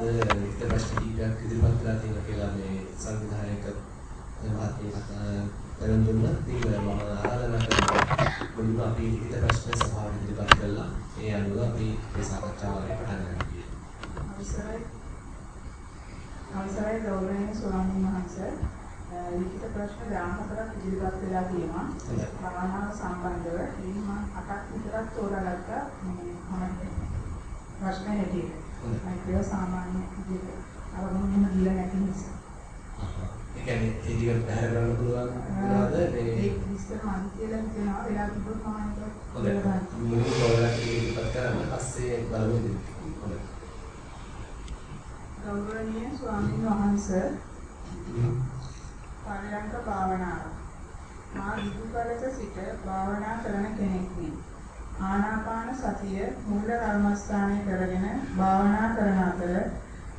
අද ලිඛිත ප්‍රශ්න කීපයක් ඉදිරිපත් කරලා තියෙනවා කියලා මේ සංවිධායක මහත්මිය කරන් දුන්නා. ඉතින් මම ආරාධනා කරනවා මුලින්ම අපි ලිඛිත ප්‍රශ්න සභාවට ඉදිරිපත් කළා. ඒ අනුව අපි මේ සාකච්ඡාව පටන් ගන්නවා. අවසරයි අවසරයි ගෞරවනීය ස්වාමීන් වහන්සේ ලිඛිත ප්‍රශ්න 14ක් ඉදිරිපත් වෙලා තියෙනවා. භාවනාව සම්බන්ධව ඉතින් මම අටක් විතරක් තෝරාගත්තා මේ ප්‍රශ්න හැටියට. මම ඒක සාමාන්‍ය විදිහට අරමුණු දීලා නැති නිසා. ඒ කියන්නේ ඒ ටික පැහැර කරන්න පුළුවන් මොනවද මේ ඒ විස්තර මම කියලා හිතනවා වෙලා තිබුණොත් මම ඒක හොඳයි. මුලින්ම තෝරලා ඉදිරිපත් කරන්න පස්සේ බලමු ඉතින්. හොඳයි. ගෞරවනීය ස්වාමීන් වහන්සේ පරයන්ක භාවනාව. මා විදු කලක සිට භාවනා කරන කෙනෙක් නේ. ආනාපාන සතිය මූල කර්මස්ථානයේ කරගෙන භාවනා කරන අතර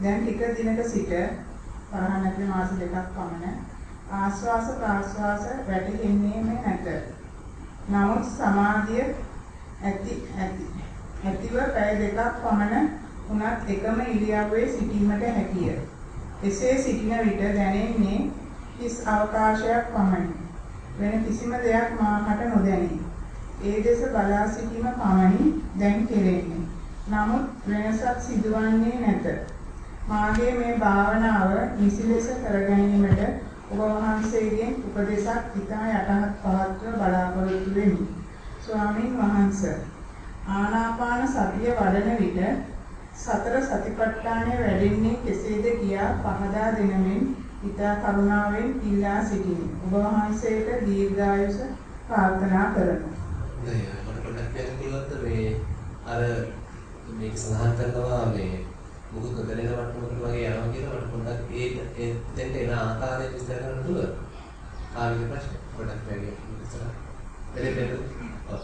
දැන් ටික දිනක සිට පරහන් නැති මාස දෙකක් පමණ ආස්වාස ප්‍රාස්වාස වැටෙන්නේ නැත. නමුත් සමාධිය ඇති ඇති ඇතිව පැය දෙකක් පමණ උනත් එකම ඉරියව්වේ සිටීමට හැකිය. එසේ සිටින විට දැනෙන්නේ හිස් අවකාශයක් පමණි. වෙන කිසිම දෙයක් මාකට නොදැනේ. ඒ දෙස බලා සිටීම පමණි දැන් කෙරෙන්නේ. නමුත් වෙනසක් සිදුවන්නේ නැත. මාගේ මේ භාවනාව නිසි ලෙස කර ගැනීමට ඔබ වහන්සේගෙන් උපදේශක් ඉතා යටහත් පහත්ව බලාපොරොත්තු වෙමි. ස්වාමින් වහන්සේ ආනාපාන සතිය වඩන විට සතර සතිපට්ඨානය වැඩෙන්නේ කෙසේද කියා පහදා දෙනමින් ඊතා කරුණාවෙන් ඉල්ලා සිටිමි. ඔබ වහන්සේට දීර්ඝායුෂ ප්‍රාර්ථනා කරමි. හොඳයි. මට පොඩ්ඩක් කියන්න පුළුවන්ද මේ අර මේක සඳහන් කරනවා මේ මුකුත් නොදැනෙන මට්ටමකට වගේ යනවා කියලා මට පොඩ්ඩක් ඒ එතෙන්ට එන ආකාරය විස්තර කරන්න පුළුවන්ද? කාර්ය ප්‍රශ්න පොඩ්ඩක් වැඩි විස්තර. දෙලෙ දෙලෙ. ඔව්.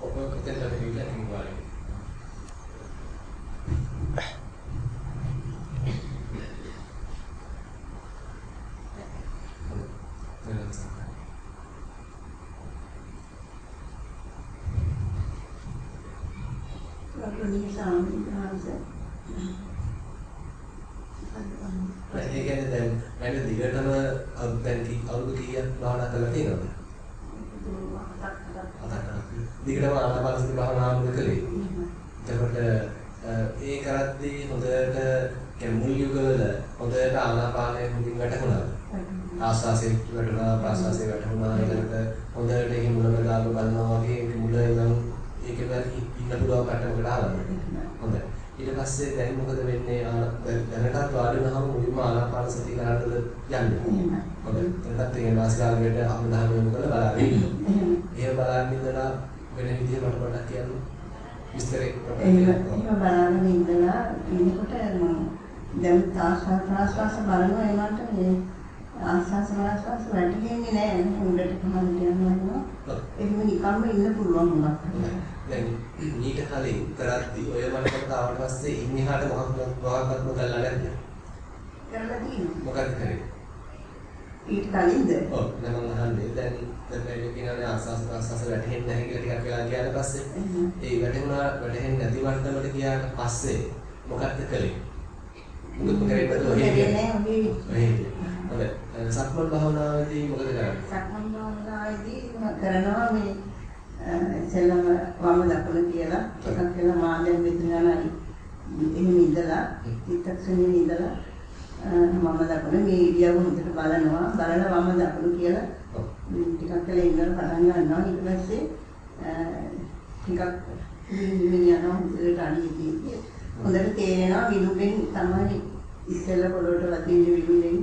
ඔබ කොතෙන්ද ගිහිල්ලා තිබුණාද? ගෞරවනීය ස්වාමීන් වහන්සේ ඒ කියන්නේ දැන් මම දිගටම දැන් අවුරුදු කීයක් භාවනා කරලා තියෙනවද? දිගටම ආනාපාන සති භාවනාව කළේ. එතකොට ඒ කරද්දී හොඳට කියන්නේ මුල් යුගවල හොඳට ආනාපානය හොඳින් වැටහුණා. ආස්වාසේ වැටුණා, ප්‍රාස්වාසේ වැටුණා. ඊළඟට හොඳට ඒක මුලම දාලා බලනවා වගේ මුල ඉඳන් වැඩි ආවා. හොඳයි. ඊට පස්සේ දැන් මොකද වෙන්නේ දැනටත් වාඩි වෙනවම මුලින්ම ආනාපාන සතිය කරන්නද යන්නේ. හොඳයි. දැනටත් ඒ නාසිකාග්‍රයට අවධානය යොමු කරලා බලන්න ඉන්න. එහෙම බලන්න ඉඳලා වෙන විදිහ මට පොඩ්ඩක් කියන්න. විස්තරේ බලන්න ඉඳලා ඉන්නකොට මම දැන් ආස්වාද ප්‍රාස්වාස බලනවා ඒකට මේ ආස්වාද ප්‍රාස්වාස වැටෙන්නේ නැහැ උඩට කමන්න යනවා. එහෙම නිකම්ම ඉන්න පුළුවන් වුණා. දැන් ඊට කලින් කරද්දී ඔය මට්ටමට ආවට පස්සේ ඉන්නහාට මොකක්ද මොකක්වත්ම කළා නැද්ද? කරලා තියෙනවා. මොකක්ද කරේ? ඊට කලින්ද? ඔව් දැන් මම අහන්නේ දැන් දැන් මේ කියනනේ ආස්වාස් ප්‍රාස්වාස් වැටෙන්නේ නැහැ කියලා ටිකක් වෙලා ගියාට පස්සේ ඒ වැටුණා වැටෙන්නේ නැති මට්ටමට ගියාට පස්සේ මොකක්ද කළේ? මොකද කරේ බදෝ නෑ ඔහේ. හොඳයි. සක්මන් භාවනාවේදී මොකද කරන්නේ? සක්මන් භාවනාවේදී කරනවා මේ ඉස්සෙල්ලම වම දකුණ කියලා. එකක් කියලා මා දැන් මෙතන යනයි එහෙම ඉඳලා චිත්තක්ෂණේ ඉඳලා මම දකුණ මේ ඉරියව්ව හොඳට බලනවා. බලලා වම දකුණ කියලා ටිකක් කියලා ඉඳලා පටන් ගන්නවා. ඊට පස්සේ ටිකක් නිමින් යනවා හොඳට අනියදී හොඳට තේරෙනවා විදුලෙන් තමයි ඉස්සෙල්ලා පොළොවට වදින්නේ විදුලෙන්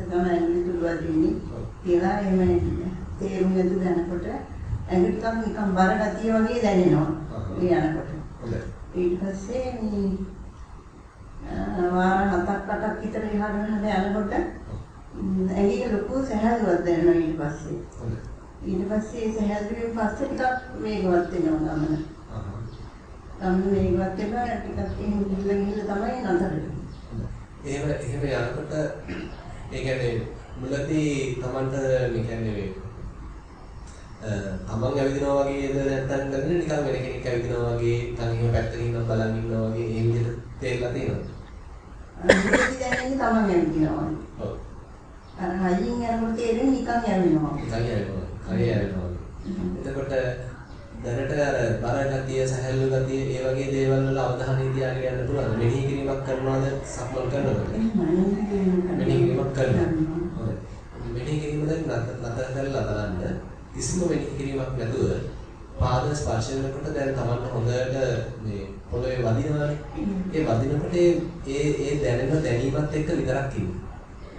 තමයි ඇඟිලි තුල වදින්නේ කියලා එහෙම තේරුම් ගන්න දැනකොට ඇඟ ටිකක් නිකන් බර ගතිය වගේ දැනෙනවා. ඒ යනකොට. ඊට පස්සේ මේ වාර හතක් අටක් විතර එහාට මෙහාට යනකොට ඇඟේ ලොකු සැහැල්ලුවක් දැනෙනවා ඊට පස්සේ. ඊට පස්සේ සැහැල්ලුවෙන් පස්සේ ටිකක් වේගවත් වෙනවා ගමන. ගමන වේගවත් වෙනවා ටිකක් එහෙම ගිහිල්ලා ගිහිල්ලා තමයි නතර වෙන්නේ. එහෙම එහෙම යනකොට ඒ කියන්නේ මුලදී Tamanට මේ කියන්නේ තමන් ඇවිදිනවා වගේද නැත්නම් කරන්නේ නිකන් වෙන කෙනෙක් ඇවිදිනවා වගේ එහෙම පැත්තකින් ඉන්න බලන් ඉන්නවා වගේ ඒ විදිහට තේරලා තියෙනවා. මේකදී දැනෙන්නේ තමන් ඇවිදිනවා. ඔව්. අර හයියෙන් යනකොට තේරෙන්නේ නිකන් යවෙනවා. නිකන් යනවා. කය යනවා. එතකොට දැනට අර බර ගතිය, සැහැල්ලු ගතිය, ඒ වගේ දේවල් වල අවධානය තියාගෙන යන්න පුළුවන්. මෙනෙහි කිරීමක් කරනවාද සක්මන් කරනකොට? මෙනෙහි කිරීමක් කරනවා. මෙනෙහි කිරීම දැන් නතර කරලා බලන්න. කිසිම මෙනෙහි කිරීමක් නැතුව පාද ස්පර්ශ වෙනකොට දැන් Tamanට හොඳට මේ පොළවේ වදිනවානේ. ඒ වදිනකොට ඒ ඒ දැනෙන දැනීමත් එක්ක විතරක් ඉන්නේ.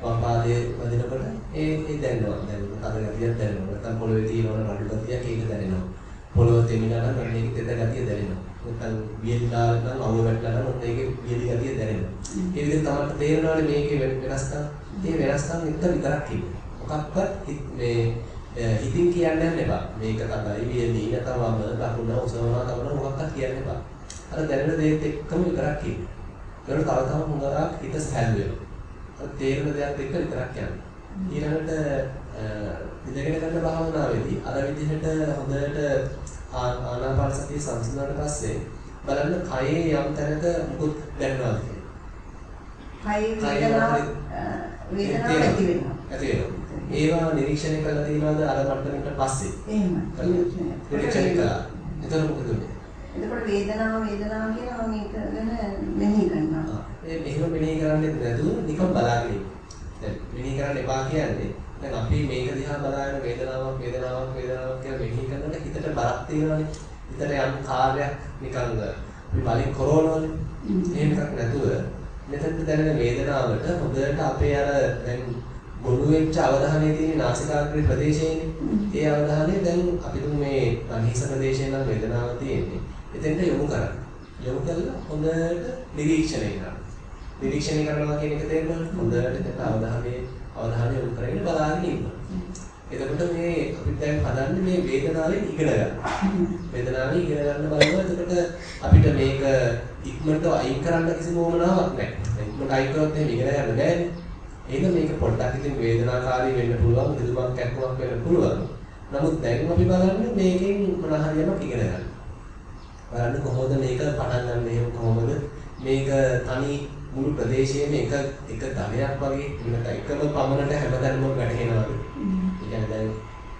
වම් පාදයේ වදිනකොට ඒ ඒ දැනෙනවා. දැන් තද ගතියක් දැනෙනවා. නැත්නම් පොළවේ තියෙනවන රළු ගතියක් ඒක දැනෙනවා. පොළොව තෙමිනා නම් අන්න ඒකේ තෙත ගතිය දැනෙනවා. නැත්නම් වියලිලා නම් අවුව වැටලා නම් ඒකේ වියලි ගතිය දැනෙනවා. ඒ විදිහට තමයි තේරෙනවානේ මේකේ වෙනස්කම්. ඒ වෙනස්කම් එක විතරක් ඉන්නේ. මොකක්වත් මේ හිතින් කියන්න යන්න එපා. මේක තමයි වියලි නැත්නම් වම දකුණ උසවනවා තවන මොකක්වත් කියන්න එපා. අර දැනෙන දේත් එක්කම විතරක් ඉන්නේ. ඒකට තව තව හොඳට හිත සැහැල් වෙනවා. අර තේරෙන දේත් එක්ක විතරක් යන්න. ඊළඟට ඉඳගෙන ගන්න භාවනාවේදී අර විදිහට හොඳට ආනාපාන සතිය සංසිඳුණාට පස්සේ බලන්න කයේ යම් තැනක මුකුත් දැනෙනවද කියලා. කය වේදනාව වේදනාව ඇති වෙනවා. ඇති වෙනවා. ඒවා නිරීක්ෂණය කරලා තියෙනවද අර මට්ටමකට පස්සේ? එහෙමයි. නිරීක්ෂණය කළා. එතන මොකද වෙන්නේ? එතකොට වේදනාව වේදනාව කියලා මම ඒක ගැන මෙනෙහි කරනවා. ඒ මෙහෙම මෙනෙහි කරන්නේ නැතුව නිකන් බලාගෙන ඉන්න. දැන් මෙනෙහි කරන්න එපා කියන්නේ දැන් අපි මේක දිහා බලාගෙන වේදනාවක් වේදනාවක් වේදනාවක් කියලා මෙනෙහි කරනකොට හිතට බරක් තියෙනවානේ. හිතට යම් කාර්යයක් නිකන් අපි බලෙන් කරවනවානේ. එහෙම එකක් නැතුව මෙතනට දැනෙන වේදනාවට හොඳට අපේ අර දැන් ගොනු වෙච්ච අවධානය තියෙන නාසිකාග්‍රේ ප්‍රදේශයේනේ. ඒ අවධානය දැන් අපි තුන් මේ අනිහිස ප්‍රදේශයේ නම් වේදනාව තියෙන්නේ. එතෙන්ට යොමු කරන්න. යොමු කළා හොඳට නිරීක්ෂණය කරන්න. නිරීක්ෂණය කරනවා කියන එක තේරෙනවද? හොඳට එතන අවධානය අවධානය යොමු කරගෙන බලාගෙන ඉන්න. එතකොට මේ අපි දැන් හදන්නේ මේ වේදනාවෙන් ඉගෙන ගන්න. වේදනාවෙන් ඉගෙන ගන්න බලනවා. එතකොට අපිට මේක ඉක්මනට අයින් කරන්න කිසි මොමනාවක් නැහැ. ඉක්මනට අයින් කරොත් එහෙම ඉගෙන ගන්න බෑනේ. එහෙනම් මේක පොඩ්ඩක් ඉතින් වේදනාකාරී වෙන්න පුළුවන්, විදුමක් කැක්කමක් වෙන්න පුළුවන්. නමුත් දැන් අපි බලන්නේ මේකෙන් මොන හරියමක් ඉගෙන ගන්න. බලන්න කොහොමද මේක පටන් ගන්න එහෙම කොහොමද මේක තනි මුළු ප්‍රදේශයේම එක එක ධනයක් වගේ එන්නත එකම පමණට හැමතැනම වැටහෙනවද? ඒ කියන්නේ දැන්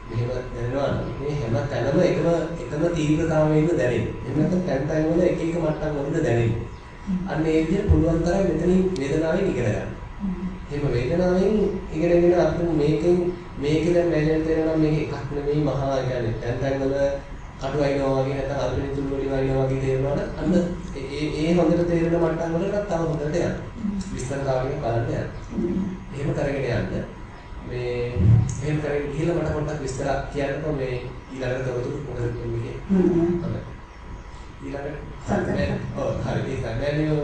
මෙහෙම දැනෙනවා මේ හැම තැනම එකම එකම තීව්‍රතාවයෙන්ම දැනෙන්නේ. එහෙම නැත්නම් තැන් තැන් වල එක එක මට්ටම් වලද දැනෙන්නේ. අන්න ඒ විදිහට පුළුවන් තරම් මෙතනින් වේදනාවෙන් ඉගෙන ගන්න. එහෙම වේදනාවෙන් ඉගෙනගෙන අපිට මේකෙන් මේකේ දැන් මැජර් කරනවා මේක එකක් නෙමෙයි මහා කියන්නේ තැන් තැන් වල කටු වයින්නවා වගේ නැත්නම් අල්පිනි තුළු වලින් වයින්නවා වගේ තේරෙනවනම් අන්න ඒ ඒ හොඳට තේරෙන මට්ටම් වලට තව හොඳට යන්න. විස්තර කාගෙන බලන්න යන්න. එහෙම කරගෙන යන්න. මේ එහෙම කරගෙන ගිහලා මට පොඩ්ඩක් විස්තර කියන්නකෝ මේ ඊළඟ තොරතුරු මොකද කියන්නේ. ඊළඟට සම්මේ ඔව් හරි ඒක නෑනේ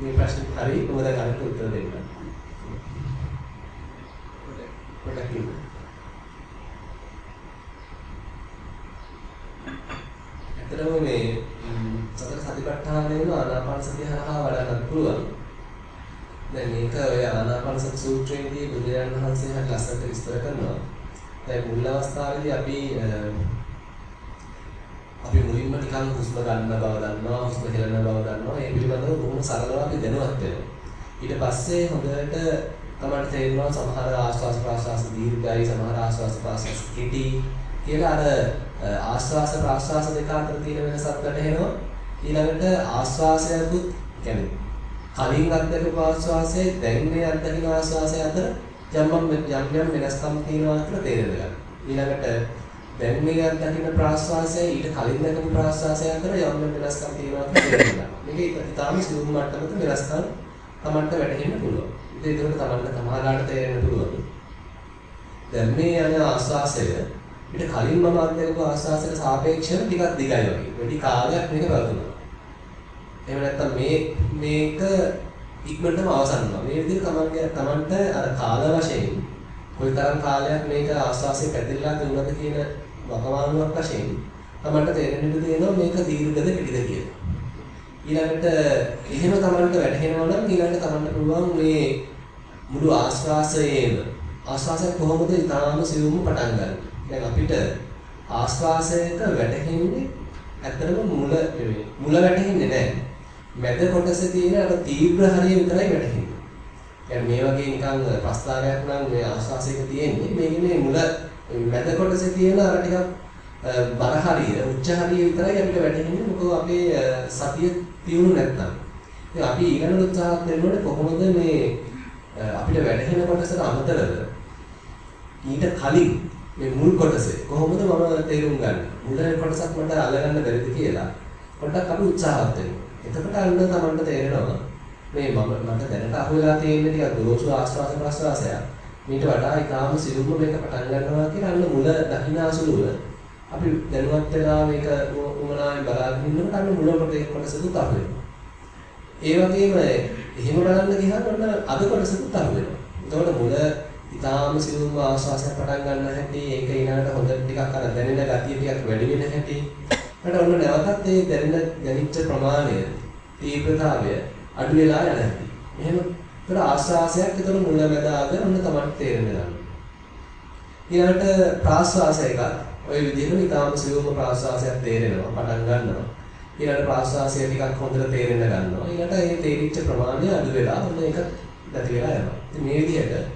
මේ ප්‍රශ්න හරි මොකද ගන්න උත්තර දෙන්න. පොඩ්ඩක් කියන්න. ඇත්තටම මේ සතර සතිපට්ඨානයේම ආනාපාන සතිය හරහා වඩන්නත් පුළුවන්. දැන් මේක ඔය ආනාපාන සති සූත්‍රයේදී බුදුරජාණන් වහන්සේ හරි ලස්සනට විස්තර කරනවා. දැන් මුල් අවස්ථාවේදී අපි අපි මුලින්ම නිකන් හුස්ම ගන්න බව දන්නවා, හුස්ම හෙලන බව දන්නවා. ඒ පිළිබඳව බොහොම සරලව අපි දැනුවත් වෙනවා. ඊට පස්සේ හොඳට තමයි තේරෙනවා සමහර ආස්වාස් ප්‍රාස්වාස් දීර්ඝයි, සමහර ආස්වාස් ප්‍රාස්වාස් කෙටි කියලා අර ආස්වාස ප්‍රාස්වාස දෙක අතර තියෙන වෙනසක් වැටහෙනවා. ඊළඟට ආස්වාසයකුත් කියන්නේ කලින් අත්දැකපු ආස්වාසයේ දැන් මේ අත්දැකෙන ආස්වාසය අතර යම් යම් යම් වෙනස්කම් තියෙනවා කියලා තේරෙනවා. ඊළඟට දැන් මේ අත්දැකෙන ප්‍රාස්වාසය ඊට කලින් දැකපු ප්‍රාස්වාසය අතර යම් යම් වෙනස්කම් තියෙනවා කියලා තේරෙනවා. මේක ඉතාලම සියුම් මට්ටමක වෙනස්කම් Tamanට වැටහෙන්න පුළුවන්. ඉතින් ඒකට Tamanට සමහරලාට තේරෙන්න පුළුවන්. දැන් මේ යන ආස්වාසය ඊට කලින් මම අත්දැකපු ආස්වාසයට සාපේක්ෂව ටිකක් දිගයි වගේ. වැඩි කාලයක් මේක පවතුනවා. එහෙම නැත්නම් මේ මේක ඉක්මනටම අවසන් වෙනවා. මේ විදිහට තමන්ගේ තමන්ට අර කාල වශයෙන් කොයිතරම් කාලයක් මේක ආස්වාසිය පැතිරලා තිබුණද කියන වකවානුවක් වශයෙන් තමන්ට තේරෙන්න තියෙනවා මේක දීර්ඝද කෙටිද කියලා. ඊළඟට එහෙම තමන්ට වැටහෙනවා නම් ඊළඟට තමන්ට පුළුවන් මේ මුළු ආස්වාසයේම ආස්වාසය කොහොමද ඊටාම සියුම්ව පටන් ගන්න. දැන් අපිට ආස්වාසයට වැටෙන්නේ ඇත්තටම මුල මුල වැටෙන්නේ නැහැ. මැද කොටසේ තියෙන අර තීව්‍ර හරිය විතරයි වැටෙන්නේ. يعني මේ වගේ නිකන් ප්‍රස්තාවයක් නම් මේ ආස්වාසයක තියෙන්නේ මේකනේ මුල මැද කොටසේ තියෙන අර ටිකක් බර හරිය උච්ච හරිය විතරයි අපිට වැටෙන්නේ මොකද අපේ සතිය තියුණු නැත්නම්. ඉතින් අපි ඊළඟ උත්සාහත් දෙනකොට කොහොමද මේ අපිට වැටහෙන කොටසට අමතරව ඊට කලින් මේ මුල් කොටසේ කොහොමද මම තේරුම් ගන්නේ? මුල කොටසක් මට අල්ලගන්න බැරිද කියලා පොඩ්ඩක් අපි උත්සාහවත් වෙනවා. එතකොට අන්න තමන්ට තේරෙනවා මේ මම මට දැනට අහුවෙලා තියෙන ටික ගොරෝසු ආස්වාද ප්‍රස්වාසයක්. මීට වඩා ඊටාම සිරුම්ම මේක පටන් ගන්නවා කියලා අන්න මුල දකින්නාසුලුව අපි දැනුවත් වෙලා මේක උමනාවෙන් බලාගෙන ඉන්නකොට අන්න මුල කොටසකුත් අහුවෙනවා. ඒ වගේම එහෙම බලන්න ගියහම ඔන්න අද කොටසකුත් අහුවෙනවා. එතකොට මුල ඊටාම සිරුම්ම ආස්වාසයක් පටන් ගන්න හැටි ඒක ඊළඟට හොඳ ටිකක් අර දැනෙන ගතිය ටිකක් වැඩි වෙන හැටි ඊට ඔන්න නැවතත් ඒ දැනෙන දැනිච්ච ප්‍රමාණය තීව්‍රතාවය අඩු වෙලා යන හැටි. එහෙම ඒතර ආස්වාසයක් ඒතර මුල මැද අග ඔන්න තමයි තේරෙන්න ගන්න. ඊළඟට ප්‍රාස්වාසයක ওই විදිහට ඊටාම සිරුම්ම ප්‍රාස්වාසයක් තේරෙනවා පටන් ගන්නවා. ඊළඟ ප්‍රාස්වාසය ටිකක් හොඳට තේරෙන්න ගන්නවා. ඊළඟට ඒ තේරිච්ච ප්‍රමාණය අඩු වෙලා ඔන්න ඒක නැති වෙලා යනවා. ඉතින් මේ විදිහට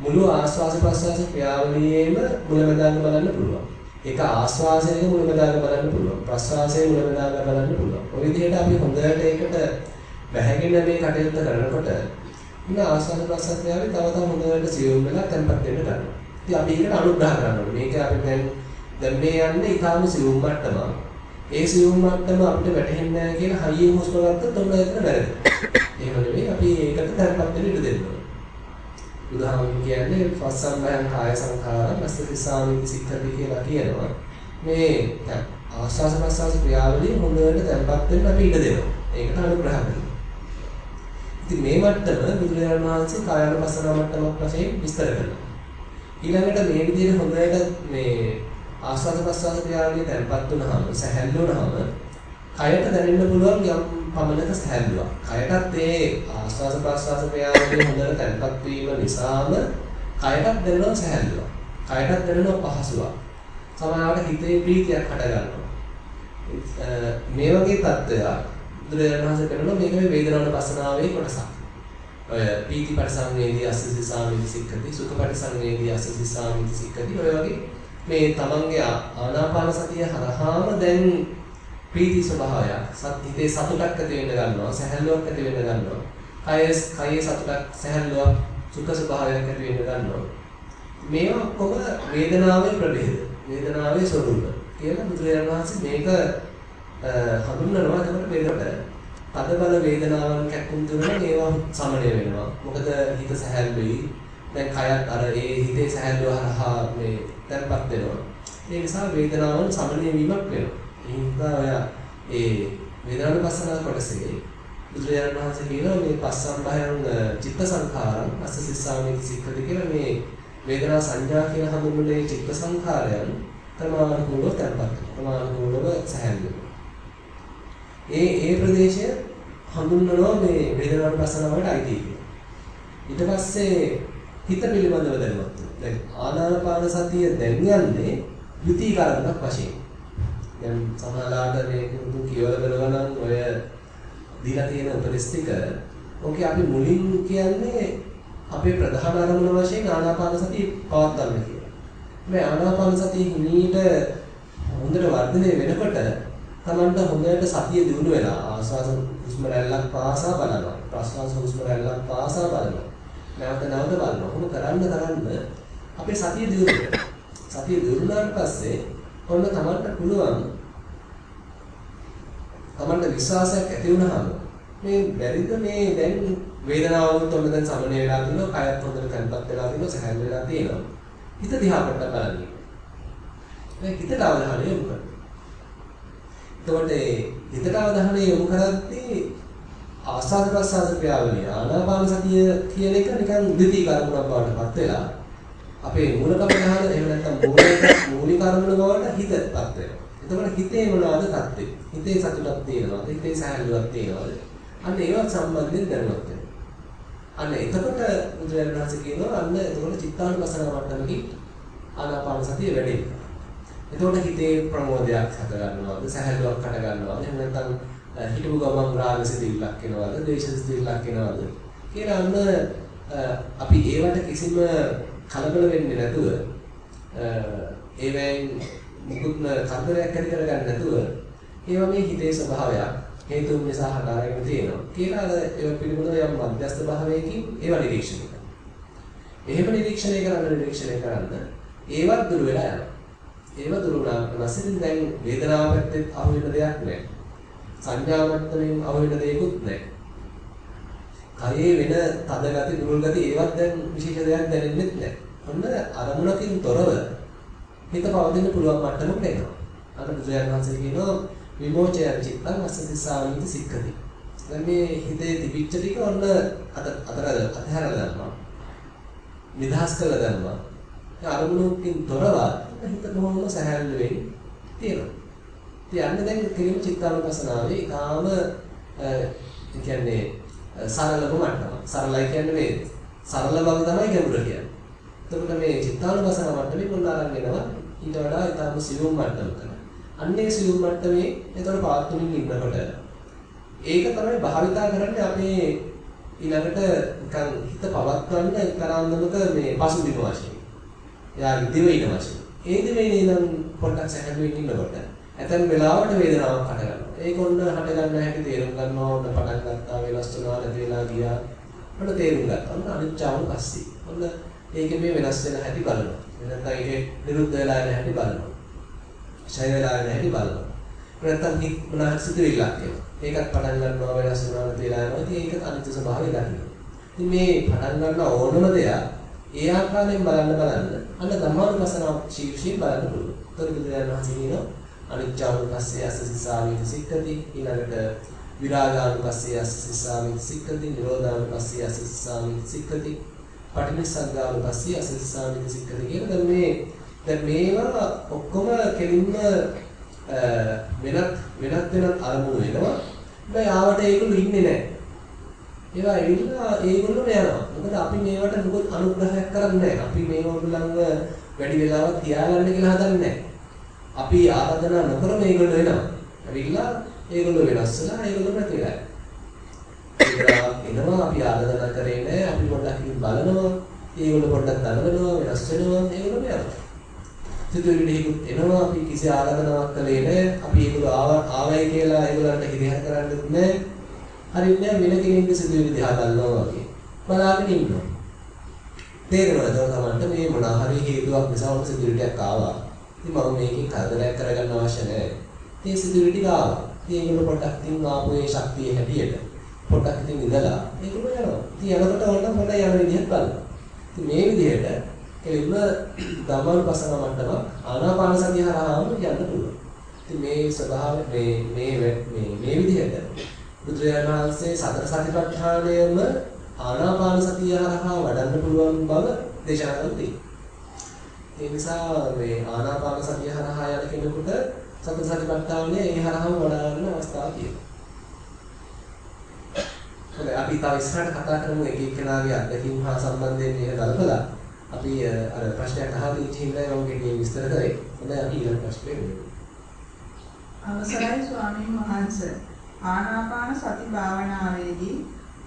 මුළු ආස්වාස ප්‍රස්වාස ක්‍රියාවලියේම මුලමදාග බලන්න පුළුවන්. ඒක ආස්වාසයේ මුලමදාග බලන්න පුළුවන්. ප්‍රස්වාසයේ මුලමදාග බලන්න පුළුවන්. ඔය විදිහට අපි හොඳට ඒකට බැහැගෙන මේ කටයුත්ත කරනකොට ඉන්න ආස්වාද ප්‍රස්වාස ක්‍රියාවේ තව තව හොඳට සියුම් වෙලා තැම්පත් වෙන්න ගන්නවා. ඉතින් අපි ඒකට අනුග්‍රහ කරනවා. මේක අපි දැන් දැන් මේ යන්නේ ඊටාම සියුම් මට්ටමක්. ඒ සියුම් මට්ටම අපිට වැටහෙන්නේ නැහැ කියලා හයියෙන් හුස්ම ගත්තොත් ඔන්න එතන වැරදි. එහෙම නෙවෙයි අපි ඒකට තැම්පත් වෙන්න ඉඩ දෙන්න ඕනේ. උදාහරණ කියන්නේ පස්සම්බයං කාය සංඛාරං අස්සතිසාමිති සික්ඛති කියලා කියනවා. මේ ආස්වාස ප්‍රසවාස ක්‍රියාවලිය හොඳට තැම්පත් වෙන්න අපි ඉඩ දෙනවා. ඒකට අනුග්‍රහ කරනවා. ඉතින් මේ මට්ටම බුදුරජාණන් වහන්සේ කායानुපස්සන මට්ටමක් වශයෙන් විස්තර කරනවා. ඊළඟට මේ විදිහට හොඳට මේ ආස්වාද ප්‍රසවාස ක්‍රියාවලිය තැම්පත් වුණාම සැහැල්ලු වුණාම කයට දැනෙන්න පුළුවන් යම් පමණක සැහැල්ලුවක්. කයටත් ඒ ආස්වාස ප්‍රස්වාස ක්‍රියාවලිය හොඳට තැන්පත් වීම නිසාම කයටත් දැනෙනවා සැහැල්ලුවක්. කයටත් දැනෙනවා පහසුවක්. සමහරවිට හිතේ ප්‍රීතියක් හට ගන්නවා. මේ වගේ තත්ත්වයක් බුදුරජාණන් වහන්සේ කරනවා මේක මේ වේදනාවන පස්සනාවේ කොටසක්. ඔය පීති පරිසංවේදී අස්සසි සාමිති සික්කති සුඛ පරිසංවේදී අස්සසි සාමිති සික්කති ඔය වගේ මේ තමන්ගේ ආනාපාන සතිය හරහාම දැන් ප්‍රීති ස්වභාවයක්. සත් හිතේ සතුටක් ඇති වෙන්න ගන්නවා සැහැල්ලුවක් ඇති වෙන්න ගන්නවා. කය කයේ සතුටක් සැහැල්ලුවක් සුඛ ස්වභාවයක් ඇති වෙන්න ගන්නවා. මේවා ඔක්කොම වේදනාවේ ප්‍රභේද වේදනාවේ ස්වરૂප කියලා බුදුරජාණන් වහන්සේ මේක හඳුන්වනවා. එතකොට වේදනට තද බල වේදනාවන් කැක්කුම් දුන්නා ඒවා සමනය වෙනවා. මොකද හිත සැහැල්ලුයි. දැන් කයත් අර ඒ හිතේ සැහැල්ලුව හරහා මේ තැන්පත් වෙනවා. ඒ නිසා වේදනාවන් සමනය වීමක් වෙනවා. හින්දා ඔය ඒ වේදනානුපස්සනා කොටසේ බුදුරජාණන් වහන්සේ කියනවා මේ පස්සම්භයං චිත්ත සංඛාරං අස්ස සිස්සාමිති සික්ඛති කියලා මේ වේදනා සංඥා කියන හඳුන්වන්නේ චිත්ත සංඛාරයන් ක්‍රමානුකූලව තැන්පත් ක්‍රමානුකූලව සැහැල්ලු ඒ ඒ ප්‍රදේශය හඳුන්වනවා මේ වේදනානුපස්සනාවට අයිති ඊට පස්සේ හිත පිළිබඳව දැනුවත් දැන් ආනාපාන සතිය දැන් යන්නේ ද්විතීක අරමුණක් වශයෙන් දැන් සමහරලාට මේ මුතු කියවල බලනවා නම් ඔය දීලා තියෙන උපදෙස් ටික ඕකේ අපි මුලින් කියන්නේ අපේ ප්‍රධාන අරමුණ වශයෙන් ආනාපාන සතිය පවත්වන්න කියලා. මේ ආනාපාන සතිය හිමීට හොඳට වර්ධනය වෙනකොට තමන්ට හොඳට සතිය දිනු වෙලා ආස්වාස හුස්ම රැල්ලක් පාසා බලනවා. ප්‍රස්වාස හුස්ම රැල්ලක් පාසා බලනවා. නැවත නැවත බලනවා. කොහොම කරන්න කරන්න අපේ සතිය දිනු වෙනවා. සතිය දිනුනාට පස්සේ ඔන්න තමන්ට පුළුවන් තමන්ට විශ්වාසයක් ඇති වුණාම මේ බැරිද මේ දැන් වේදනාවුත් ඔන්න දැන් සමනය වෙලා තිනවා කයත් හොඳට තැන්පත් වෙලා තිනවා සහැල් වෙලා තියෙනවා. හිත දිහා පොඩ්ඩක් බලන්න මේ හිතට අවධානය යොමු කරන්න. එතකොට හිතට අවධානය යොමු කරද්දී ආස්වාද ප්‍රසආද ක්‍රියාවලිය ආනාපාන සතිය කියන එක නිකන් ද්විතීක අරමුණක් බවට පත් වෙලා අපේ මූල කමහන එහෙම නැත්නම් මූලික මූලික අරමුණ බවට හිතපත් වෙනවා. එතකොට හිතේ මොනවාද தත්ත්වය? හිතේ සතුටක් තියෙනවද? හිතේ සහැල්ලුවක් තියෙනවද? අන්න ඒවත් සම්බන්ධයෙන් දැනුවත් වෙනවා. අන්න එතකොට බුදුරජාණන් වහන්සේ කියනවා අන්න එතකොට චිත්තානුපසන මට්ටමකින් ආනාපාන සතිය වැඩෙනවා. එතකොට හිතේ ප්‍රමෝදයක් හට ගන්නවද, සැහැල්ලුවක් හට ගන්නවද, එහෙම නැත්නම් හිතපු ගමන් රාග සිතිවිල්ලක් එනවද, ද්වේෂ සිතිවිල්ලක් එනවද කියලා අන්න අපි ඒවට කිසිම කලබල වෙන්නේ නැතුව ඒවෙන් මුකුත්ම කරදරයක් ඇති කරගන්න නැතුව ඒවා මේ හිතේ ස්වභාවයක් හේතුන් නිසා හදාගෙන තියෙනවා කියලා අර ඒව පිළිබඳව යම් මධ්‍යස්ථ භාවයකින් ඒවා නිරීක්ෂණය කරනවා. එහෙම නිරීක්ෂණය කරන්න නිරීක්ෂණය කරන්න ඒවත් දුර වෙලා යනවා. ඒව දුර වුණාට පස්සේ දැන් වේදනාව පැත්තේ අහු වෙන දෙයක් නැහැ. සංඥා මට්ටමින් අහු වෙන දෙයක්වත් නැහැ. කයේ වෙන තද ගති දුර්වල ගති ඒවත් දැන් විශේෂ දෙයක් දැනෙන්නේ නැහැ. ඔන්න අරමුණකින් තොරව හිත පවතින්න පුළුවන් මට්ටමකට එනවා. අර බුදුරජාණන් වහන්සේ කියනවා විමෝචය චිත්තං අස්සතිසාවිති සික්ඛති. දැන් මේ හිතේ තිබිච්ච ටික ඔන්න අත අතර අතහැරලා දානවා. නිදහස් කරලා දානවා. අරමුණකින් තොරව හිත බොහොම සැහැල්ලුවෙන් තියෙනවා. ඉතින් යන්නේ දැන් කෙලිම චිත්තානුපසනාවේ ඊටාම කියන්නේ සරලම මට්ටම. සරලයි කියන්නේ මේ සරල බව තමයි ගැඹුර කියන්නේ. එතකොට මේ චිත්තානුපසන මට්ටමේ මොන අරන් එනවා ඊට වඩා ඊටාම සියුම් මට්ටමක. අන්නේ සියුම් මට්ටමේ එතකොට පාත්තුමින් ඉන්නකොට ඒක තමයි භාවිතා කරන්නේ අපේ ඊළඟට නිකන් හිත පවත්වන්න කරාන්දමක මේ පසුබිම වශයෙන්. එයාගේ දිවෙයින වශයෙන්. ඒ දිවෙයින නම් පොඩ්ඩක් සැහැල්ලුවෙන් ඉන්නකොට ඇතැම් වෙලාවට වේදනාවක් හට ගන්නවා. ඒක ඔන්න හට ගන්න හැටි තේරුම් ගන්නවා. ඔන්න පටන් ගත්තා වෙනස් වෙනවා නැති වෙලා ගියා. ඔන්න තේරුම් ගත්තා. ඔන්න අනිච්චාවු පස්සේ. ඔන්න ඒකේ මේ වෙනස් වෙන හැටි බලනවා. නැත්නම් ඒකේ නිරුද්ධ වෙලා යන හැටි බලනවා. ඡය වෙලා යන හැටි බලනවා. නැත්නම් හිත මොනවා සිතුවිල්ලක් එනවා. ඒකත් පටන් ගන්නවා වෙනස් වෙනවා නැති වෙලා යනවා. ඉතින් ඒක අනිත්‍ය ස්වභාවය දකිනවා. ඉතින් මේ පටන් ගන්න ඕනම දෙයක් ඒ ආකාරයෙන් බලන්න බලන්න අන්න ධර්මානුපස්සනාව ශීර්ෂයෙන් බලන්න පුළුවන්. ඒතර බුදුරජාණන් වහන්සේ කියනවා අනිච්චානුපස්සේ අස්ස සිස්සාමිති සික්කති. ඊළඟට විරාගානුපස්සේ අස්ස සිස්සාමිති සික්කති. නිරෝධානුපස්සේ අස්ස සිස්සාමිති සික්කති. පටිනිස්සග්ගානුපස්සේ අස්ස සිස්සාමිති සික්කති කියන දැන් මේ දැන් මේවා ඔක්කොම කෙලින්ම වෙනත් වෙනත් වෙනත් අරමුණු වෙනවා. හැබැයි ආවට ඒගොල්ලෝ ඉන්නේ නැහැ. ඒවා ඇවිල්ලා ඒගොල්ලෝම යනවා. මොකද අපි මේවට මොකද අනුග්‍රහයක් කරන්නේ නැහැ. අපි මේගොල්ලන්ව වැඩි වෙලාවක් තියාගන්න කියලා හදන්නේ නැහැ. අපි ආරාධනා නොකර මේගොල්ලෝ එනවා. ඇවිල්ලා ඒගොල්ලෝ වෙනස් වෙලා ඒගොල්ලෝ නැති වෙලා. එනවා අපි ආරාධනා කරේ නෑ අපි පොඩ්ඩක් ඉතින් බලනවා. ඒගොල්ලෝ පොඩ්ඩක් දඟලනවා වෙනස් වෙනවා ඒගොල්ලෝ යනවා. සිතුවිලිහිකුත් එනවා අපි කිසි ආරාධනාවක් කළේ නෑ. අපි ඒගොල්ලෝ ආවයි කියලා ඒගොල්ලන්ට හිරිහැර කරන්නෙත් නෑ. හරින්නේ වෙන කෙනෙක්ගේ සිතුවිලි දිහා බලනවා වගේ. බලාගෙන ඉන්නවා. තේරෙනවද තමන්ට මේ මොන හරි හේතුවක් නිසා ඔන්න සිතුවිලියක් ආවා. ඉතින් මම මේකෙන් කරදරයක් කරගන්න අවශ්‍ය නැහැ. ඉතින් සිතුවිලි ටික ආවා. ඉතින් ඒගොල්ලෝ පොඩ්ඩක් ඉතින් ආපු ඒ ශක්තිය හැටියට පොඩ්ඩක් ඉතින් ඉඳලා ඒගොල්ලෝ යනවා. ඉතින් යනකොට ඕන පොඩ්ඩක් යන විදිහත් බලන්න. ඉතින් මේ විදිහට කෙලින්ම ධම්මානුපස්සන මට්ටම ආනාපාන සතිය හරහාම යන්න පුළුවන්. ඉතින් මේ ස්වභාවය මේ මේ මේ මේ විදිහට බුදුරජාණන් වහන්සේ සතර සතිපට්ඨානයම ආනාපාන සතිය හරහා වඩන්න පුළුවන් බව දේශනා කරලා තියෙනවා. ඒ නිසා මේ ආනාපාන සතිය හරහා යන කෙනෙකුට සතර සතිපට්ඨානය ඒ හරහාම වඩා ගන්න අවස්ථාවක් තියෙනවා. හොඳයි අපි තව ඉස්සරහට කතා කරමු එක එක්කෙනාගේ අත්දැකීම් හා සම්බන්ධයෙන් මේක ගලපලා අපි අර ප්‍රශ්නයක් අහලා ඉච්චින් ඉඳලා මම කෙටි විස්තර කරේ. හොඳයි අපි ඊළඟ ප්‍රශ්නේ වෙමු. අවසරයි ස්වාමීන් වහන්සේ. ආනාපාන සති භාවනාවේදී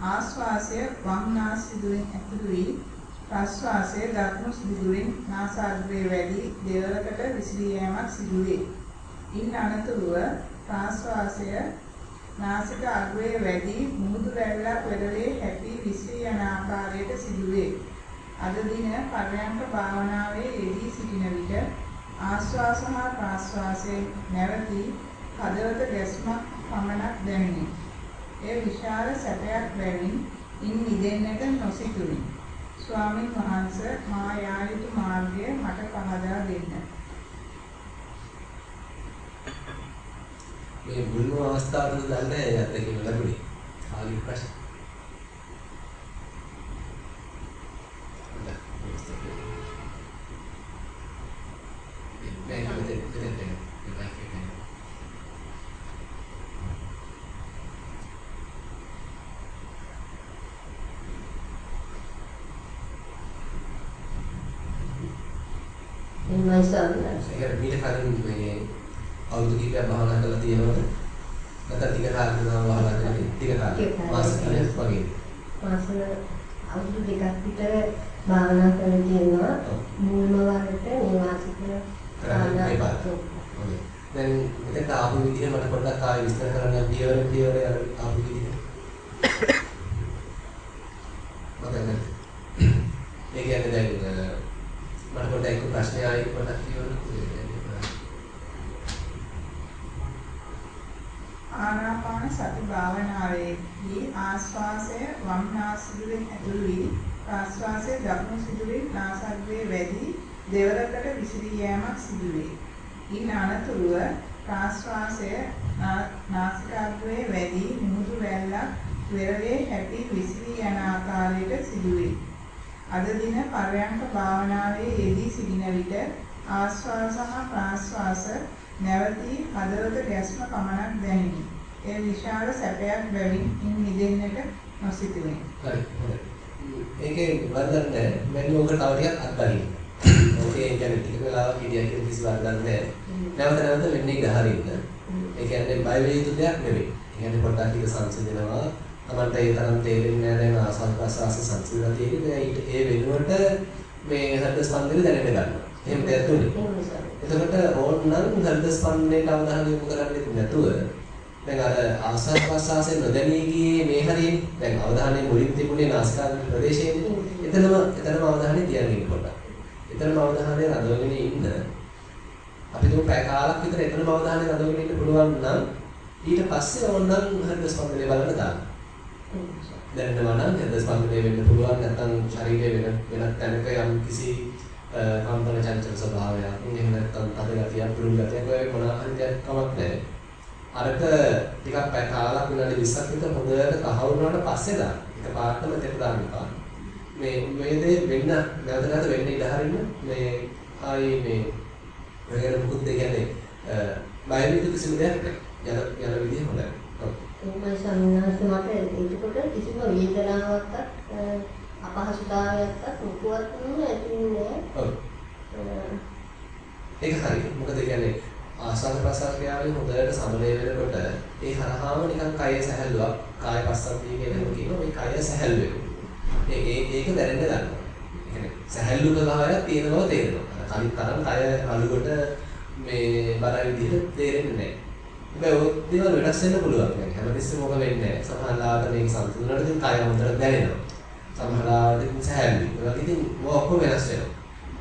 ආස්වාසය වම් නාසිදුවෙන් ඇතුළු වී ප්‍රශ්වාසයේ දකුණු සිදුරින් නාසාග්‍රේ වැඩි දෙවරකට විසිරී යෑමක් සිදුවේ. ඉන් අනතුරුව ප්‍රශ්වාසය නාසික අග්‍රයේ වැඩි මුහුදු රැල්ලක් වෙරළේ හැපි විසිරී යන ආකාරයට සිදුවේ. අද දින පරයන්ක භාවනාවේ යෙදී සිටින විට ආශ්වාස හා ප්‍රාශ්වාසයේ නැවතී හදවත ගැස්මක් පමණක් දැනිනි. ඒ විශාල සැපයක් බැවින් ඉන් මිදෙන්නට නොසිතුනි. ස්වාමින් වහන්සේ මා යා යුතු මාර්ගය මට පහදා දෙන්න. මේ මුල්ම අවස්ථාවේදී දන්නේ අත්දැකීම ලැබුණේ. ආලි ප්‍රශ්න. මේ මෙතන මෙතන එහෙමයි ස්වාමීන් ඒක මීට කලින් මේ අවුරුදු කිහිපයක් භාවනා කරලා තියෙනවද? නැත්නම් ටික කාලෙක නම් භාවනා කරන්නේ ටික කාලෙක. මාස කිහිපයක් වගේ. මාස අවුරුදු දෙකක් විතර භාවනා කරලා තියෙනවා. මුල්ම වරට නිවාසික. හොඳයි. දැන් මෙතෙන්ට ආපු විදිහ මට පොඩ්ඩක් ආයෙ විස්තර කරන්න පියවර පියවර යන ආපු විදිහ. මතකද? ඒ කියන්නේ දැන් මට පොඩ්ඩක් එක ප්‍රශ්නයක් ආයෙ මට කියවන්න ආනාපාන සති භාවනාවේදී ආස්වාසය වම් නාසිදුවෙන් ඇතුළු වී ප්‍රාස්වාසය දකුණු සිදුවෙන් නාසග්‍රේ වැඩි දෙවරකට විසිරී යෑමක් සිදුවේ. ඊන අනතුරුව ප්‍රාස්වාසය නාසිකාග්‍රේ වැඩි මුහුදු වැල්ලක් වෙරළේ හැපි විසිරී යන ආකාරයට සිදුවේ. අද දින පරයන්ක භාවනාවේ යෙදී සිටින විට ආස්වාස සහ ප්‍රාස්වාස නැවතී හදවත ගැස්ම පමණක් දැනිනි. ඒ විශාල සැපයක් බැවින් ඉන් මිදෙන්නට නොසිතුවේ. හරි හොඳයි. ඒකේ වරදක් නැහැ. මම ඕක තව ටිකක් අත්දකින්න. ඕකේ කියන්නේ ටික වෙලාවක් හිටියා කියන කිසි වරදක් නැහැ. නැවත නැවත වෙන්නේ ගහරින්න. ඒ කියන්නේ බය වෙ යුතු දෙයක් නෙවෙයි. ඒ කියන්නේ පොඩ්ඩක් ටික සංසිඳනවා. Tamanta ඒ තරම් තේරෙන්නේ නැහැ දැන් ආසල් ප්‍රසවාස සංසිඳලා තියෙන්නේ. ඊට ඒ වෙනුවට මේ හෘද ස්පන්දනය දැනෙන්න ගන්නවා. එහෙම දෙයක් තුනේ. එතකොට ඕන්නම් හෘද ස්පන්දනයට අවධානය යොමු කරන්නේ නැතුව දැන් අර ආස්වාද ප්‍රසආසයෙන් නොදැනී ගියේ මේ හරියනේ. දැන් අවධානය මුලින් තිබුණේ නාසිකාග්‍ර ප්‍රදේශයේදී. එතනම එතනම අවධානය තියන්න ඉන්න පොඩ්ඩක්. එතනම අවධානය රඳවගෙන ඉන්න. අපි දුක පැය කාලක් විතර එතනම අවධානය රඳවගෙන ඉන්න පුළුවන් නම් ඊට පස්සේ ඕන්නම් හෘද ස්පන්දනය බලන්න දාන්න. දැනෙනවා නම් හෘද ස්පන්දනය වෙන්න පුළුවන් නැත්නම් ශරීරයේ වෙන වෙනත් තැනක යම් කිසි කම්පන චංචල ස්වභාවයක් එහෙම නැත්නම් තද ගතියක් පුරුදු ගතියක් ඔය මොනවා හරි දෙයක් කමක් නැහැ. අරක ටිකක් පැය කාලක් විනාඩි 20ක් විතර හොඳට තහවුරු වුණාට පස්සේ දාන්න. ඒක පාටම දෙක දාන්න එපා. මේ මේ දේ වෙන්න නැවත නැවත වෙන්න ඉඩ හරින්න මේ ආයේ මේ වෙන මුකුත් දෙ කියන්නේ බය වෙන්න කිසිම දෙයක් නැහැ. යන යන විදිහ හොඳයි. එහෙමයි සම්මාස මට ඒකට කිසිම වේදනාවක්වත් අපහසුතාවයක්වත් මුකුවත්. ඔව්. ඒක හරි. මොකද කියන්නේ ආස්වාද ප්‍රසාර ක්‍රියාවෙන් හොඳට සමනය වෙනකොට ඒ හරහාම නිකන් කය සැහැල්ලුවක් කාය පස්සද්ධිය කියලා කියනවා මේ කය සැහැල්ලු වෙනවා. ඒ ඒ ඒක දැනෙන්න ගන්නවා. ඒ කියන්නේ සැහැල්ලු භාවයක් තියෙන බව තේරෙනවා. කලින් තරම් කය අලුවට මේ බර විදිහට තේරෙන්නේ නැහැ. හැබැයි ඔය දේවල් වෙනස් වෙන්න පුළුවන්. يعني හැමතිස්සෙම මොක වෙන්නේ නැහැ. සමහරවිට මේක සම්පූර්ණට ඉතින් කය හොඳට දැනෙනවා. සමහරවිට සැහැල්ලු. ඒ වගේ ඉතින් ඔක්කොම වෙනස් වෙනවා.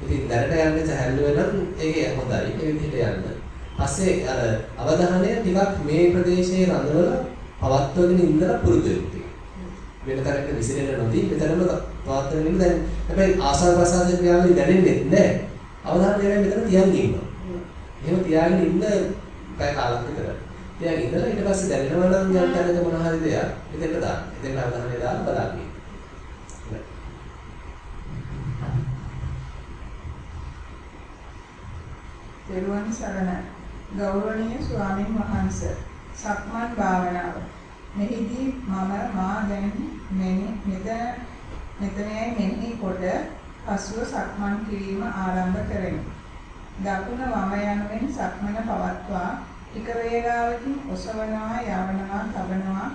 ඉතින් දැනට යන්නේ සැහැල්ලු වෙනම් ඒක හොඳයි. ඒ විදිහට යන්න. පස්සේ අර අවධානය ටිකක් මේ ප්‍රදේශයේ රඳවලා පවත්වගෙන ඉඳලා පුරුදු වෙන්න. වෙන තැනක විසිරෙන්න නොදී මෙතනම පවත්වගෙන ඉන්න දැන් හැබැයි ආසාව ප්‍රසාද ක්‍රියාවලිය දැනෙන්නේ නැහැ. අවධානය දැන් මෙතන තියන් ඉන්නවා. එහෙම තියාගෙන ඉන්න පැය කාලක් විතර. තියාගෙන ඉඳලා ඊට පස්සේ දැනෙනවා නම් යම් තැනක මොන හරි දෙයක් එතෙන්ට දාන්න. එතෙන්ට අවධානය දාලා බලන්න. තෙරුවන් සරණයි. ගෞරවනීය ස්වාමින් වහන්සේ සක්මන් භාවනාව. මෙහිදී මම මා දැන් මෙතන මෙතනයි මෙහි කොට පසුව සක්මන් කිරීම ආරම්භ කරමි. දකුණ වම යනුවෙන් සක්මන පවත්වා ටික වේලාවකින් ඔසවනවා යවනවා තබනවා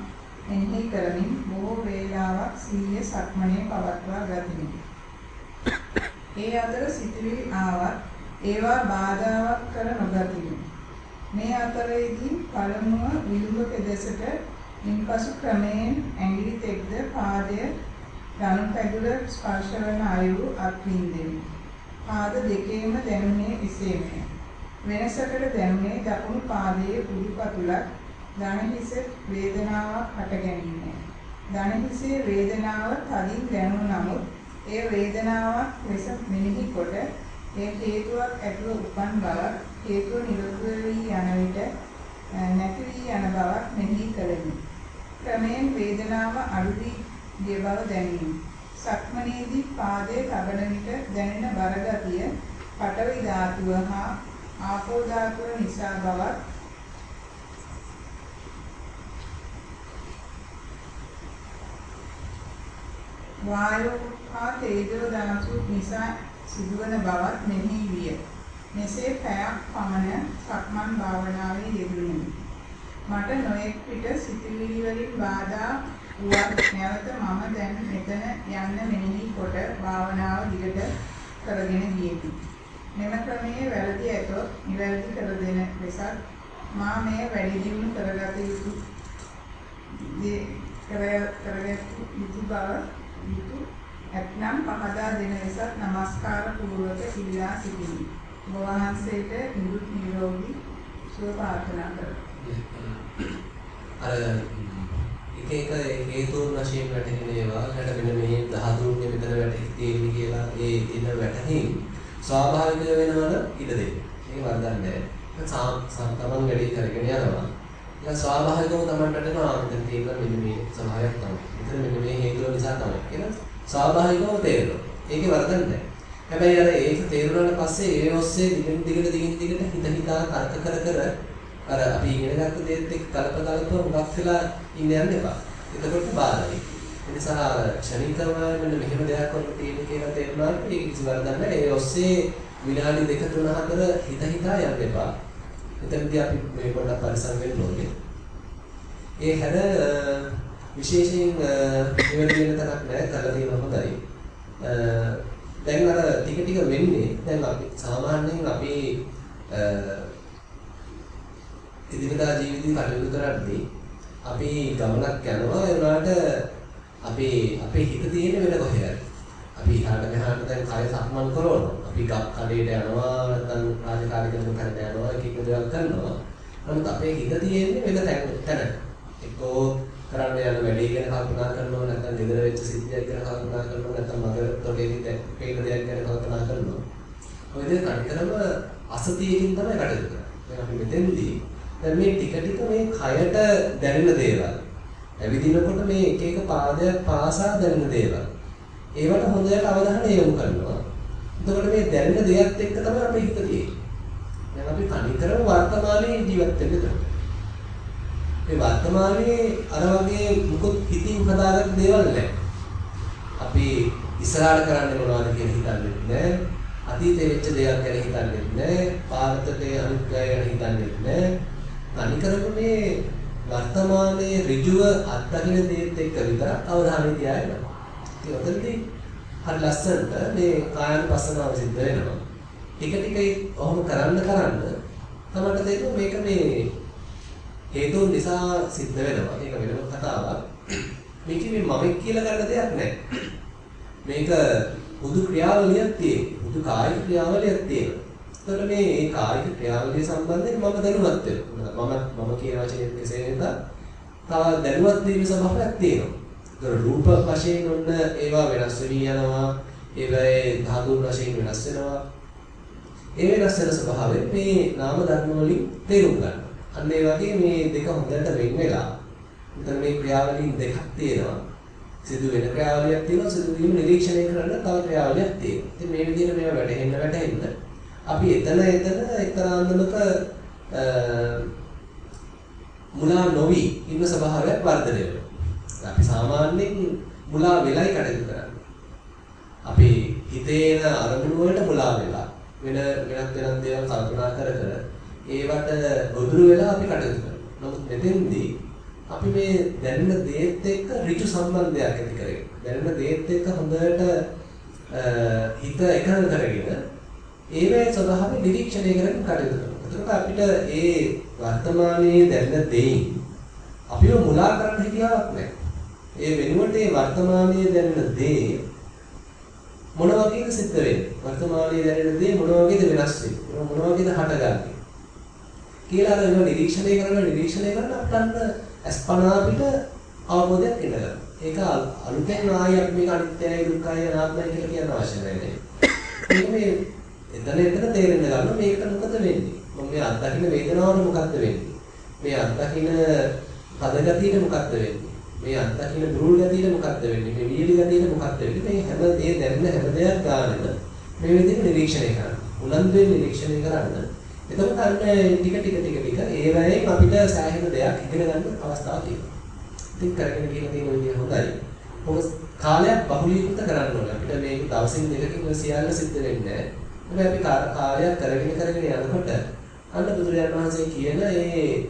මෙහි කරමින් බොහෝ වේලාවක් සීය සක්මනේ පවත්වා ගතිමි. ඒ අතර සිතුවිලි ආවත් ඒවා බාධාවක් කර නොගතිමි. මේ අතරේදී පළමුව විලුඹ පෙදෙසට ඉන්පසු ක්‍රමයෙන් ඇඟිලි තෙක්ද පාදය ධනු පැදුර ස්පර්ශ වන අයුරු අත්විඳෙමි. පාද දෙකේම දැනුනේ එසේමය. වෙනසකට දැනුනේ දකුණු පාදයේ උඩුපතුලක් ධන හිස වේදනාවක් හට ගැනීමයි. ධන හිසේ වේදනාව තදින් දැනුන නමුත් ඒ වේදනාවක් ලෙස මෙනෙහි කොට ඒ හේතුවක් ඇතුව උපන් බවක් හේතුව නිරුද්ධ වී යන විට නැති වී යන බවක් මෙහි කළෙමි. ක්‍රමයෙන් වේදනාව අඩු වී ගිය බව දැනිනි. සක්මනේදී පාදයේ තබන විට දැනෙන බරගතිය පඨවි ධාතුව හා ආපෝ ධාතුව නිසා බවක් වායෝ හා තේජෝ ධාතු නිසා සිදුවන බවත් මෙහි විය. මෙසේ පැයක් පමණ සක්මන් භාවනාවේ යෙදුණෙමි. මට නොඑක් විට සිතුවිලි වලින් බාධා වුවත් නැවත මම දැන් මෙතන යන්න මෙනෙහි කොට භාවනාව දිගට කරගෙන ගියෙමි. මෙම ක්‍රමයේ වැරදි ඇතොත් නිවැරදි කර දෙන ලෙසත් මා මේ වැඩි දියුණු කරගත යුතු කරගත යුතු බව යුතු ඇතනම් පහදා දෙන ලෙසත් নমස්කාර පූර්වක ඉල්ලා සිටිමි. ඔබ වහන්සේට නිරුත් නිරෝගී සුව ප්‍රාර්ථනා කරමි. අර එක එක හේතුන් වශයෙන් වැටෙන ඒවා කට මෙන්න මේ ධාතුන්ගේ මෙතන වැටෙන්නේ තියෙන්නේ කියලා ඒ ඉන වැටහින් ස්වාභාවික වෙනවන ඉඩ දෙන්න. ඒක වරදක් නෑ. තමන් වැඩි කරගෙන යනවා. ඒක ස්වාභාවිකව තමන්ට වැටෙනවා මෙතන තියෙන මෙන්න මේ ස්වභාවයක් තමයි. මෙතන මෙන්න මේ හේතුව නිසා තමයි කියලා ස්වාභාවිකව තේරෙනවා. ඒකේ වරදක් නෑ. හැබැයි අර ඒක තේරුණාට පස්සේ ඒ ඔස්සේ දිගින් දිගට දිගින් දිගට හිත හිතා තර්ක කර කර අර අපි ඉගෙන ගත්ත දේත් එක්ක කලප කලප උගක් වෙලා ඉන්න යන්න එපා. එතකොට බාරයි. ඒ නිසා ක්ෂණිකව මෙන්න මෙහෙම දෙයක් කරන්න තියෙන කියලා තේරුණාට ඒක කිසි වරදක් නැහැ. ඒ ඔස්සේ විනාඩි 2 3 4 හිත හිතා යන්න එපා. එතනදී අපි මේ පොඩ්ඩක් පරිසම් වෙන්න ඕනේ. ඒ හැර විශේෂයෙන් නිවැරදි වෙන තරක් නැහැ. කරලා තියෙන හොඳයි. දැන් අර ටික ටික වෙන්නේ දැන් අපි සාමාන්‍යයෙන් අපි ඉදිරියදා ජීවිතේ කටයුතු කරද්දී අපි ගමනක් යනවා ඒ වුණාට අපි අපේ හිත තියෙන්නේ වෙන කොහෙද අපි ඉහාට මෙහාට දැන් කය සක්මන් කරනවා. අපි ගක් කඩේට යනවා නැත්නම් රාජකාරී කරන කරට යනවා එක එක දේවල් කරනවා. නමුත් අපේ හිත තියෙන්නේ වෙන තැන තැන එක්කෝ කරන්න යන වැඩේ ගැන කල්පනා කරනවා නැත්නම් ගෙදර වෙච්ච සිද්ධියක් ගැන කල්පනා කරනවා නැත්නම් මග තොටේදී පේන දෙයක් ගැන කල්පනා කරනවා. ඔය දේ කණිතරම අසතියකින් තමයි කටයුතු කරන්නේ. දැන් අපි මෙතෙන්දී දැන් මේ ටික ටික මේ කයට දැනෙන දේවල්. ඇවිදිනකොට මේ එක එක පාදයක් පාසා දැනෙන දේවල්. ඒවට හොඳට අවධානය යොමු කරනවා. එතකොට මේ දැනෙන දේයත් එක්ක තමයි අපේ හිත තියෙන්නේ. දැන් අපි තනිකරම වර්තමානයේ ජීවත් වෙන්න මේ වර්තමානයේ අර වගේ මුකුත් හිතින් හදාගත්ත දේවල් නැහැ. අපි ඉස්සරහට කරන්නේ මොනවද කියලා හිතන්නේ නැහැ. අතීතේ වෙච්ච දේවල් ගැන හිතන්නේ නැහැ. පාරතේ අනිත් ගැන හිතන්නේ නැහැ. තනිකරම මේ වර්තමානයේ ඍජුව අත්දකින්න දේත් එක්ක විතර අවධානය තියාගන්න. ඉතින් ඔතනදී හරි ලස්සනට මේ කායानुපස්සනාව සිද්ධ වෙනවා. ටික ටික ඔහොම කරන්න කරන්න තමයි තේරෙන්නේ මේක මේ හේතුන් නිසා සිද්ධ වෙනවා. මේක වෙනම කතාවක්. මේක මේ මම කියලා ගන්න දෙයක් නැහැ. මේක පුදු ක්‍රියාවලියක් තියෙනවා. පුදු කායික ක්‍රියාවලියක් තියෙනවා. එතකොට මේ ඒ කායික ක්‍රියාවලිය සම්බන්ධයෙන් මම දැනුවත් වෙනවා. මම මම කියන වචනේ කෙසේ වෙතත් තව දැනුවත් වීම ස්වභාවයක් තියෙනවා. ඒතර රූප වශයෙන් ඔන්න ඒවා වෙනස් වෙවි යනවා. ඒවායේ ධාතුන් වශයෙන් වෙනස් වෙනවා. ඒ වෙනස් වෙන ස්වභාවය මේ නාම ධර්ම වලින් තේරුම් ගන්න. අන්න ඒ වගේ මේ දෙක හොඳට වෙන් වෙලා මෙතන මේ ක්‍රියාවලින් දෙකක් තියෙනවා. සිදු වෙන ක්‍රියාවලියක් තියෙනවා සිදු වීම නිරීක්ෂණය කරන්න තව ක්‍රියාවලියක් තියෙනවා. ඉතින් මේ විදිහට මේවා වැටහෙන්න වැටහෙන්න අපි එතන එතන එක්තරා අන්දමක මුලා නොවි ඉන්න ස්වභාවයක් වර්ධනය වෙනවා. අපි සාමාන්‍යයෙන් මුලා වෙලයි කටයුතු කරන්නේ. අපි හිතේන අරමුණු වලට මුලා වෙලා වෙන වෙනත් වෙනත් දේවල් කල්පනා කර කර ඒවට ගොදුරු වෙලා අපි කටයුතු කරනවා. නමුත් මෙතෙන්දී අපි මේ දැනෙන දේත් එක්ක ඍජු සම්බන්ධයක් ඇති කරගෙන දැනෙන දේත් එක්ක හොඳට හිත එකඟ කරගෙන ඒවැයි ස්වභාවය නිරීක්ෂණය කරගෙන කටයුතු කරනවා. එතකොට අපිට ඒ වර්තමානයේ දැනෙන දෙයින් අපිව මුලා කරන්න හැකියාවක් නැහැ. ඒ වෙනුවට ඒ වර්තමානයේ දැනෙන දේ මොන වගේද සිද්ධ වෙන්නේ? වර්තමානයේ දැනෙන දේ මොන වගේද වෙනස් වෙන්නේ? මොන වගේද හටගන්නේ? කියලා අර නිරීක්ෂණය කරන නිරීක්ෂණය කරන අපට අස්පනා අපිට අවබෝධයක් එනවා. ඒක අලුතෙන් ආයෙත් මේක අනිත්‍යයි දුක්ඛයි අනාත්මයි කියලා කියන්න අවශ්‍ය නැහැ. මේක මේ එතන එතන තේරෙන්න ගන්න මේකට මොකද වෙන්නේ? මම මේ අත්දකින්න වේදනාවට මොකද්ද වෙන්නේ? මේ අත්දකින්න පදගතියට මොකද්ද වෙන්නේ? මේ අත්දකින්න බුරුල් ගතියට මොකද්ද වෙන්නේ? මේ වීලි ගතියට මොකද්ද වෙන්නේ? මේ හැම දේ දැනෙන හැම දෙයක් ගන්නෙම මේ විදිහට නිරීක්ෂණය කරන්න. උනන්දුවෙන් නිරීක්ෂණය කරන්න. එතකොට අන්න ටික ටික ටික ටික ඒ වගේම අපිට සෑහෙන දෙයක් ඉගෙන ගන්න අවස්ථාවක් තියෙනවා. ඉතින් කරගෙන ගිහින් තියෙන විදිය හොඳයි. මොකද කාලයක් බහුලීකృత කරන්න ඕනේ. අපිට මේක දවසින් දෙකකින් සියල්ල සිද්ධ වෙන්නේ නැහැ. හැබැයි අපි කාලයක් කරගෙන කරගෙන යනකොට අන්න බුදුරජාණන් වහන්සේ කියන ඒ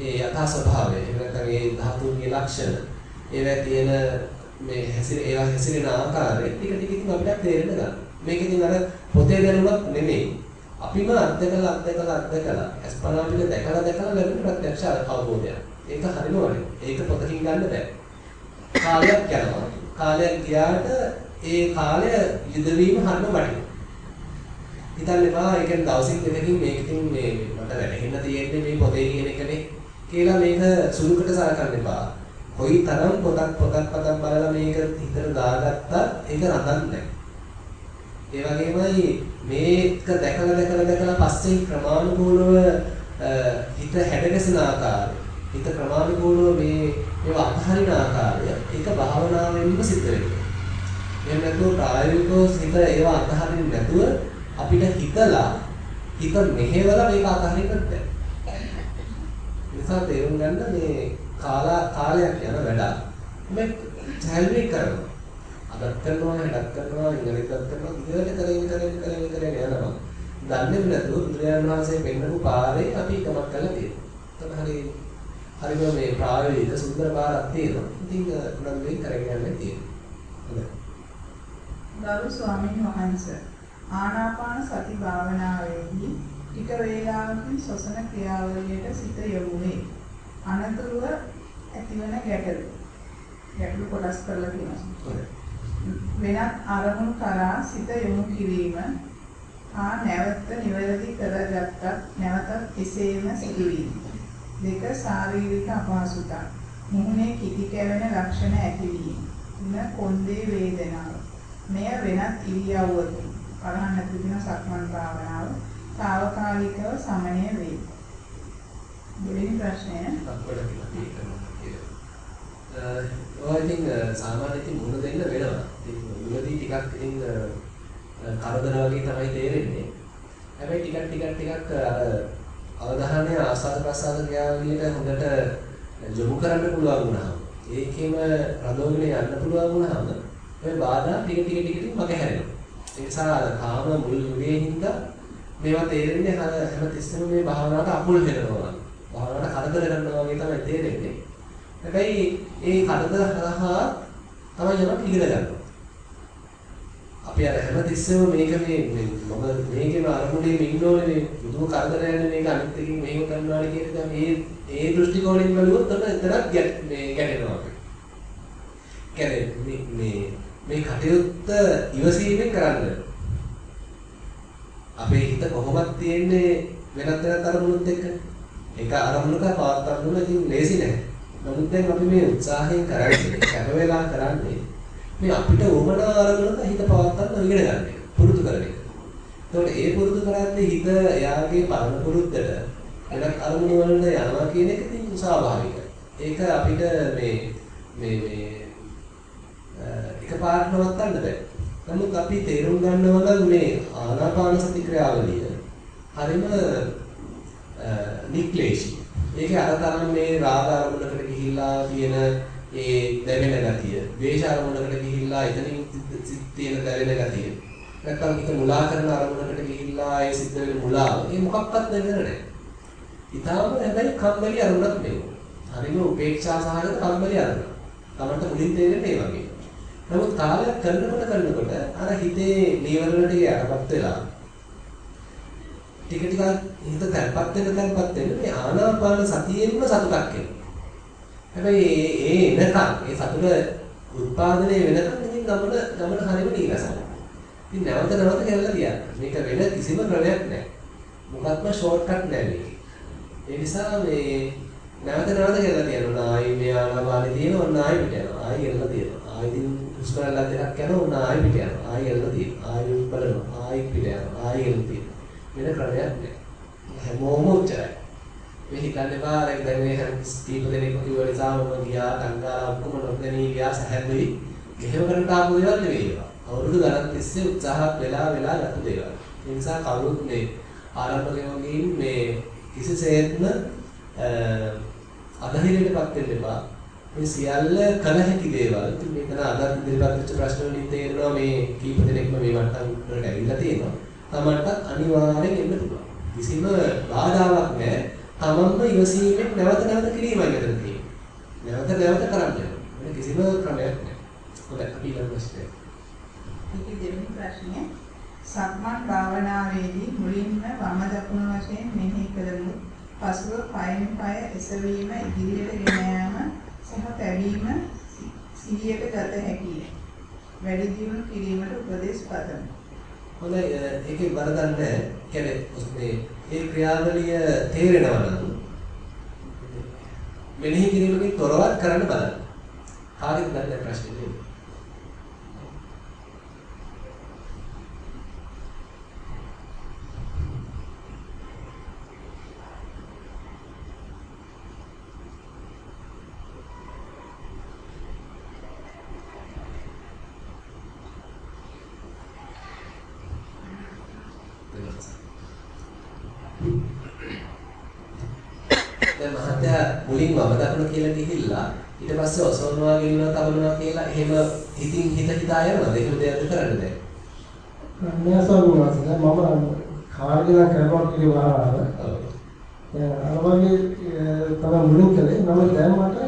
ඒ යථා ස්වභාවය එහෙම නැත්නම් ඒ ධාතුන්ගේ ලක්ෂණ ඒවා තියෙන මේ හැසිර ඒවා හැසිරෙන ආකාරය ටික ටික ඉතින් අපිට තේරෙන්න ගන්නවා. මේක ඉතින් අර පොතේ දැනුමක් නෙමෙයි. අපිම අත්දකලා අත්දකලා අත්දකලා අස්පනා අපිට දැකලා දැකලා ලැබෙන ප්‍රත්‍යක්ෂ අවබෝධයක්. ඒක හරිම වටිනවා. ඒක පොතකින් ගන්න බෑ. කාලයක් යනවා. කාලයක් ගියාට ඒ කාලය යුදවීම හරිම වටිනවා. හිතන්න එපා ඒ කියන්නේ දවසින් දෙකකින් මේක ඉතින් මේ මට වැටහෙන්න තියෙන්නේ මේ පොතේ කියන එකනේ කියලා මේක සුළුකට සලකන්න එපා. කොයි තරම් පොතක් පොතක් පතක් බලලා මේක හිතට දාගත්තත් ඒක රඳන්නේ ඒ වගේමයි මේක දැකලා දැකලා දැකලා පස්සේ ක්‍රමානුකූලව හිත හැඩගැසෙන ආකාරය හිත ක්‍රමානුකූලව මේ මේවා අත්හරින ආකාරය ඒක භාවනාවෙන්ම සිද්ධ වෙනවා. එහෙම නැතුව ප්‍රායෝගිකව හිත ඒවා අත්හරින්න නැතුව අපිට හිතලා හිත මෙහෙवला මේක අතහරින්න බෑ. නිසා තේරුම් ගන්න මේ කාලා කාලයක් යන වැඩක්. මේ සැලවි කරනවා. අදත් කරනවා හෙටත් කරනවා ඉංග්‍රීසිත් කරනවා ඉතින් කරගෙන කරගෙන කරගෙන කරගෙන යනවා. දන්නේ නැතුව බුදුරජාණන් වහන්සේ පෙන්නපු පාරේ අපි එකමත් කරලා තියෙනවා. හරි හරිම මේ ප්‍රායෝගික සුන්දර පාරක් තියෙනවා. ඉතින් උනන් මේ කරගෙන යන්නේ තියෙනවා. ගරු ස්වාමීන් වහන්සේ ආනාපාන සති භාවනාවේදී ටික වේලාවකින් ශ්වසන ක්‍රියාවලියට සිත යොමු වේ. අනතුරුව ඇතිවන ගැටලු. ගැටලු කොටස් කරලා තියෙනවා. වෙනත් අරමුණු කරා සිත යොමු කිරීම ආ නැවත නිවැරදි කරගත්තත් නැවතත් එසේම සිදුවීම. දෙක ශාරීරික අපහසුතා. මුහුණේ කිටි කැවෙන ලක්ෂණ ඇතිවීම. තුන කොන්දේ වේදනාව. මෙය වෙනත් ඉරියව්වකින් අරහන් නැතින සක්මන් භාවනාව తాවකාලිකව සමනය වේ. දෙවෙනි ප්‍රශ්නය අපිට කියලා ඔය ඉතින් සාමාන්‍ය ඉතින් මුණ දෙන්න වෙනවා. ඉතින් මුලදී ටිකක් ඉතින් කරදර වගේ තමයි තේරෙන්නේ. හැබැයි ටිකක් ටිකක් ටිකක් අර අවධානය ආස්වාද ප්‍රසආද ක්‍රියාවලියට හොඳට යොමු කරන්න පුළුවන් වුණාම ඒකෙම රඳවගෙන යන්න පුළුවන් වුණාම ඔය බාධා ටික ටික ටික ටික මග හැරෙනවා. ඒ නිසා තාම මුල් යුගයේ හින්දා මේවා තේරෙන්නේ හැම තිස්සෙම මේ භාවනාවට අපුල් වෙනවා. භාවනාවට කරදර කරනවා වගේ තමයි තේරෙන්නේ. හැබැයි ඒ කරදර හරහා තමයි යමක් ඉගෙන ගන්නවා. අපි අර හැම තිස්සෙම මේක මේ මම මේකේම අරමුණේ ඉන්න ඕනේ මේ මුදුම කරදර යන්නේ මේක අනිත් එකකින් මේක කරනවා කියන එක මේ ඒ දෘෂ්ටි කෝණයෙන් බලුවොත් තමයි එතරම් මේ ගැටෙනවා අපි. කියන්නේ මේ මේ කටයුත්ත ඉවසීමෙන් කරන්න. අපේ හිත කොහොමද තියෙන්නේ වෙනත් වෙනත් අරමුණුත් එක්ක. ඒක අරමුණක පවත්තන්න ඕන ඉතින් ලේසි නෑ. නමුත් දැන් අපි මේ උත්සාහයෙන් කරන්නේ කැප වෙලා කරන්නේ මේ අපිට උමනා අරමුණක හිත පවත්තන්න ඉගෙන ගන්න එක. පුරුදු කරන එක. එතකොට ඒ පුරුදු කරද්දී හිත එයාගේ පරණ පුරුද්දට වෙනත් අරමුණු වලට යනවා කියන එක ඉතින් ස්වාභාවිකයි. ඒක අපිට මේ මේ මේ එකපාරට නවත්තන්න බෑ. නමුත් අපි තේරුම් ගන්නවා නම් මේ ආනාපාන සති ක්‍රියාවලිය හරිම නික්ලේශී. ඒකේ අර තරම් මේ රාග අරමුණකට ගිහිල්ලා තියෙන ඒ දැවෙන ගතිය, ද්වේෂ අරමුණකට ගිහිල්ලා එතනින් තියෙන දැවෙන ගතිය. නැත්නම් හිත මුලා කරන අරමුණකට ගිහිල්ලා ඒ සිද්ධ වෙන මුලාව. ඒ මොකක්වත් දැවෙන්නේ නැහැ. ඊටාම හැබැයි කම්මැලි අරමුණක් නෙවෙයි. හරිම උපේක්ෂා සහගත කම්මැලි අරමුණ. තමන්ට මුලින් තේරෙන්නේ ඒ වගේ. නමුත් කාලයක් කරනකොට කරනකොට අර හිතේ නීවරණ ටික යටපත් වෙලා ටික ටික හිත තැම්පත් වෙන තැම්පත් වෙන මේ ආනාපාන සතියෙන්ම සතුටක් එනවා. හැබැයි ඒ එනකන් ඒ සතුට උත්පාදනය වෙනකන් ඉතින් ගමන ගමන හරියම නීරසයි. ඉතින් නැවත නැවත කරලා තියන්න. මේක වෙන කිසිම ක්‍රමයක් නැහැ. මොකක්ම ෂෝට් කට් නැහැ මේක. ඒ නිසා මේ නැවත නැවත කරලා තියන්න. ආයි මේ ආනාපානෙ තියෙන ඔන්න ආයි පිට යනවා. ආයි කරලා තියෙනවා. ආයි ඉතින් හුස්ම රැල්ල දෙකක් යනවා ඔන්න ආයි පිට යනවා. ආයි කරලා තියෙනවා. ආයි බලනවා. ආයි පිට යනවා. ආයි කරලා තියෙනවා. වෙන ක්‍රමයක් නැහැ. හැමෝම උච්චරයි. මේ හිතන්න එපා දැන් මේ කීප දෙනෙක් කිව්ව නිසා මම ගියා සංගාලා ඔක්කොම නොදැනී ගියා සැහැල්ලුයි. මෙහෙම කරන්න ආපු දේවල් නෙවෙයි ඒවා. අවුරුදු ගණන් තිස්සේ උත්සාහත් වෙලා වෙලා ගත දේවල්. ඒ නිසා කවුරුත් මේ ආරම්භකයෝගින් මේ කිසිසේත්ම අධෛර්යයටපත් වෙන්න එපා. මේ සියල්ල කල හැකි දේවල්. ඉතින් මෙතන අද ඉදිරිපත් වෙච්ච ප්‍රශ්න වලින් තේරෙනවා මේ කීප දෙනෙක්ම මේ මට්ටම් වලට ඇවිල්ලා තියෙනවා. තමන්ට අනිවාර්යෙන් එන්න පුළුවන්. කිසිම බාධාවක් නැහැ. තමන්ම ඉවසීමෙන් නැවත නැවත කිරීමයි මෙතන තියෙන්නේ. නැවත නැවත කරන්න වෙන කිසිම ක්‍රමයක් නැහැ. හොඳයි අපි ඊළඟ ප්‍රශ්නය. මේකේ දෙවෙනි ප්‍රශ්නය සක්මන් භාවනාවේදී මුලින්ම වම දකුණු වශයෙන් මෙනෙහි කරමු. පසුව පයෙන් පය එසවීම ඉදිරියට ගෙන යාම සහ තැබීම සිහියට ගත හැකිය. වැඩි දියුණු කිරීමට උපදෙස් පතමි. හොඳයි ඒකේ වරදක් නැහැ. කියන්නේ මේ ඒ ක්‍රියාවලිය තේරෙනවා නම් මෙනෙහි කිරීමකින් තොරවත් කරන්න බලන්න. කාගෙද දන්නේ ප්‍රශ්නේ නේද? දැන් මහත්තයා මුලින් වම දකුණ කියලා ගිහිල්ලා ඊට පස්සේ ගෙනිනවා තවනවා කියලා එහෙම හිතින් හිත හිතා යනවාද? එහෙම දෙයක්ද කරන්න දැන් නෑ මම කාර්යයක් කරනවා කියලා වහාර ඔව්. අර වගේ තමයි මුලින් කළේ. නමුත් දැන් මට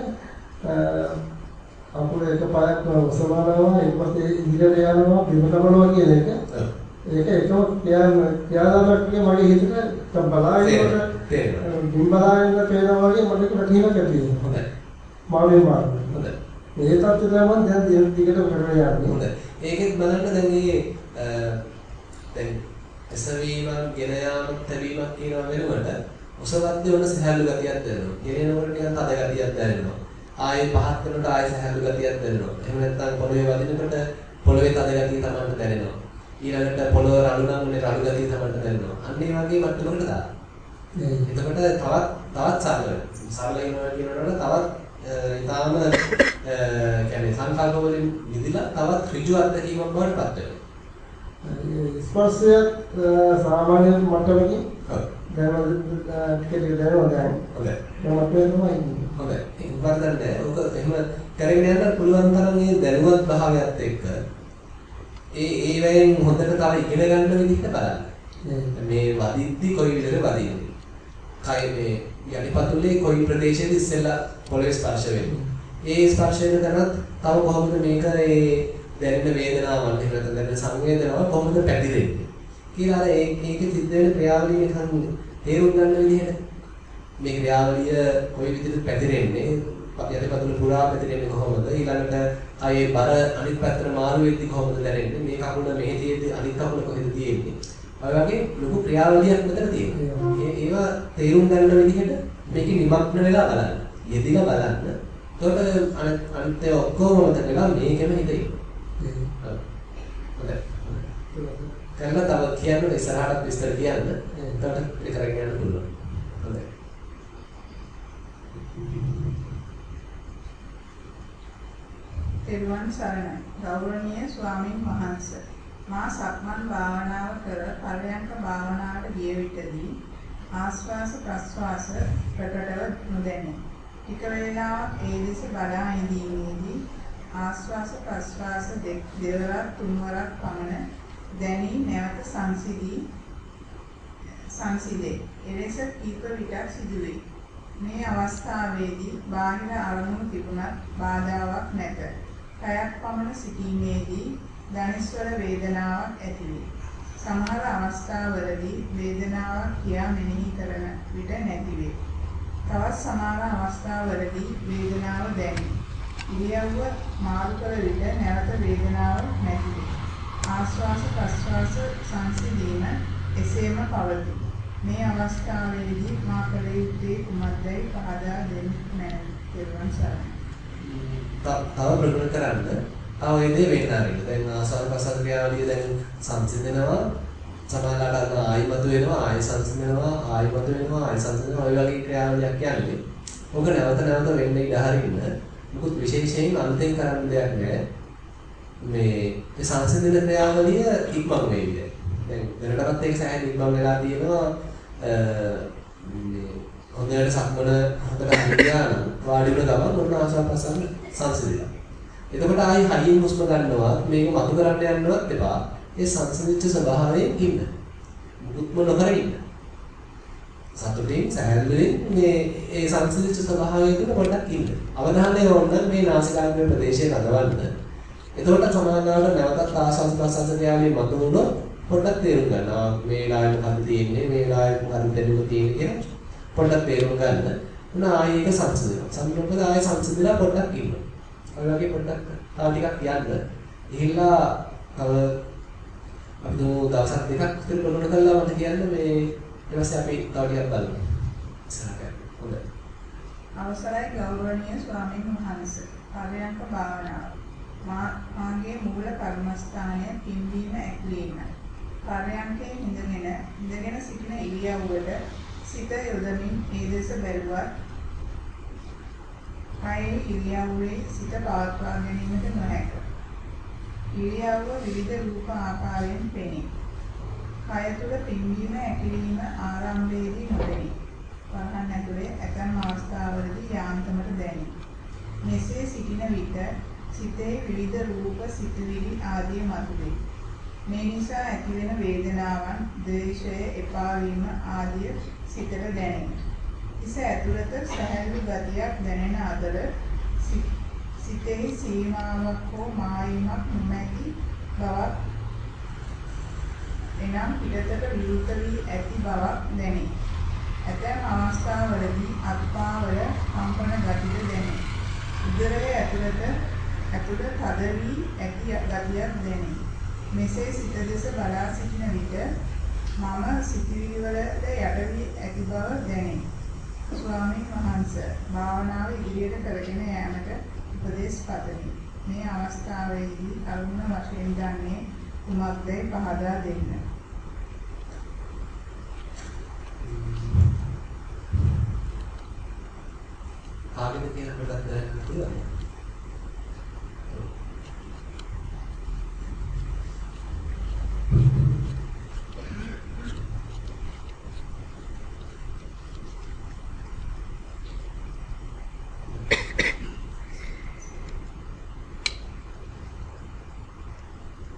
අපුල එක පායක් ඔසවනවා ඊට පස්සේ ඉදිරියට යනවා බිම තබනවා කියන එක. ඒක එකම ක්‍රියාදාමයක් මගේ හිතට බලාගෙනට බිම් බලාගෙන පේනවා වගේ මට ඒක වැටහිලා කැටියෙනවා හොඳයි. මාගේ මාර්ගය. හොඳයි මේ තත්ත්වය තමයි දැන් දින දිගට කරගෙන යන්නේ. හොඳයි. ඒකෙත් බලන්න දැන් මේ දැන් එසවීම ගෙන යාම තැබීමක් කියනවා වෙනුවට ඔසවද්දී ඔන්න සහැල්ලු ගතියක් දැනෙනවා. ගෙනෙනකොට නිකන් තද ගතියක් දැනෙනවා. ආයේ පහත් වෙනකොට ආයේ සහැල්ලු ගතියක් දැනෙනවා. එහෙම නැත්නම් පොළවේ වදිනකොට පොළවේ තද ගතිය තමන්ට දැනෙනවා. ඊළඟට පොළව රළු නම් උනේ රළු ගතිය තමන්ට දැනෙනවා. අන්න ඒ වගේ මට්ටමකට දාන්න. එතකොට තවත් තවත් සරල වෙනවා. සරල වෙනවා කියනකොට තවත් ඊටාම කියන්නේ සංකල්ප වලින් විදිලා තවත් ඍජු අත්දැකීමක් බවට පත් වෙනවා. ස්පර්ශය සාමාන්‍ය මට්ටමකින්. දැනන ටික ටික දැනනවා දැන් හොඳයි. දැන් මට වෙනවා ඉන්නේ හොඳයි. ඒක වර්ධන්නේ ඔක එහෙම කරගෙන යන්න පුළුවන් තරම් මේ දැනුවත් භාවයත් එක්ක ඒ ඒ වෙන් හොඳට තව ඉගෙන ගන්න විදිහට බලන්න. මේ වදිද්දි කොයි විදිහට වදින්නේ. කය මේ යටිපතුලේ කොයි ප්‍රදේශයේද ඉස්සෙල්ලා පොළවේ ස්පර්ශ වෙන්නේ. ඒ ස්පර්ශයෙන් කරනත් තව කොහොමද මේක ඒ දැනෙන වේදනාවන් එහෙම නැත්නම් දැනෙන සංවේදනාව කොහොමද පැතිරෙන්නේ? කියලා අර ඒ ඒකේ සිද්ධ වෙන ක්‍රියාවලිය නිකන් තේරුම් ගන්න විදිහට. මේ ක්‍රියාවලිය කොයි විදිහට පැතිරෙන්නේ? යටිපතුල පුරා පැතිරෙන්නේ කොහොමද? ඊළඟට ආයේ බර අනිත් පැත්තට මාරු වෙද්දි කොහොමද දැනෙන්නේ? මේ කකුල මෙහෙ තියෙද්දි අනිත් කකුල කොහෙද තියෙන්නේ? ඔය වගේ ලොකු ක්‍රියාවලියක් මෙතන තියෙනවා. ඒ ඒවා තේරුම් ගන්න විදිහට මේක නිමග්න වෙලා බලන්න. යෙදිලා බලන්න. එතකොට අනිත් ඒවා ඔක්කොම මතක වෙලා මේකෙම හිතේ හොඳයි කරලා තව කියන්න ඉස්සරහට විස්තර කියන්න. එතකොට ඒක කරගෙන යන්න පුළුවන්. හොඳයි. තෙරුවන් සරණයි. ගෞරවනීය ස්වාමින් වහන්සේ. මා සක්මන් භාවනාව කර පරයන්ක භාවනාවට ගිය විටදී ආස්වාස ප්‍රස්වාස ප්‍රකටව නොදැනේ. ටික වේලාවක් ඒ දෙස බලා ඉඳීමේදී ආස්වාස ප්‍රස්වාස දෙවරක් තුන්වරක් පමණ දැනි නැවත සංසිදී සංසිදේ. එලෙස කීප විටක් සිදුවේ. මේ අවස්ථාවේදී බාහිර අරමුණු තිබුණත් බාධාවක් නැත. පැයක් පමණ සිටීමේදී ධනිස්වර වේදනාවක් ඇතිවේ. සමහර අවස්ථාවලදී වේදනාවක් කියා මෙනෙහි කරන විට නැතිවේ. තවත් සමහර අවස්ථාවලදී වේදනාව දැනේ. ඉරියව්ව මාරු කළ විට නැවත වේදනාව නැතිවේ. ආශ්වාස ප්‍රශ්වාස සංසිඳීම එසේම පවතී. මේ අවස්ථාවේදී මා කළ යුත්තේ කුමක්දයි පහදා දෙන්න මැනවි. තව ප්‍රගුණ කරන්න තව ඒ දේ වේදනාවෙන්න. දැන් ආසාර ප්‍රසාර ක්‍රියාවලිය දැන් සංසිඳනවා සමහරවිට අර ආයිමතු වෙනවා ආයි සංසිඳනවා ආයිමතු වෙනවා ආයි සංසිඳනවා ඔය වගේ ක්‍රියාවලියක් යන්නේ. ඔක නැවත නැවත වෙන්න ඉඩ හරින්න. මොකද විශේෂයෙන් අන්තයෙන් කරන්න දෙයක් නැහැ. මේ ඒ සංසිඳන ක්‍රියාවලිය ඉක්මන් වෙන්නේ. දැන් දැනටමත් ඒක සෑහෙන ඉක්මන් වෙලා තියෙනවා. මේ හොඳට සක්මන හොඳට හරියා නම් වාඩි වෙන ගමන් ඔන්න ආසන්න ප්‍රසන්න සංසිඳිලා. එතකොට ආයි හයියෙන් හුස්ම ගන්නවා මේක මතු කරන්න යන්නවත් එපා. ඒ සංසිඳිච්ච ස්වභාවයෙන් ඉන්න. මුකුත්ම නොකර ඉන්න. සතුටින් සැහැල්ලුවෙන් මේ ඒ සංසිඳිච්ච ස්වභාවය තුළ පොඩ්ඩක් ඉන්න. අවධානය යොමුන්න මේ නාසිකාග්‍රේ ප්‍රදේශයේ නදවන්න. එතකොට සමානාවට නැවතත් ආසස් ප්‍රසස් ක්‍රියාවේ මතු වුණොත් පොඩ්ඩක් තේරුම් ගන්න. මේ වෙලාවේ මොකද තියෙන්නේ මේ වෙලාවේ මොකද දැනුම තියෙන්නේ කියලා පොඩ්ඩක් තේරුම් ගන්න. උන ආයේ ඒක සංසිඳනවා. සංසිඳනකොට ආයේ සංසිඳලා පොඩ්ඩක් ඉන්න. ඔය වගේ පොඩ්ඩක් තව ටිකක් යන්න. ගිහිල්ලා තව අපි දු දවස් දෙකක් විතර බලන කල්ලා මට කියන්න මේ ඊට පස්සේ අපි තව ටිකක් බලමු. ඉස්සරහට. හොඳයි. අවසරයි ගෞරවනීය ස්වාමීන් වහන්සේ. පරයන්ක භාවනාව. මා මාගේ මූල කර්මස්ථානය පිම්බීම ඇක්ලීම. පරයන්කේ ඉඳගෙන ඉඳගෙන සිටින ඉරියව්වට සිත යොදමින් ඒ දෙස බැලුවත් කයේ ඉරියව්වේ සිත පවත්වා ගැනීමට නොහැක. ඉරියව්ව විවිධ රූප ආකාරයෙන් පෙනේ. කය තුළ පිම්බීම ඇකිලිම ආරම්භයේදී නොපෙනේ. වරහන් ඇතුලේ ඇතැම් අවස්ථාවලදී යාන්තමට දැනේ. මෙසේ සිටින විට සිතේ විවිධ රූප සිතුවිලි ආදී මතුවේ. මේ නිසා ඇතිවෙන වේදනාවන්, ද්වේෂය, එපා වීම ආදී සිතට දැනේ. හිස ඇතුළත සැහැල්ලු ගතියක් දැනෙන අතර සිතෙහි සීමාවක් හෝ මායිමක් නොමැති බවක් එනම් පිටතට විරුද්ධ වී ඇති බවක් දැනේ. ඇතැම් අවස්ථාවලදී අත්පාවල කම්පන ගතිද දැනේ. උදරයේ ඇතුළත ඇතුළ තද වී ඇති ගතියක් දැනේ. මෙසේ සිත දෙස බලා සිටින විට මම සිතිවිලි වලට යට වී ඇති බව දැනේ. ස්වාමීන් වහන්සේ භාවනාව ඉදිරියට කරගෙන යාමට උපදේශ පතමි. මේ අවස්ථාවේදී අරුණ වශයෙන් ගන්නේ කුමක්දයි පහදා දෙන්න. කාගෙද කියලා පොඩ්ඩක් දැනගන්න පුළුවන්ද?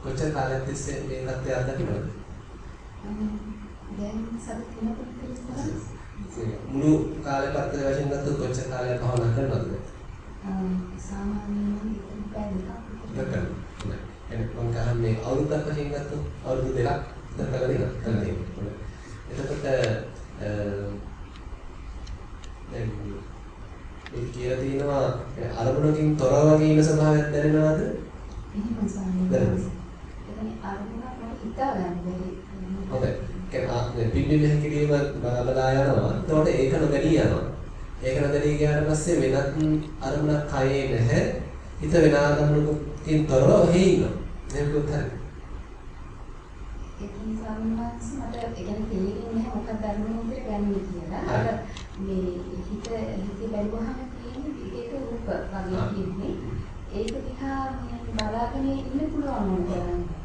කොච්චර කාලයක් තිස්සේ මේ තත්ත්වය අත්දකින්නවද? දැන් සති තුනකට මුළු කාලේ පත්‍ර වශයෙන් ගත්තොත් කොච්චර කාලයක් භාවනා කරනවද? සාමාන්‍යයෙන් පැය දෙකක් දෙකක්. එනේ මම කහන්නේ අවුරුද්දක් වශයෙන් ගත්තොත් අවුරුදු දෙකක් විතර කරලා දෙනවා. කරලා. එතකොට දැන් මේ කියලා තියෙනවා අරමුණකින් තොර වගේ ඉන්න ස්වභාවයක් දැනෙනවද? එහෙම සාමාන්‍යයෙන් අරමුණක් මට හිතා ගන්න බැරි. හොඳයි. කියන්නේ පිම්බි මෙහෙ කිරීම බලා යනවා. එතකොට ඒක නොදැනී යනවා. ඒක නොදැනී ගියාට පස්සේ වෙනත් අරමුණක් කයේ නැහැ. හිත වෙන අරමුණකින් තොරව ඔහේ ඉන්නවා. මේක උත්තර. ඒකෙන් සම්මානස් මට ඒ කියන්නේ තේරෙන්නේ නැහැ මොකක්ද අරමුණ උඩට ගන්නේ කියලා. අර මේ හිත හිතේ බැලුවහම තියෙන ඒක රූප වගේ තියෙන්නේ. ඒක දිහා බලාගෙන ඉන්න පුළුවන් නේද?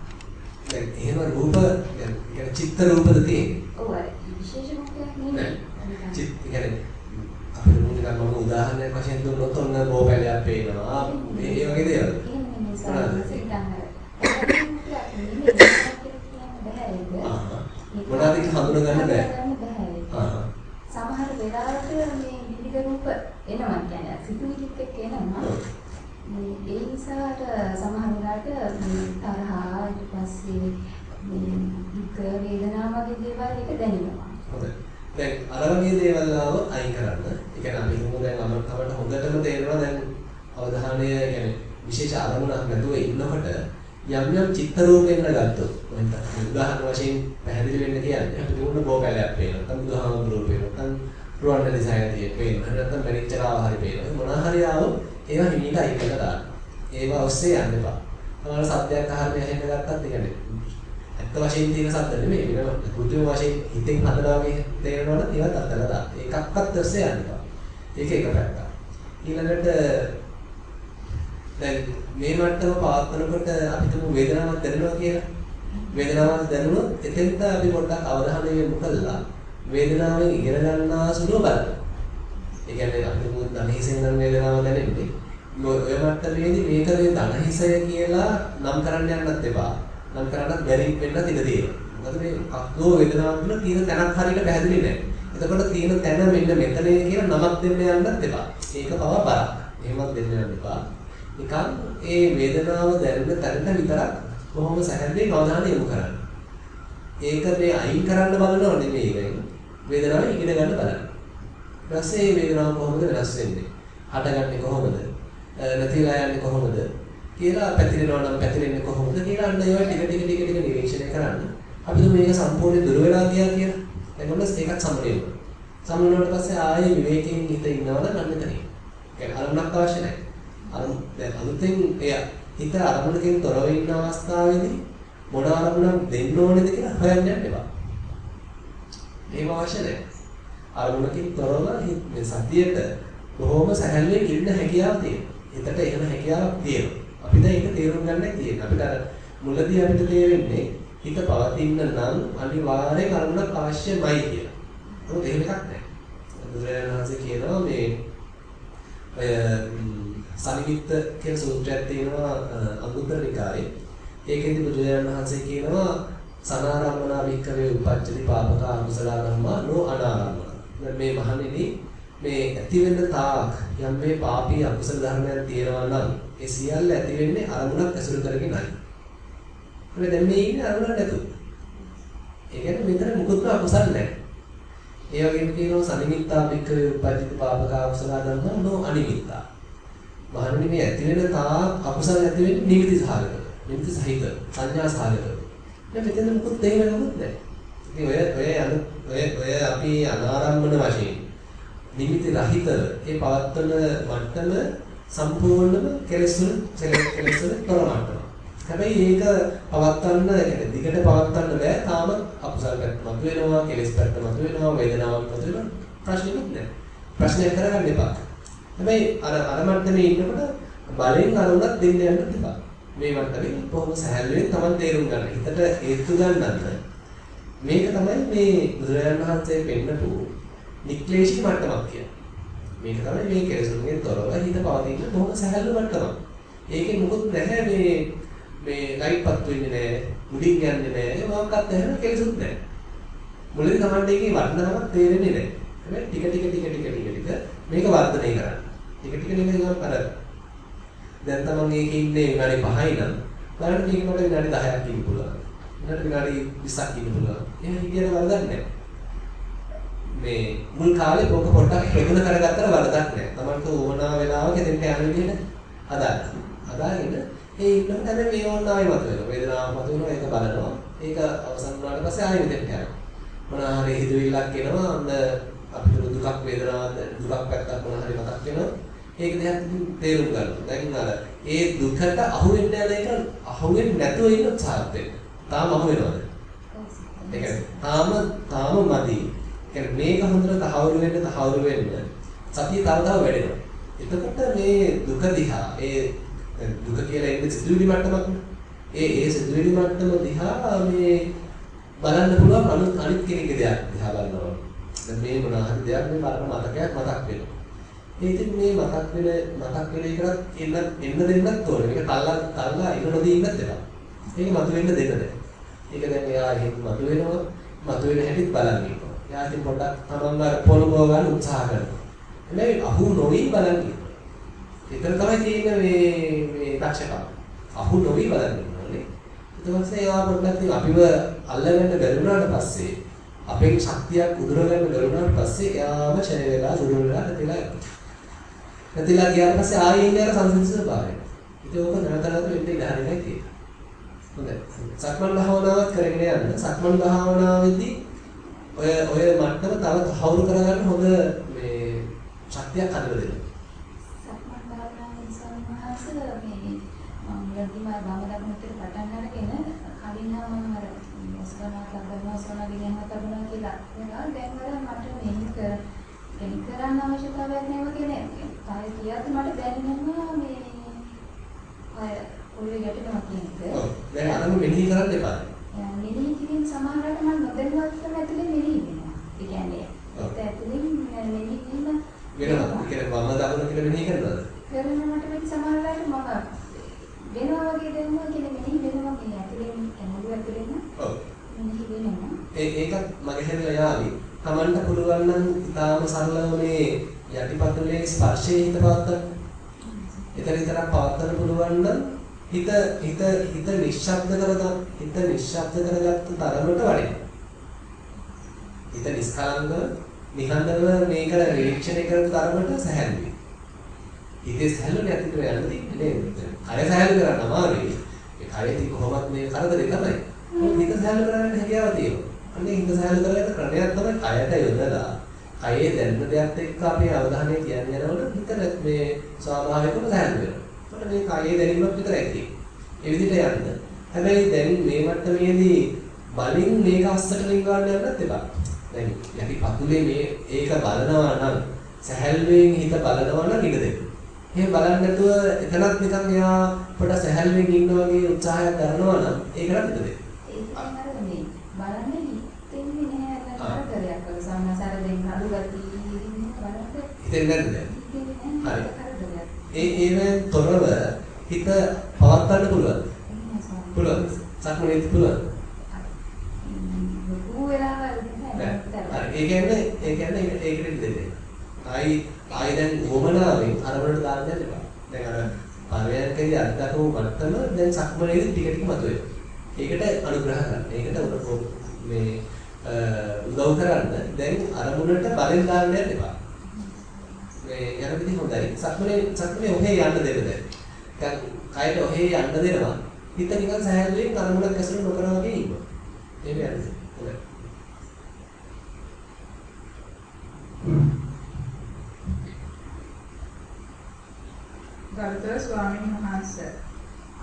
දැන් එහෙම රූප يعني චිත්ත රූපද තියෙන්නේ. ඔව් අර විශේෂ මොකක්ද නෙමෙයි. චිත් يعني අපිට නිකන් මම උදාහරණයක් වශයෙන් දුන්නොත් ඔන්න බෝපැලයක් පේනවා. මේ වගේ දේවල්. එහෙම නිසා මොනවද කියලා හඳුනා ගන්න බෑ. සමහර වෙලාවට මේ විවිධ රූප එනවා කියන්නේ සිතුවිලිත් එක්ක එනවා. මේ ඒ නිසාට සමහර වෙලාවට මේ තරහා ඊට පස්සේ මේ දුක වේදනා වගේ දේවල් එක දැනෙනවා. හොඳයි. දැන් අර වගේ දේවල් ආව අයින් කරන්න. ඒ කියන්නේ අපි හිතමු දැන් අමරකවට හොඳටම තේරෙනවා දැන් අවධානය يعني විශේෂ අරමුණක් නැතුව ඉන්නකොට යම් යම් චිත්ත රූපෙන්න ගත්තොත් මම උදාහරණ වශයෙන් පැහැදිලි වෙන්න කියන්නේ අපි දුන්න බෝකැලයක් පේනවා. නැත්නම් බුදුහාමුදුරුවෝ පේනවා. නැත්නම් රුවන් ඩිසයින් තියෙන පේනවා. නැත්නම් මැරිච්චරාව හරි පේනවා. මොනවා හරි ආවොත් ඒවා හිමීට අයින් කරලා දාන්න. ඒවා ඔස්සේ යන්න එපා. තමයි සත්‍යයක් අහන්න ඇහෙන්න ගත්තත් ඒ කියන්නේ ඇත්ත වශයෙන් තියෙන සත්‍ය නෙමෙයි වෙන කෘත්‍රිම වශයෙන් හිතෙන් හදලා වගේ තේරෙනවනම් ඒවත් අත්දලා දාන්න. ඒකක්වත් ඔස්සේ යන්න එපා. ඒක එක පැත්තක්. ඊළඟට දැන් මේ මට්ටම පවත්වනකොට අපි තුමු වේදනාවක් දැනෙනවා කියලා. වේදනාවක් දැනුණොත් එතෙන්ට අපි පොඩ්ඩක් අවධානය යොමු කළා වේදනාවෙන් ඉගෙන ගන්නා සුළු බලන්න. ඒ කියන්නේ අපිට ධනහිසෙන් නම් වේදනාව දැනෙන්නේ. ඔය මට්ටමේදී මේක මේ ධනහිසය කියලා නම් කරන්න යන්නත් එපා. නම් කරන්නත් බැරි වෙන්නත් ඉඩ තියෙනවා. මොකද මේ කක්කෝ වේදනාවක් වල තියෙන තැනක් හරියට පැහැදිලි නැහැ. එතකොට තියෙන තැන මෙන්න මෙතනේ කියලා නමක් දෙන්න යන්නත් එපා. ඒක පවා බරක්. එහෙමත් දෙන්න යන්න එපා. නිකන් ඒ වේදනාව දැනෙන තැනට විතරක් කොහොම සැහැල්ලුවෙන් අවධානය යොමු කරන්න. ඒක මේ අයින් කරන්න බලනව නෙමෙයි වෙන්නේ. වේදනාව ඉගෙන ගන්න බලන්න. ඊට පස්සේ මේ වේදනාව කොහොමද වෙනස් වෙන්නේ? හටගන්නේ කොහොමද? නැතිලා යන්නේ කොහොමද? කියලා පැතිරෙනවා නම් පැතිරෙන්නේ කොහොමද කියලා අන්න ඒවා ටික ටික ටික ටික නිරීක්ෂණය කරන්න. අපිට මේක සම්පූර්ණ දුර වෙලා ගියා කියලා. එතකොට ඒකත් සමනය වෙනවා. සමනය වුණාට පස්සේ ආයේ විවේකයෙන් හිත ඉන්නවනම් අන්න එතනින්. කියන්නේ අරමුණක් අවශ්‍ය නැහැ. අරමුණ දැන් අලුතෙන් එය හිත අරමුණකින් තොරව ඉන්න අවස්ථාවේදී මොන අරමුණක් දෙන්න ඕනේද කියලා හොයන්න යන්න එපා. ඒව අවශ්‍ය නැහැ. අරමුණකින් තොරව මේ සතියට බොහොම සැහැල්ලුවෙන් ඉන්න හැකියාව තියෙනවා. හිතට එහෙම හැකියාවක් තියෙනවා. අපි දැන් ඒක තේරුම් ගන්නයි තියෙන්නේ. අපිට අර මුලදී අපිට තේරෙන්නේ හිත පවතින්න නම් අනිවාර්යෙන් අරමුණක් අවශ්‍යමයි කියලා. මොකද එහෙම එකක් නැහැ. බුදුරජාණන් වහන්සේ කියනවා මේ ඔය සනිමිත්ත කියන සූත්‍රයක් තියෙනවා අංගුත්තර නිකායේ. ඒකෙදි බුදුරජාණන් වහන්සේ කියනවා සනාරම්මනා වික්කවේ උපච්චති පාපක අකුසල ධම්මා නෝ අනාරම්මන. මේ මහණෙනි මේ ඇති වෙන තාක් යම් මේ පාපී අකුසල ධර්මයන් තියෙනවා නම් ඒ සියල්ල ඇති වෙන්නේ අරමුණක් ඇසුරු කරගෙනයි. මේ දැන් මේ ඉන්නේ අරමුණක් නැතුව. ඒ කියන්නේ මෙතන මුකුත්ම අකුසල නැහැ. ඒ වගේම කියනවා සනිමිත්තා වික්කවේ උපච්චති පාපක අකුසල ධම්මා නෝ අනිමිත්තා. මහණෙනි මේ ඇති වෙන තාක් අකුසල ඇති වෙන්නේ නිමිති සහගත. නිමිති සහිත සංඥා සහගත. දැන් මෙතන මුකුත් එහෙම නමුත් නැහැ. ඉතින් ඔය ඔය අනු ඔය ඔය අපි අනාරම්මන වශයෙන් නිමිති රහිතව ඒ පවත්තන මට්ටම සම්පූර්ණම කෙලෙසුන කෙලෙසුන තොර මට්ටම. හැබැයි ඒක පවත්තන්න يعني දිගට පවත්තන්න බෑ තාම අකුසල පැත්ත මතුවෙනවා කෙලෙස් පැත්ත මතුවෙනවා වේදනාවක් මතුවෙනවා ප්‍රශ්නෙකුත් නැහැ. ප්‍රශ්නය කරගන්න එපා. හැබැයි අර අර මට්ටමේ ඉන්නකොට බලෙන් අරුණක් දෙන්න යන්න එපා. මේ මට්ටමේ කොහොම සහැල්ලුවෙන් Taman තේරුම් ගන්න. හිතට හේතු ගන්නන්න. මේක තමයි මේ බුදුරජාණන් වහන්සේ පෙන්නපු නික්ලේශී මට්ටමක් කියන්නේ. මේක තමයි මේ කෙලෙසුන්ගෙන් තොරව හිත පවතින බොහොම සහැල්ලු මට්ටමක්. ඒකේ මොකුත් නැහැ මේ මේ ලයිට්පත් වෙන්නේ නැහැ, මුඩින් යන්නේ නැහැ, මොකක්වත් නැහැ කෙලෙසුත් නැහැ. මුලින් Taman එකේ වර්ධනමක් තේරෙන්නේ නැහැ. හැබැයි ටික ටික ටික ටික ටික ටික මේක වර්ධනය කරන්න. ටික ටික ටික ටික කරලා දැන් තමන් ඒකේ ඉන්නේ විනාඩි 5යි නම් බලන්න මේක මට විනාඩි 10ක් ඉන්න පුළුවන්. ඊට විනාඩි 20ක් ඉන්න පුළුවන්. එහෙම හිතියට වරදක් නැහැ. මේ මුල් කාලේ පොක පොඩ්ඩක් ප්‍රගුණ කරගත්තට වරදක් නැහැ. තමන්ට ඕනා වෙලාවක එතෙන්ට යන්න විදිහට හදාගන්න. හදාගෙන ඒ ඉන්නකොට හැබැයි මේ ඕනාවයි මත වෙනවා. වේදනාවක් මත වෙනවා ඒක බලනවා. ඒක අවසන් වුණාට පස්සේ ආයෙ මෙතෙන්ට යනවා. මොනවා හරි හිතවිල්ලක් එනවා. අන්න අපිට දුකක් වේදනාවක් දුකක් පැත්තක් මොනවා හරි මතක් වෙනවා. ඒක දෙයක් තේරුම් ගන්න. දැන් අර ඒ දුකට අහු වෙන්න යන එක අහු වෙන්නේ නැතුව ඉන්න උත්සාහත් වෙන්න. තාම අහු වෙනවද? ඒ කියන්නේ තාම තාම මදි. කියන්නේ මේක හොඳට තහවුරු වෙන්න තහවුරු වෙන්න සතිය තව වැඩෙනවා. එතකොට මේ දුක දිහා ඒ දුක කියලා ඉන්නේ සිතුවිලි මට්ටමක් ඒ ඒ සිතුවිලි මට්ටම දිහා මේ බලන්න පුළුවන් අනිත් කෙනෙක්ගේ දෙයක් දිහා බලනවා. දැන් මේ මොනවා හරි දෙයක් මේ මරණ මතකයක් මතක් වෙනවා. ඒ ඉතින් මේ මතක් වෙන මතක් වෙන එකකට එන්න එන්න දෙන්නත් ඕනේ. මේක තල්ලා තල්ලා ඉන්න නොදී ඉන්නත් එපා. මේක මතුවෙන්න දෙන්න නැහැ. ඒක දැන් එයා එහෙම මතුවෙනවා. මතුවෙන හැටිත් බලන්න ඉන්නවා. එයා ඉතින් පොඩ්ඩක් තමන්ව පොළඹව ගන්න උත්සාහ කරනවා. හැබැයි අහු නොවි බලන්න ඉන්නවා. ඒතර තමයි තියෙන මේ මේ දක්ෂකම. අහු නොවි බලන්න ඕනේ. ඊට පස්සේ එයා පොඩ්ඩක් ඉතින් අපිව අල්ලගන්න බැරිුණාට පස්සේ අපේ ශක්තියක් උදුරගන්න බැරුණාට පස්සේ එයාම ඡය වෙලා දුර වෙලා නැතිලා යනවා. නැතිලා ගියාට පස්සේ ආයෙ ඉන්නේ අර සංසිඳන ස්වභාවය. ඉතින් ඕක නැවත නැවත වෙන්න ඉඩ හරියයි තියෙන්නේ. හොඳයි. සක්මන් භාවනාවත් කරගෙන යන්න. සක්මන් භාවනාවේදී ඔය ඔය මට්ටම තව තහවුරු කරගන්න හොඳ මේ ශක්තියක් හදලා දෙන්න. සක්මන් භාවනාවෙන් සම්මාස මේ මම මුලදීම වම දකුණට පටන් අරගෙන කලින් නම් අර මොස්කනා කරනවා මොස්කනා ගෙනියන්න තිබුණා කියලා. ඒවා දැන් වල මට මෙහෙම කර කෙනෙක් කරන්න අවශ්‍යතාවයක් නැහැ වගේ පාය කියද්දි මට බැරි නෑ මේ අය පොළවේ ගැටෙනවා කියන එක. ඔව්. දැන් අරම මෙනෙහි කරන්න එපා. මෙනෙහි කිරීම සමහරවිට මම නොදැනුවත්වම ඇතුලේ මෙනෙහි වෙනවා. ඒ කියන්නේ ඒත් ඇතුලින් මෙනෙහි වීම වෙනවා. ඒ කියන්නේ වම දකුණ කියලා මෙනෙහි කරනවද? කරනවා මට මේ සමහරවිට මම වෙනවා වගේ දැනුවා කියලා මෙනෙහි වෙනවා මේ ඇතුලෙන් ඇඟුල ඇතුලෙන්. ඔව්. මෙනෙහි වෙනවා. ඒ ඒකත් මගේ හැදලා යාවි. Tamanට පුළුවන් නම් ඉතාලම සරලව මේ යටිපතුලේ ස්පර්ශයේ හිත පවත්තන්න. එතන විතරක් පවත්තන්න පුළුවන් නම් හිත හිත හිත නිශ්ශබ්ද කරගන්න හිත නිශ්ශබ්ද කරගත්ත තරමට වඩේ. හිත නිස්කලංකව නිහඬව මේක නිරීක්ෂණය කරන තරමට සැහැල්ලුයි. හිතේ සැහැල්ලු නැති කර යන්න තියෙන්නේ නේද? කය සැහැල්ලු කරන්න අමාරුයි. ඒ කයෙදි කොහොමත් මේ කරදරේ තමයි. හිත සැහැල්ලු කරගන්න හැකියාව තියෙනවා. අන්නේ හිත සැහැල්ලු කරගන්න ක්‍රමයක් තමයි කයට යොදලා කයේ දැනෙන දෙයක් එක්ක අපේ අවධානය තියන්න යනකොට හිත මේ ස්වාභාවිකව සැහැල්ලු වෙනවා. එතකොට මේ කයේ දැනීමක් විතරයි තියෙන්නේ. ඒ විදිහට යන්න. හැබැයි දැන් මේ මට්ටමේදී බලින් මේක අස්සට රින් ගන්න යන්නත් එපා. දැන් යටි පතුලේ මේ ඒක බලනවා නම් සැහැල්ලුවෙන් හිත බලනවා නම් ඉඩ දෙන්න. එහෙම බලන්නේ නැතුව එතනත් නිකන් එයා පොඩ සැහැල්ලුවෙන් ඉන්න වගේ උත්සාහයක් කරනවා නම් ඒකට ඉඩ දෙන්න. ඒක තමයි මේ බලන්නේ හිතෙන්නේ නැහැ අර කරදරයක් වගේ සමහර දෙන්න අඩු ගතිය බලන්න හිතෙන්නේ නැද්ද දැන්? හිතෙන්නේ නැහැ කරදරයක්. ඒ ඒවෙන් තොරව හිත පවත්වන්න පුළුවන්. පුළුවන්. සක්මනේත් පුළුවන්. ලොකු වෙලාවල් නෑ. නැහැ. හරි. ඒ කියන්නේ ඒ කියන්නේ ඒක- ඒකට ඉඩ දෙන්න. ආයි ආයි දැන් වමනාවෙන් අරමුණට දාන්න යන්න එපා. දැන් අර පරයන්කේ අත්දකපු මට්ටම දැන් සක්මනේදී ටික ටික මතුවෙනවා. ඒකට අනුග්‍රහ කරන්න. ඒකට උන- මේ අ, උදව් කරන්න දැන් අරමුණට බලෙන් දාන්න යන්න එපා. මේ යන විදිහ හොඳයි. සක්මනේ සක්මනේ ඔහේ යන්න දෙන්න දැන්. දැන් කයට ඔහේ යන්න දෙනවා. හිත නිකන් සහැල්ලුවෙන් අරමුණක් ඇසුරු නොකරන වගේ ඉන්නවා. ඒක යන්නේ. හොඳයි. ගරුතර ස්වාමීන් වහන්සේ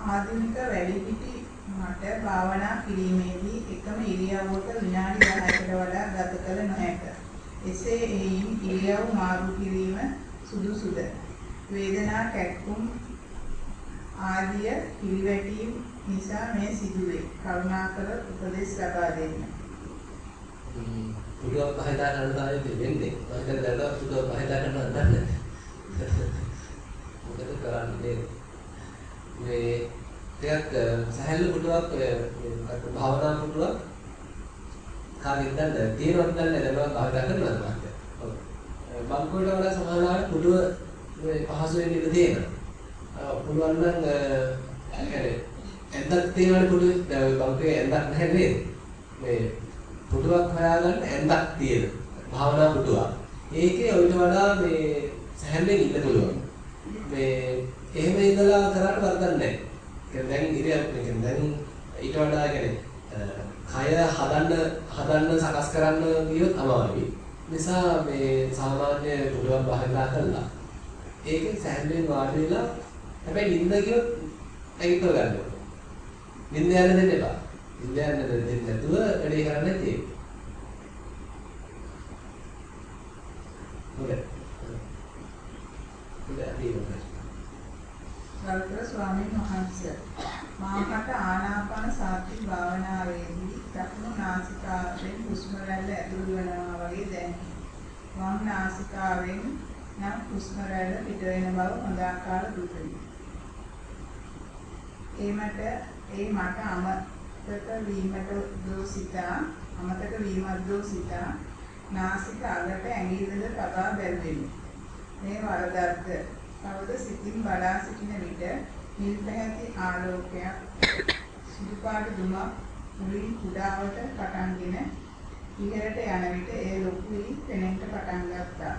ආධුනික වැඩිහිටි මට භාවනා කිරීමේදී එකම ඉරියව්වක විනාඩි 10කට වඩා ගත කළ නොහැක. එසේ එයින් ඉරියව් මාරු කිරීම සුදුසුද? වේදනා කැක්කුම් ආදිය පිළිවැටීම් නිසා මේ සිදුවේ. කරුණාකර උපදෙස් ලබා දෙන්න. පුදුම පහදා ගන්න තමයි වෙන්නේ. මම හිතන්නේ දැන් පුදුම පහදා ගන්න නැහැ. මොකද කරන්නේ? මේ ටිකක් සහැල්ලු පුදුවක් මේ භාවනා පුදුවක් කාගෙන් දැන් තියෙනවද නැත්නම් දැනවත් භාවිතා කරනවද මහත්තයා? ඔව්. බංකුවට වඩා සමානවට පුදුව මේ පහසු වෙන්න ඉඩ තියෙනවා. පුළුවන් නම් يعني ඇඳක් තියෙනවනේ පුදුවේ දැන් බංකුවේ ඇඳක් නැහැ නේද? මේ පුටුවක් හොයාගන්න ඇඳක් තියෙන භාවනා පුටුවක්. ඒකේ ඔයිට වඩා මේ සැහැල්ලුවෙන් ඉන්න පුළුවන්. මේ එහෙම ඉඳලා කරාට වරදක් නැහැ. කියන්නේ දැන් ඉතින් දැන් ඊට වඩා කියන්නේ කය හදන්න හදන්න සකස් කරන්න ගියොත් අමාරුයි. නිසා මේ සාමාන්‍ය පුටුවක් භාවිතා කළා. ඒකෙන් සැහැල්ලුවෙන් වාඩි වෙලා හැබැයි නිින්ද ගියොත් ඇඟිල්ල ගන්න ඕනේ. නිින්ද යන්න දෙන්න එපා. නිින්ද යන්න දෙන්නේ නැතුව වැඩේ කරන්න නැති. හොඳයි. හොඳයි අපි මොකද? ගරුතර ස්වාමීන් වහන්සේ මාකට ආනාපාන සති භාවනාවේදී දකුණු නාසිකාවෙන් හුස්ම රැල්ල ඇතුල් වෙනවා වගේ දැනේ. වම් නාසිකාවෙන් නම් හුස්ම රැල්ල පිට වෙන බව හොඳ ආකාර දුටුනි. ඒ මට ඒ මට අමතක වීමට දෝ සිතා අමතක වීමත් දෝ සිතා නාසික අගට ඇඟිල්ලද තබා බැලුවෙමි. මේ වරදක්ද තවද සිතින් බලා සිටින විට නිල් පැහැති ආලෝකයක් සුදු පාට දුමක් මුලින් කුඩාවට පටන්ගෙන ඉහළට යන විට ඒ ලොකු වී පෙනෙන්න පටන් ගත්තා.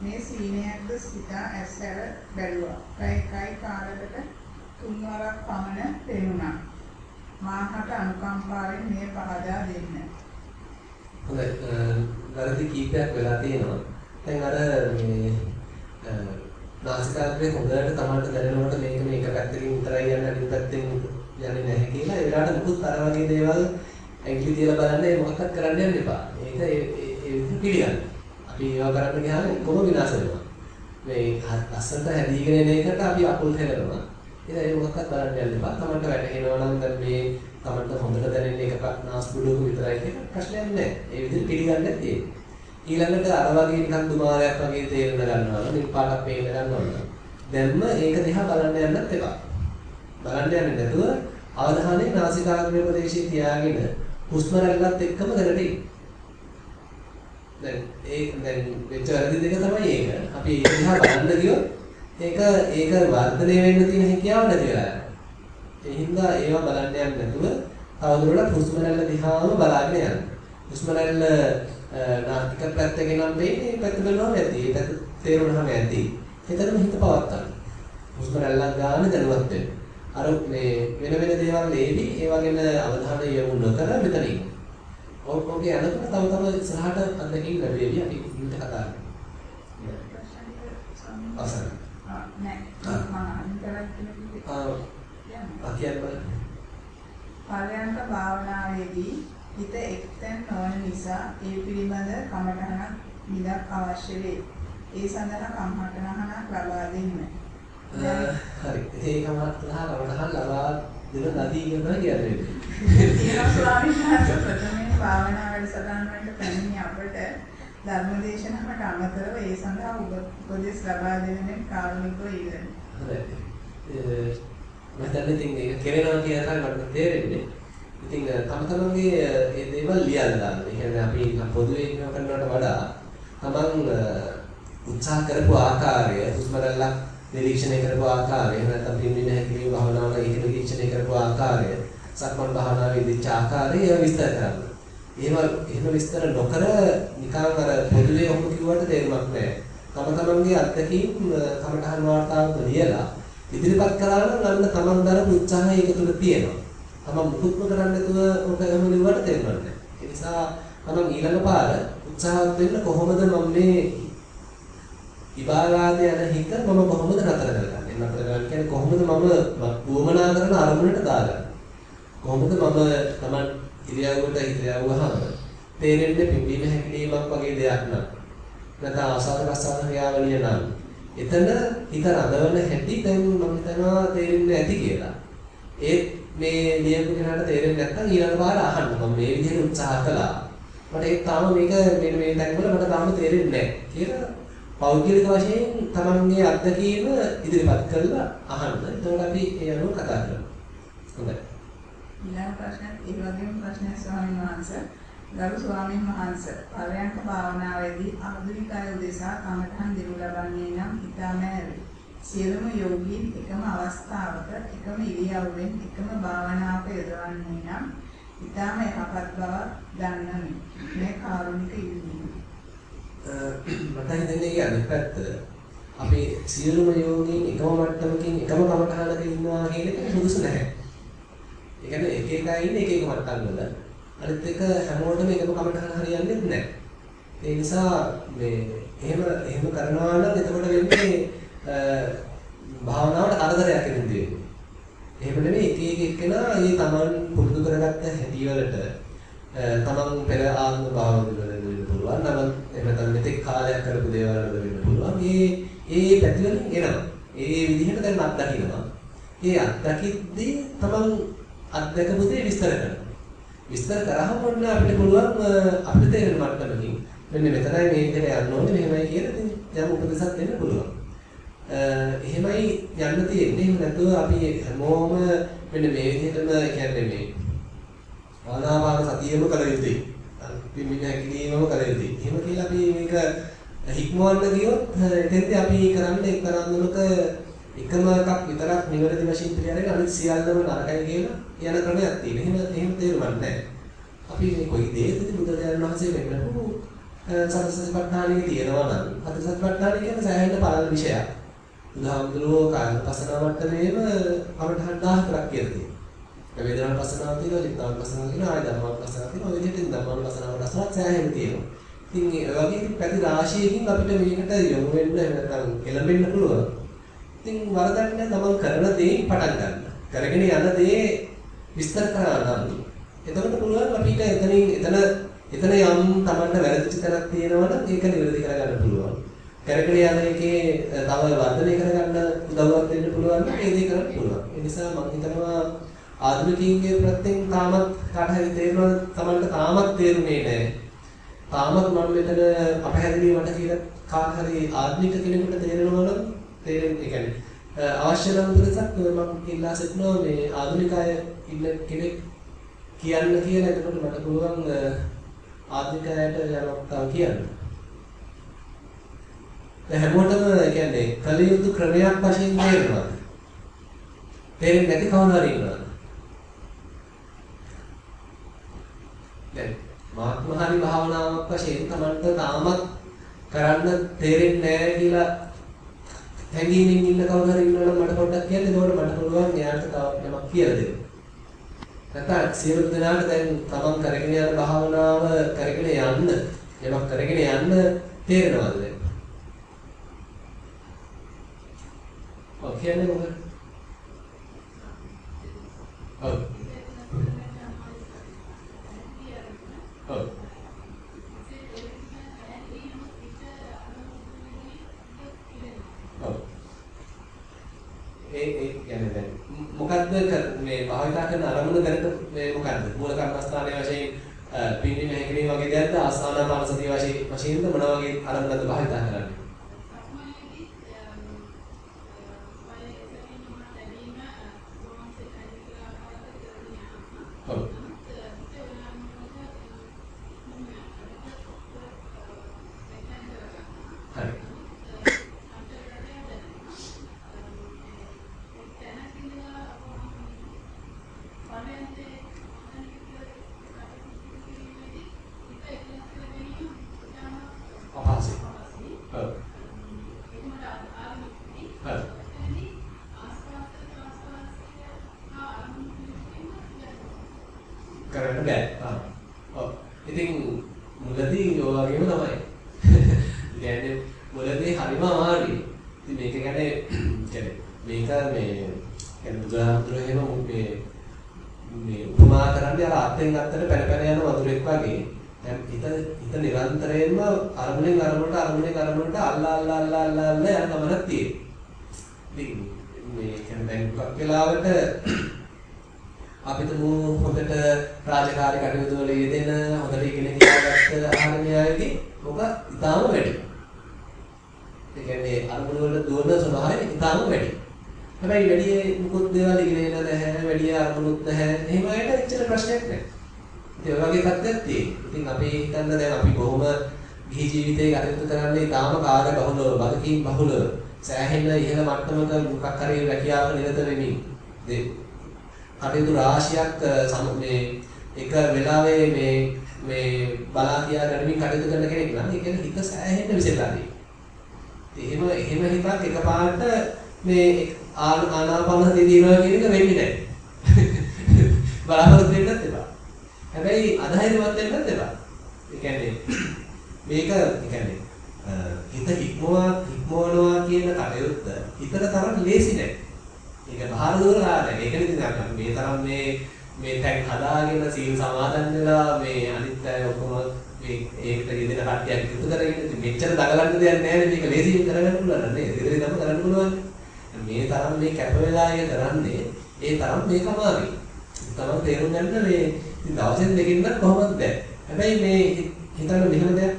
මේ සීනයක්ද සිතා ඇස්සර බැලුවා. කයි කයි කාලකට තුන්වරක් පමණ පෙනුණා. මාහට අනුකම්පාවෙන් මේ පහදා දෙන්න. හොඳයි. වැරදි කීපයක් වෙලා තියෙනවා. දැන් අර මේ නාසිකාග්‍රේ හොඳට තමන්ට දැනෙනකොට මේක මේක පැත්තකින් විතරයි යන්නේ අනිත් පැත්තෙන් යන්නේ නැහැ කියලා ඒ වෙලාවට මුකුත් අර වගේ දේවල් ඇඟිලි තියලා බලන්න ඒ මොකක්වත් කරන්න යන්න එපා. ඒක ඒ ඒ විදිහට පිළිගන්න. අපි ඒවා කරන්න ගියාම කොහොම විනාශ වෙනවා. මේ ලස්සනට හැදීගෙන එන එකට අපි අකුල් හෙලනවා. ඉතින් ඒ මොකක්වත් බලන්න යන්න එපා. තමන්ට වැටහෙනවා නම් දැන් මේ තමන්ට හොඳට දැනෙන එක නාස්පුඩුවක විතරයි කියලා ප්‍රශ්නයක් නැහැ. ඒ විදිහට පිළිගන්න තියෙන්නේ. ඊළඟට අර වගේ නිකන් දුමාරයක් වගේ තේරෙන්න ගන්නවා නම් නිල් පාටක් පේන්න ගන්නවා නම් දැම්ම ඒක දිහා බලන්න යන්නත් එපා. බලන්න යන්නේ නැතුව අවධානය නාසිකාග්‍රේ ප්‍රදේශයේ තියාගෙන හුස්ම රැල්ලත් එක්කම දැනට ඉන්න. දැන් ඒක දැන් වෙච්ච වැරදි දෙක තමයි ඒක. අපි ඒක දිහා බලන්න ගියොත් ඒක ඒක වර්ධනය වෙන්න තියෙන හැකියාව නැති වෙලා යනවා. ඒ හින්දා ඒවා බලන්න යන්නේ නැතුව තවදුරටත් හුස්ම රැල්ල දිහාම බලාගෙන යන්න. හුස්ම රැල්ල නාසික පැත්තගෙන නම් වෙන්නේ මේ පැත්ත බලනවා ඇති. ඒ පැත්ත තේරුණාම ඇති. එතනම හිත පවත්තන්න. හුස්ම රැල්ලක් ගන්න දැනුවත් වෙන්න. අර මේ වෙන වෙන දේවල් ලේවි ඒවා ගැන අවධානය යොමු නොකර මෙතන ඉන්න. ඕකේ යනකොට තව තව ඉස්සරහට අත්දැකීම් ලැබෙවි අපි ඉන්න කතා කරමු. අවසන්. නෑ මම අන්තරක් ආ අකියන්න බලන්න. පරයන්ක භාවනාවේදී හිත එක්තැන් නොවන නිසා ඒ පිළිබඳ කමඨහනක් විදක් අවශ්‍ය වේ. ඒ සඳහා කමඨහනක් ලබා දෙන්න. හරි. ඒකම ලහා කමටහන් ලබා දෙන නදී කියනවා කියන්නේ. තියෙනවා ස්වාමීන් වහන්සේ ප්‍රථමයෙන් භාවනා වැඩසටහන් වලට පැමිණි අපට ධර්මදේශනකට අමතරව ඒ සඳහා උපදෙස් ලබා දෙන කාරුණිකව ඉල්ලමි. හරි. මම දැන් ඉතින් ඒක කෙරෙනවා කියන එක මට තේරෙන්නේ. ඉතින් තම තමන්ගේ ඒ දේවල් ලියලා දාන්න. ඒ කියන්නේ අපි පොදුවේ ඉන්න කරනවට වඩා තමන් උත්සාහ කරපු ආකාරය හුස්ම රැල්ලක් නිරීක්ෂණය කරපු ආකාරය නැත්නම් පින්වින හැකිලිම භාවනාවල ඒක නිරීක්ෂණය කරපු ආකාරය සක්මන් භාවනාවේ ඉදිච්ච ආකාරය විස්තර කරන්න. එහෙම එහෙම විස්තර නොකර නිකන් අර පොදුවේ ඔහොම කිව්වට තේරුමක් නැහැ. තම තමන්ගේ අත්දැකීම් කමඨහන් වාර්තාවක ලියලා ඉදිරිපත් කරලා නම් අන්න තමන් දරපු උත්සාහය ඒක තුල තියෙනවා. තමන් මුකුත්ම කරන්නේ නැතුව ඔක එහෙම ලිව්වට තේරෙන්නේ නැහැ. ඒ නිසා තමන් ඊළඟ පාර උත්සාහවත් වෙන්න කොහොමද මම මේ විභාගාද යන හිත මම කොහොමද නතර කරගන්නේ? නතර කරගන්න කියන්නේ කොහොමද මම වුවමනා කරන අරමුණට දාගන්නේ? කොහොමද මම තමන් ඉරියව්වට හිත යවුවාම තේරෙන්නේ පිම්බීම හැකිලීමක් වගේ දෙයක් නෑ. නැත්නම් ආසාද ප්‍රසාද ක්‍රියාවලිය නම් එතන හිත රඳවන හැටි දැන් මම හිතනවා තේරෙන්නේ නැති කියලා. ඒත් මේ ලියපු කෙනාට තේරෙන්නේ නැත්නම් ඊළඟ පාර අහන්න මම මේ විදිහට උත්සාහ කළා. මට ඒක තාම මේක මෙන්න මේ තැන්වල මට තාම තේරෙන්නේ නැහැ කියලා පෞද්ගලික වශයෙන් තමන්ගේ අත්දැකීම ඉදිරිපත් කරලා අහන්න. එතකොට අපි ඒ අනුව කතා කරමු. හොඳයි. ඊළඟ ප්‍රශ්නත් ඒ වගේම ප්‍රශ්නයක් ස්වාමීන් වහන්සේ ගරු ස්වාමීන් වහන්සේ පරයන්ක භාවනාවේදී ආධුනික අය උදෙසා කමඨහන් දෙනු ලබන්නේ නම් ඉතාමෑවේ. සියලුම යෝගීන් එකම අවස්ථාවක එකම ඉරියව්වෙන් එකම භාවනාවක යොදවන්නේ නම් ඉතාම යහපත් බව දන්නමි. මේ කාරුණික ඉල්ලීම. මට හිතෙන්නේ ඒ අනිත් පැත්ත අපි සියලුම යෝගීන් එකම මට්ටමකින් එකම කමඨහනක ඉන්නවා කියන එක සුදුසු නැහැ. ඒ කියන්නේ එක එක අය ඉන්නේ එක එක මට්ටම් වල. අනිත් එක හැමෝටම එකම කමඨහන හරියන්නේ නැහැ. ඒ නිසා මේ එහෙම එහෙම කරනවා නම් එතකොට වෙන්නේ භාවනාවට කරදරයක් වෙන්නේ. එහෙම නෙමෙයි එක එක එක්කෙනා ඒ තමන් පුරුදු කරගත්ත හැටි වලට තමන් පෙර ආත්ම භාවනාවල වෙන්න පුළුවන්. නම් එහෙම නැත්නම් මෙතෙක් කාලයක් කරපු දේවල් වල වෙන්න පුළුවන්. මේ ඒ පැති වලින් එනවා. ඒ විදිහට දැන් අත්දකින්නවා. ඒ අත්දකිද්දී තමන් අත්දකපු දේ විස්තර කරනවා. විස්තර කරාම ඔන්න අපිට පුළුවන් අපිට තේරෙන මට්ටමකින් මෙන්න මෙතනයි මේ විදිහට යන්න ඕනේ මෙහෙමයි කියලා යම් උපදෙසක් දෙන්න පුළුවන්. එහෙමයි යන්න තියෙන්නේ. එහෙම නැතුව අපි හැමෝම මෙන්න මේ විදිහටම කියන්නේ මේ ආනාපාන සතියෙම කළ යුතුයි. පිම්බින හැකිලීමම කළ යුතුයි. එහෙම කියලා අපි මේක හික්මවන්න ගියොත් එතෙන්දී අපි කරන්නේ එක්තරා අන්දමක එකම එකක් විතරක් නිවැරදි වශයෙන් පිළිගන්නේ අනිත් සියල්ලම නරකයි කියලා යන ක්‍රමයක් තියෙනවා. එහෙම එහෙම තේරුමක් නැහැ. අපි මේ කොයි දේද බුදුරජාණන් වහන්සේ වෙන්නපු සතරසතිපට්ඨානෙ තියෙනවා නම් සතරසතිපට්ඨානෙ කියන්නේ සෑහෙන පළල් විෂයක්. බුදුහාමුදුරුවෝ කායපසනාව මට්ටමේම කමඨහන් 14ක් කියලා තියෙනවා. වේදනාපසනාව තියෙනවා, චිත්තාපසනාව තියෙනවා, ආය ධම්මාපසනාව තියෙනවා. ඔය විදිහට ධම්මාපසනාව රසවත් සෑහෙන තියෙනවා. ඉතින් ඒ වගේ පැති රාශියකින් අපිට මේකට යොමු වෙන්න නැත්නම් එළඹෙන්න පුළුවන්. ඉතින් වරදක් නැහැ තමන් කරන දේ පටන් ගන්න. කරගෙන යන දේ විස්තර කරනවා නම් එතකොට පුළුවන් අපිට එතනින් එතන එතන යම් තමන්ට වැරදිච්ච තැනක් තියෙනවා නම් ඒක නිවැරදි කරගන්න පුළුවන්. කරගෙන යන එකේ තව වර්ධනය කරගන්න උදව්වක් දෙන්න පුළුවන් නම් ඒ දේ කරන්න පුළුවන්. ඒ නිසා මම හිතනවා ආධුනිකයින්ගේ ප්‍රත්‍යයෙන් තාමත් කාට හරි තේරෙනවා තමන්ට තාමත් තේරුනේ නැහැ. තාමත් මම මෙතන අපහැදිලි මට කියලා කාට හරි ආධුනික කෙනෙකුට තේරෙනවා නම් තේරෙන්නේ ඒ කියන්නේ අවශ්‍ය නම් දුරසක් මම ඉල්ලා සිටිනවා මේ ආධුනික අය ඉන්න කෙනෙක් කියන්න කියලා එතකොට මට පුළුවන් ආධුනික අයට යමක් තව කියන්න. දැන් හැමෝටම කියන්නේ කලියුතු ක්‍රමයක් වශයෙන් තේරෙනවා. තේරෙන්නේ නැති කවුරු හරි ඉන්නවා. දැන් මාත්ම හරි භාවනාවක් වශයෙන් Tamanට තාමත් කරන්න තේරෙන්නේ නැහැ කියලා හැඟීමෙන් ඉන්න කවුරු හරි ඉන්නවනම් මට පොඩ්ඩක් කියන්න. ඒකෝට මට පුළුවන් එයාට තව යමක් කියලා දෙන්න. නැත්නම් සියලු දෙනාට දැන් තමන් කරගෙන යන භාවනාව කරගෙන යන්න යමක් කරගෙන යන්න තේරෙනවද දැන්? ඔව් කියන්නේ මොකද? ඔව්. ඔව්. ඔව්. ඒ ඒ කියන්නේ දැන් මොකද්ද මේ භාවිතා කරන අරමුණ දැනට මේ මොකද්ද මූල කර්මස්ථානයේ වශයෙන් පින්නේ නැහැකිනේ වගේ දෙයක්ද ආස්වානාපාන සතිය වශයෙන් වශයෙන්ද මොන වගේ අරමුණක්ද භාවිතා කරන්නේ ඔව් හරි අපහසුයි. ඔව්. හරි. කරන්න බෑ. ආ. ඔව්. ඉතින් මුලදී ඔය වගේම තමයි. කියන්නේ මුලදී හරිම අමාරුයි. ඉතින් මේක ගැන කියන්නේ මේක මේ කියන්නේ බුදුහාමුදුරුවෝ එහෙම මේ මේ උපමා කරන්නේ අර අත්ෙන් අත්තට පැන පැන යන වතුරෙක් වගේ දැන් හිත හිත නිරන්තරයෙන්ම අරමුණෙන් අරමුණට අරමුණෙන් අරමුණට අල්ලා අල්ලා අල්ලා අල්ලා අල්ලා යන ගමනක් තියෙනවා. ඉතින් මේ කියන්නේ දැන් ගොඩක් වෙලාවට අපිට හොඳට රාජකාරී කටයුතු වල යෙදෙන හොඳට ඉගෙන ගන්නගත්ත ආරණ්‍යයේදී ඔබ ඊටාම වැඩි. ඒ කියන්නේ අරමුණ වල දුවන ස්වභාවය ඊටාම වැඩි. හැබැයි වැඩි මුකුත් දේවල් ඉගෙන නැහැ, වැඩි අරමුණුත් නැහැ. එහෙම අයට එච්චර ප්‍රශ්නයක් නැහැ. ඒ වගේ තත්ත්වයක් තියෙනවා. ඉතින් අපි හිතන්න දැන් අපි බොහොම ගිහි ජීවිතේ කටයුතු කරන්නේ තාම කාර්ය බහුලව, වගකීම් බහුලව, සෑහෙන ඉහළ මට්ටමක මොකක් හරි රැකියාවක නිරත වෙමින් කටයුතු රාශියක් සම මේ එක වෙලාවේ මේ මේ බලා තියා ගනිමින් කටයුතු කරන කෙනෙක් නම් ඒ කියන්නේ හිත සෑහෙන්න විසිරලා තියෙනවා. එහෙම එහෙම හිතක් එකපාරට මේ ආනාපාන සතිය දිනනවා කියන එක වෙන්නේ නැහැ. බලාපොරොත්තු වෙන්නත් එපා. හැබැයි අධෛර්යවත් වෙන්නත් එපා. ඒ කියන්නේ මේක ඒ කියන්නේ හිත ඉක්මවා ඉක්මවනවා කියන කටයුත්ත හිතට තරම් ලේසි නෑ. ඒක බාහිර දුර කාරණයක්. ඒක නිදි ගන්න. මේ තරම් මේ මේ තැන් හදාගෙන සීල් සමාදන් වෙලා මේ අනිත් අය ඔක්කොම මේ ඒකට යෙදෙන කට්ටියක් එකතු කරගෙන ඉතින් මෙච්චර දඟලන්න දෙයක් නැහැ මේක ලේසියෙන් කරගන්න පුළුවන් නේද? ඉතින් නම් කරන්න පුළුවන්. මේ තරම් මේ කැප වෙලා ඉය කරන්නේ ඒ තරම් මේක අමාරුයි. තමයි තේරුම් ගන්න මේ ඉතින් දවසෙන් දෙකකින් කොහොමද බෑ. හැබැයි මේ හිතන්න මෙහෙම දෙයක්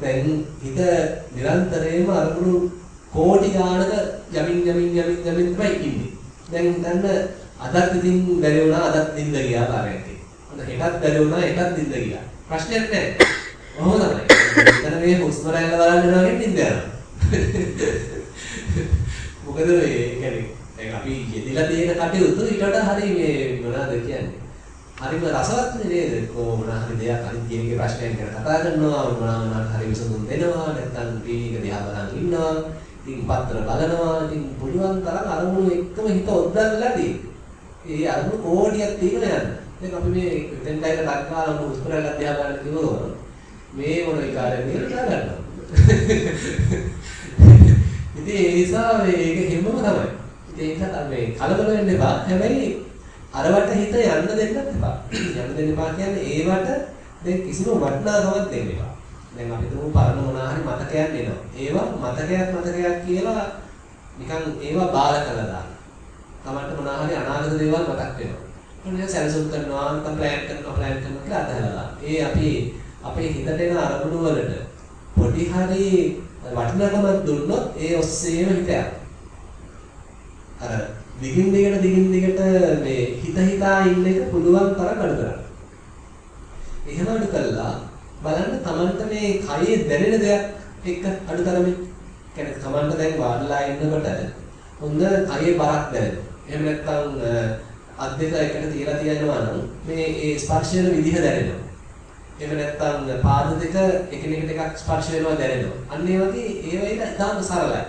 දැන් හිත නිරන්තරයෙන්ම අරමුණු කෝටි ගානක යමින් යමින් යමින් යමින් තමයි ඉන්නේ. දැන් හිතන්න අදත් ඉතින් බැරි වුණා අදත් දින්ද ගියා කාර්යයන්ට. හොඳ හෙටත් බැරි වුණා හෙටත් දින්ද ගියා. ප්‍රශ්නයක් නැහැ. කොහොමද තමයි. එතන මේ හුස්ම රැල්ල බලන්න යනවා කියන්නේ දින්ද යනවා. මොකද මේ කියන්නේ දැන් අපි යෙදিলা තියෙන කටයුතු ඊට වඩා හරි මේ මොනවද කියන්නේ. හරිම රසවත් නේද? කොහොම හරි දෙයක් අනිත් කෙනෙක්ගේ ප්‍රශ්නයක් ගැන කතා කරනවා මොනවා මොනවා හරි විසඳුම් දෙනවා නැත්නම් ටීවී එක දිහා බලන් ඉන්නවා. ඉතින් පත්‍ර බලනවා. ඉතින් පුළුවන් තරම් අරමුණු එක්කම හිත ඔද්දන්නලා තියෙන්නේ. ඒ අරමුණු කෝටියක් තියෙන යන. දැන් අපි මේ දෙන්නයිල ඩක්කාලා උස්පරල දිහා බලන්න කිව්වොත් මේ මොන විකාරයක් කියලා ගන්නවා. ඉතින් ඒ නිසා මේක හිමම තමයි. ඉතින් ඒක තමයි කලබල වෙන්න එපා. හැබැයි අරවට හිත යන්න දෙන්නත් එපා. යන්න දෙන්න එපා කියන්නේ ඒවට දැන් කිසිම වටිනාකමක් දෙන්න එපා. දැන් අපි තුමු පරණ මොනවා හරි මතකයක් එනවා. ඒවා මතකයක් මතකයක් කියලා නිකන් ඒවා බාර කළා දාන්න. තමන්ට මොනවා හරි අනාගත දේවල් මතක් වෙනවා. මොනවා සැලසුම් කරනවා, නැත්නම් ප්ලෑන් කරනවා, ප්ලෑන් කරනවා කියලා අතහැරලා. ඒ අපි අපේ හිතට එන අරමුණු වලට පොඩි හරි වටිනාකමක් දුන්නොත් ඒ ඔස්සේම හිත යනවා. අර දිගින් දිගට දිගින් දිගට මේ හිත හිතා ඉන්න එක පුළුවන් තරම් අඩු කරන්න. එහෙම අඩු කළා බලන්න Tamanට මේ කයේ දැනෙන දෙයක් එක්ක අඩු තරමින් කියන්නේ Tamanට දැන් වාඩිලා ඉන්නකොට හොඳ කයේ බරක් දැනෙනවා. එහෙම නැත්නම් අත් දෙක එකට තියලා තියනවා නම් මේ ඒ ස්පර්ශ වෙන විදිහ දැනෙනවා. එහෙම නැත්නම් පාද දෙක එකිනෙකට එකක් ස්පර්ශ වෙනවා දැනෙනවා. අන්න ඒ වගේ ඒ වගේ ඉතාම සරලයි.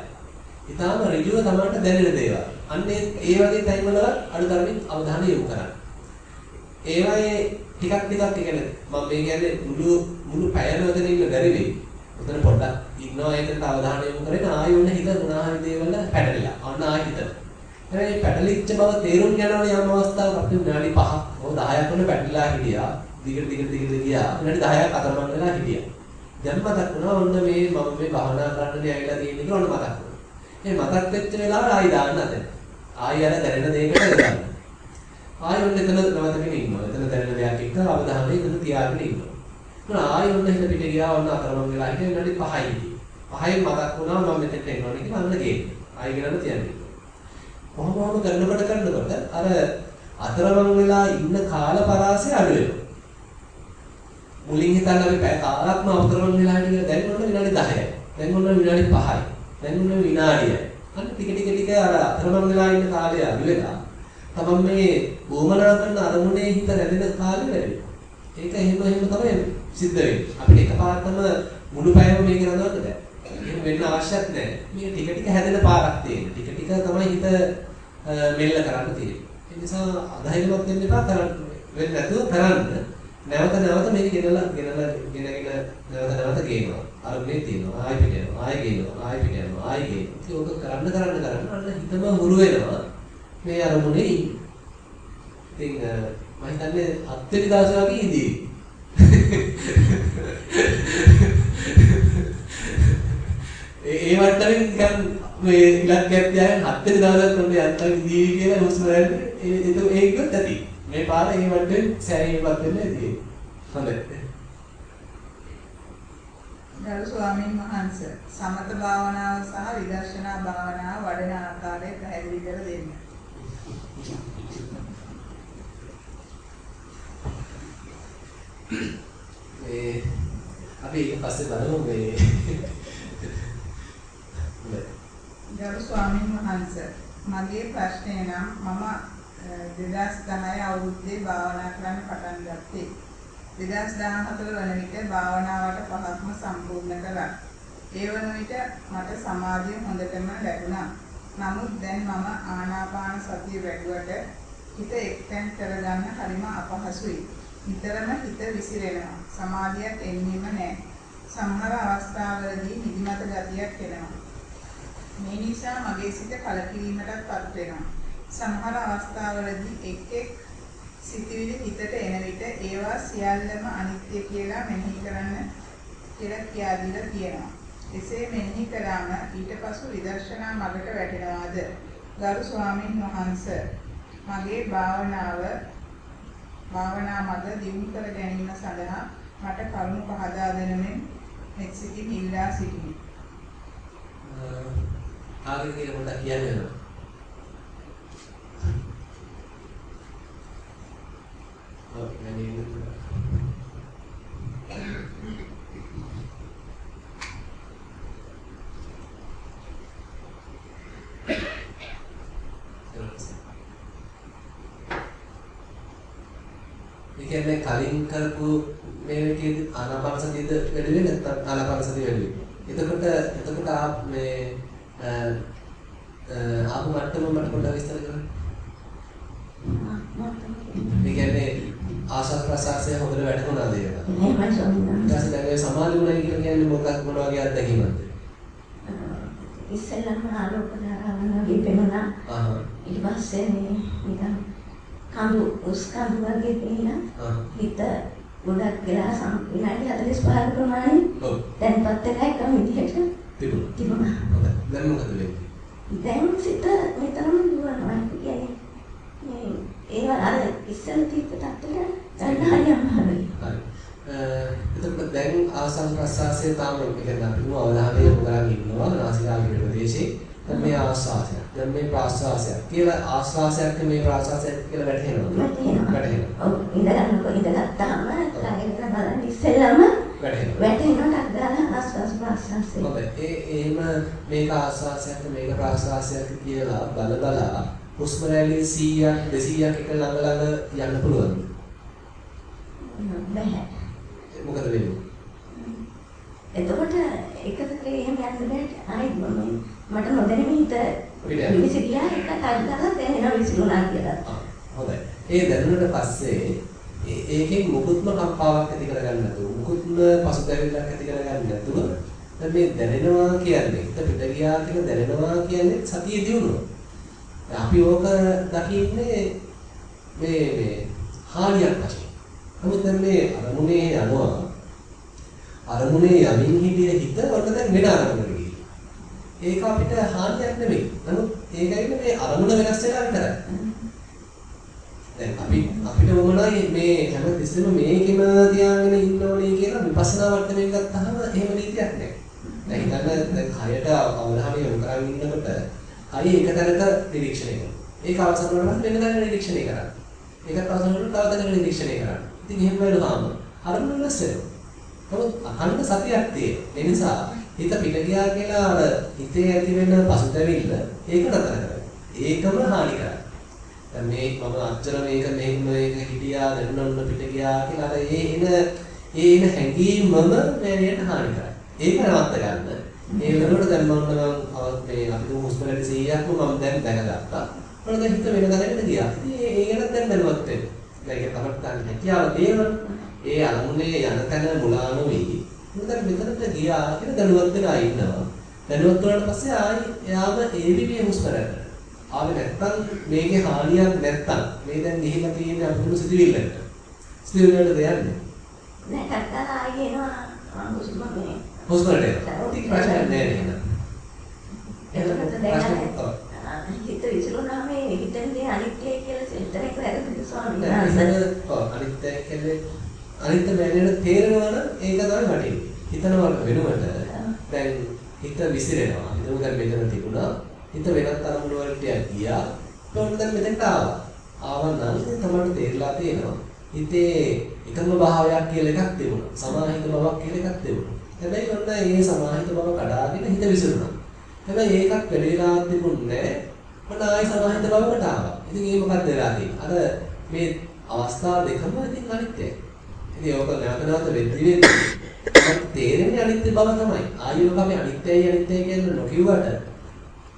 ඉතාම ඍජුව Tamanට දැනෙන දේවල්. අන්න ඒ වගේ තැන් වල අඩු තරමින් අවධානය යොමු කරන්න. ඒවායේ ටිකක් ටිකක් ඒ කියන්නේ මම මේ කියන්නේ මුළු මුළු පැයම ඔතන ඉන්න බැරි වෙයි. ඔතන පොඩ්ඩක් ඉන්නවා ඒකට අවධානය යොමු කරගෙන ආයෙ ඔන්න හිත මොනවා හරි දේවල් පැටලිලා. අන්න ආයෙ හිතට. හැබැයි පැටලිච්ච බව තේරුම් යනවනේ යම් අවස්ථාවක අපි විනාඩි 5ක් හෝ 10ක් වුණ පැටලිලා හිටියා. දිගට දිගට දිගට ගියා. විනාඩි 10ක් අතරමං වෙලා හිටියා. දැන් මතක් වුණා ඔන්න මේ මම මේ භාවනා කරන්නනේ ඇවිල්ලා තියෙන්නේ කියලා ඔන්න මතක් වුණා. මේ මතක් වෙච්ච වෙලාවට ආයෙ දාන්න අතන. ආයෙ අර දැනෙන දෙයකට දාන්න. ආයෙ ඔන්න එතන නවතගෙන ඉන්නවා. එතන දැනෙන දෙයක් එක්ක අවධානය එතන තියාගෙන ඉන්නවා. මොන ආයෙ ඔන්න හිත පිට ගියා ඔන්න අතරමං වෙලා හිටියා විනාඩි 5යි හිටියේ. 5න් මතක් වුණා මම මෙතෙන්ට එනවා නේ කියලා අන්න ගේන්න. ආයෙ ගෙනල්ලා තියන්නේ. කොහොම කොහොම කරනකොට කරනකොට අර අතරමං වෙලා ඉන්න කාල පරාසය අඩු වෙනවා. මුලින් හිතන්න අපි පැය කාලක්ම අවතරමං වෙලා හිටිය දැන් ඔන්න විනාඩි 10යි. දැන් ඔන්න විනාඩි 5යි. දැන් ඔන්න විනාඩියයි. අන්න ටික ටික ටික අර අතරමං වෙලා ඉන්න කාලය අඩු වෙලා තමන් මේ වොමනා කරන අරමුණේ හිත රැඳෙන කාලෙ වැඩි. ඒක එහෙම එහෙම තමයි සිද්ධ වෙන්නේ. අපිට එකපාරටම මුළු පැයම මේක රඳවන්න බෑ. එහෙම වෙන්න අවශ්‍යත් නැහැ. මේක ටික ටික හැදෙන පාරක් තියෙන. ටික ටික තමයි හිත මෙල්ල කරන්න තියෙන්නේ. ඒ නිසා අධෛර්යවත් වෙන්න එපා කරන්න වෙන්නේ නැතුව කරන්න. නැවත නැවත මේක ගෙනලා ගෙනලා ගෙනගෙන නැවත නැවත ගේනවා. අරමුණේ තියෙනවා. ආයෙ පිට යනවා. ආයෙ ගේනවා. ආයෙ පිට යනවා. ආයෙ ගේනවා. ඉතින් ඕක කරන්න කරන්න කරන්න අන්න හිතම හුරු වෙනවා. මේ අරමුණේ ඉන්න. ඉතින් මම හිතන්නේ හත්වෙනි දවසේ වගේ ඉඳී. ඒ ඒ වට්ටමින් නිකන් මේ ඉලක්කයක් තියාගෙන හත්වෙනි දවසට උන්නේ අන්තම් ඉඳී කියලා හුස්ම ගන්න ඒක ඒකත් ඇති. මේ පාර ඒ වටෙන් සෑහීමක් වෙන්න ඇති. හොඳයි. ගරු ස්වාමීන් වහන්සේ සමත භාවනාව සහ විදර්ශනා භාවනාව වඩන ආකාරය පැහැදිලි කර දෙන්න. මේ අපි ඊට පස්සේ බලමු මේ ගරු ස්වාමීන් වහන්සේ මගේ ප්‍රශ්නය නම් මම 2010 අවුරුද්දේ භාවනා කරන්න පටන් ගත්තේ 2014 වන විට භාවනාවට පහක්ම සම්පූර්ණ කළා. ඒ වන විට මට සමාධිය හොඳටම ලැබුණා. නමුත් දැන් මම ආනාපාන සතිය වැඩුවට හිත එක්තෙන් කරගන්න හරිම අපහසුයි. නිතරම හිත විසිරෙනවා. සමාධියක් එන්නේම නැහැ. සමහර අවස්ථාවලදී නිදිමත ගතියක් එනවා. මේ නිසා මගේ සිත කලකිරීමටත් පත් වෙනවා. සමහර අවස්ථාවලදී එක් එක් සිතිවිලි හිතට එන විට ඒවා සියල්ලම අනිත්‍ය කියලා මෙනෙහි කරන්න කියලා කියා දීලා තියෙනවා. එසේ මෙනෙහි කරාම ඊට පසු විදර්ශනා මගට වැටෙනවාද? ගරු ස්වාමින් වහන්සේ මගේ භාවනාව භාවනා මඟ දියුණු කර ගැනීම සඳහා මට කරුණු පහදා දෙනමින් මෙත්සිතින් ඉල්ලා සිටිමි. ආගෙ කියලා පොඩ්ඩක් කියන්න. ඔව් නැනේ. ඒ කියන්නේ කලින් කරපු මේකේදී ආනාපාන සතියද වැඩි වෙන්නේ නැත්නම් ආනාපාන සතිය වැඩි වෙන්නේ. එතකොට එතකොට ආ මේ ආපු මට්ටම මට පොඩ්ඩක් විස්තර කරන්න. ඒ කියන්නේ ආශා ප්‍රසආසය හොඳට වැටුණාද ඒක? එහෙමයි ස්වාමීන් ඊට පස්සේ දැන් ඔය සමාධි වුණා කියලා කියන්නේ මොකක් මොන වගේ අත්දැකීමක්ද? ඉස්සෙල්ලම ආලෝක ධාරාවන් වගේ පෙනුණා. ආහ්. ඊට පස්සේ මේ නිකන් කඳු උස් කඳු වගේ පේන. හිත ගොඩක් වෙලා විනාඩි 45 ප්‍රමාණය. දැන්පත් එකයි කම විදිහට තිබුණා. තිබුණා. හොඳයි. දැන් මොකද වෙන්නේ? දැන් සිත මෙතනම දුවනවා. කියන්නේ මේ ඒවා අර ඉස්සෙල් තිබ්බ තත්ත්වයට ගන්න හරි අමාරුයි. හරි. එතකොට දැන් ආසත් ආස්වාද ප්‍රසආසයේ තාම කියන්නේ අපි මු අවධානය යොමු කරගෙන ඉන්නවා නාසිකාග්‍රේ ප්‍රදේශයේ. දැන් මේ ආස්වාසය. දැන් මේ ප්‍රාස්වාසය. කියලා ආස්වාසයක් මේ ප්‍රාස්වාසයක් කියලා වැටහෙනවා. වැටෙනවා. වැටහෙනවා. ඔව් ඉඳගන්නකො ඉඳගත්තාම කායකට බලන්න ඉස්සෙල්ලාම. වැටෙනවා ගාලා ආස්වාස් ප්‍රාස්වාසයේ. හොඳයි. ඒ එහෙම මේක ආස්වාසයක් මේක ප්‍රාස්වාසයක් කියලා බල බලා හුස්ම රැලි 100ක් 200ක් එක ළඟ ළඟ යන්න පුළුවන්. බැහැ. මොකද වෙන්නේ? එතකොට එකතරේ එහෙම යන්න බෑ මම මට නොදැනෙන හිත යනවා. විසිරියා එක ගාලා දැනෙනවා විසිරුණා කියලා. හොඳයි. ඒ දැනුණට පස්සේ ඒකෙන් මුකුත්ම කම්පාවක් ඇති කරගන්න නැතුව මුකුත්ම පසුතැවිල්ලක් ඇති කරගන්න නැතුව දැන් මේ දැනෙනවා කියන්නේ හිත පිට ගියා කියලා දැනෙනවා කියන්නේ සතිය දියුණුව. දැන් අපි ඕක දකින්නේ මේ මේ හානියක් වශයෙන්. නමුත් දැන් මේ අරමුණේ යනවා අරමුණේ යමින් හිටිය හිත ඔන්න දැන් වෙන අරමුණකට ගිහින්. ඒක අපිට හානියක් නෙමෙයි. නමුත් ඒකයි මේ අරමුණ වෙනස් වෙලා විතරයි. දැන් අපි අපිට වමනයි මේ හැම තිස්සෙම මේකෙම තියාගෙන ඉන්න ඕනේ කියලා විපස්සනා වට්ටමින් ගත්තාම එහෙම නීතියක් නැහැ. දැන් හිතන්න දැන් කයට අවධානය යොමු කරගෙන ඉන්නකොට කය එක තැනක නිරීක්ෂණය කරනවා. ඒක අවසන් වුණාම වෙන තැනක නිරීක්ෂණය කරනවා. ඒකත් අවසන් වුණාම තව තැනක නිරීක්ෂණය කරනවා. ඉතින් එහෙම වෙලාවම අරමුණ වෙනස් වෙනවා. නමුත් අඛණ්ඩ සතියක් තියෙන. ඒ නිසා හිත පිට ගියා කියලා අර හිතේ ඇති වෙන පසුතැවිල්ල ඒක නතර කරගන්න. ඒකම හානි කරයි. දැන් මේ මම අච්චර මේක මෙහෙම මේක හිටියා දැනුණන්න පිට ගියා කියලා අර ඒ එන ඒ එන හැඟීමම මෑණියට හානි කරයි. ඒක නවත්ත ගන්න. ඒ වෙනකොට දැන් මම නම් අව- මේ අපි දුමු හොස්පිටල් 100ක්ම මම දැන් දැනගත්තා. මොකද දැන් හිත වෙන දැනකට ගියා. ඉතින් ඒ ඒ ගැන දැන් දැනුවත් වෙන්න. දැන් ඒක තමයි ගන්න හැකියාව තියෙනවා. ඒ අරමුණේ යන තැන මුලා නොවි. මොකද දැන් මෙතනට ගියා කියලා දැනුවත් වෙලා ඉන්නවා. දැනුවත් වුණාට පස්සේ ආයි එයාම ඒ විදිහේ හුස්ම ගන්න. ආවේ නැත්තම් මේකේ හානියක් නැත්තම් මේ දැන් ගිහිල්ලා තියෙන්නේ අපිට සිතිවිල්ලට. සිතිවිල්ලට දෙයන්නේ. නෑ ගාලා ආයි එනවා හුස්ම මේ. හොස්පිටල් එකට. ඉතින් ප්‍රශ්නයක් නෑ නේද? ප්‍රශ්නයක් දැන් හිත විසිරුණාම මේ හිතෙන්දී අනිත්‍යයි කියලා සෙන්ටර් එක වැරදිද ස්වාමීන් වහන්සේ? ඔව් අනිත් කියන්නේ අනිත් මෑණියට තේරෙනවා නම් ඒක තමයි වටින්නේ. හිතනවා වෙනුවට දැන් හිත විසිරෙනවා. හිතමු දැන් මෙතන තිබුණා. හිත වෙනත් අරමුණු වලට ගියා. ඒකට දැන් මෙතෙන්ට ආවා. ආවා නම් ඉතින් තමයි තේරලා තියෙනවා. හිතේ එකම භාවයක් කියලා එකක් තිබුණා. සමාහිත බවක් කියලා එකක් තිබුණා. හැබැයි ඔන්න ඒ සමාහිත බව කඩාගෙන හිත විසිරුණා. හැබැයි ඒකක් වෙලෙලා තිබුණේ නැහැ. මට ආයි සමාහිත බවකට ආවා. ඉතින් ඒ මොකක්ද වෙලා තියෙන්නේ? අර මේ අවස්ථා දෙකම ඉතින් අනිත්‍යයි. ඉතින් ඕක නැවත නැවත වෙද්දි වෙද්දි මට තේරෙන්නේ අනිත්‍ය බව තමයි. ආයෙ ඔක අපි අනිත්‍යයි අනිත්‍යයි කියන නොකියුවට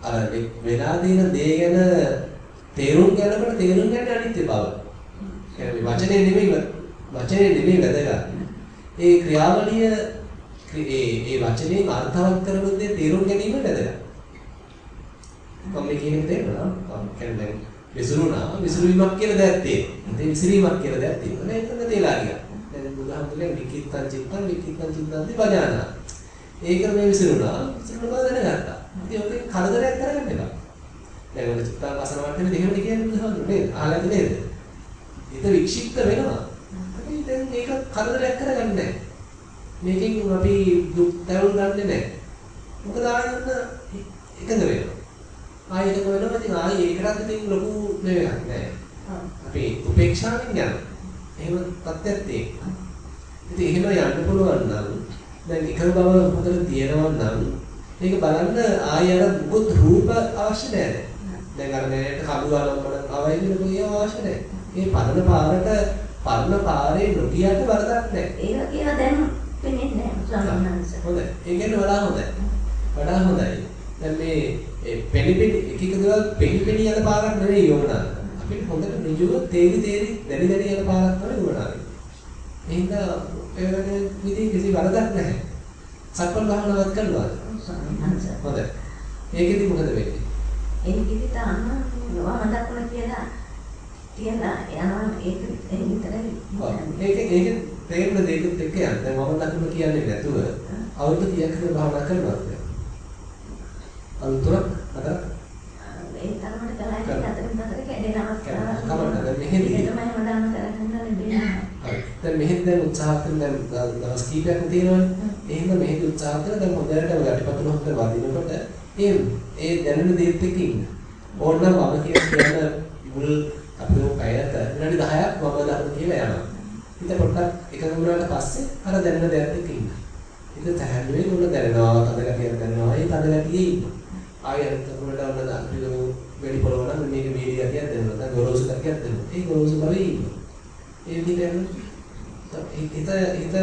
අර වෙ- වෙලා තියෙන දේ ගැන තේරුම් ගන්නකොට තේරුම් ගන්න අනිත්‍ය බව. කියන්නේ වචනේ නෙමෙයි වචනේ නෙමෙයි වැදගත්. ඒ ක්‍රියාවලිය ක්‍රි- ඒ ඒ වචනේ අර්ථවත් කරන දේ තේරුම් ගැනීම වැදගත්. මම මේ කියන එක තේරෙනවා. මම කියන්නේ දැන් විසිරුණා විසිරීමක් කියලා දෙයක් තියෙනවා. ඒ විසිරීමක් කියලා දෙයක් තියෙනවා. නේද? එතන තේලා ගියා. දැන් බුදුහාමුදුරනේ විකිත්තං චිත්තං විකිත්තං චිත්තං පජානා. ඒක මේ විසිරුණා විසිරුණ බව දැනගත්තා. ඉතින් ඔකේ කරදරයක් කරගන්න එපා. දැන් ඔය චිත්තාපසන වටේ දෙහෙම කියන්නේ බුදුහාමුදුරනේ නේද? අහලා ඇති නේද? හිත වික්ෂිප්ත වෙනවා. අපි දැන් මේක කරදරයක් කරගන්නේ නැහැ. මේකෙන් අපි දුක් දැනුම් ගන්නෙ නැහැ. මොකද ආයෙත් එකඟ වෙනවා. ආයෙ එකඟ වෙනවා ඉතින් ආයෙ ඒකටත් ඉතින් ලොකු නෙවෙයි නෑ. අපි උපේක්ෂාවෙන් යනවා. එහෙම තත්ත්වයක් තියෙනවා. ඉතින් එහෙම යන්න පුළුවන් නම් දැන් එකම බව හොඳට තියෙනවා නම් මේක බලන්න ආයෙ අර මුකුත් රූප අවශ්‍ය නැහැ. දැන් අර නෑට කඩු ආලම්බන අවයි කියන කොයි අවශ්‍ය නැහැ. මේ පරණ පාරට පරණ පාරේ නොගියට වරදක් නැහැ. ඒක කියලා දැන් පෙන්නේ නැහැ ස්වාමීන් වහන්සේ. හොඳයි. ඒ කියන්නේ වඩා හොඳයි. වඩා හොඳයි. දැන් මේ ඒ පෙනිපෙනි එක එක දේවල් පෙනිපෙනි යන පාරක් නෙවෙයි යොමනා. අපිට හොඳට ඍජුව තේරි තේරි දැනි දැනි යන පාරක් තමයි යොමනා. එහෙනම් ඒ වගේ විදිහ කිසි වරදක් නැහැ. සක්මන් භාවනාවක් කරනවා. හොඳයි. ඒකෙදි මොකද වෙන්නේ? ඒකෙදි තාම වම දකුණ කියලා තියලා යනවා ඒක ඒක විතරයි. ඒක ඒක තේරෙන දෙයකට එක්ක යන්න. දැන් මම දකුණ කියන්නේ නැතුව අවුරුදු 30ක් විතර භාවනා කරනවා. තුනක් හතරක් ඒ තරමට කලයි අතරින් අතර කැඩෙන අවස්ථාවක්. කමන්න. මෙහෙදි ඒක තමයි මම කරන්න ලැබෙන්නේ. හරි. දැන් මෙහෙන් දැන් උත්සාහ කරන දැන් දවස් කීපයක්ම තියෙනවනේ. එහෙනම් මේක උත්සාහ කරලා දැන් හොඳට යටිපතුල හොඳට වදිනකොට ඒ ඒ දැනෙන දේත් එක්ක ඉන්න. ඕනනම් මම කියන කියන මුල් අපේ පැයක විනාඩි 10ක් මම දාන්න කියලා යනවා. හිත පොඩ්ඩක් එකඟ වුණාට පස්සේ අර දැනෙන දේත් එක්ක ඉන්න. හිත තැහැල්ලුවේ උන දැනෙනවා, තද ගැටියක් දැනෙනවා. ඒ තද ගැටියේ ඉන්න. ආයෙ අනිත් අතට ඔන්න දාන්න වැඩි පොළව නම් මේක වීඩි ගැටියක් දැනෙනවා. නැත්නම් ගොරෝසු ගැටියක් දැනෙනවා. ඒ ගොරෝසු බවේ ඉන්න. ඒ විදිහට හිත හිත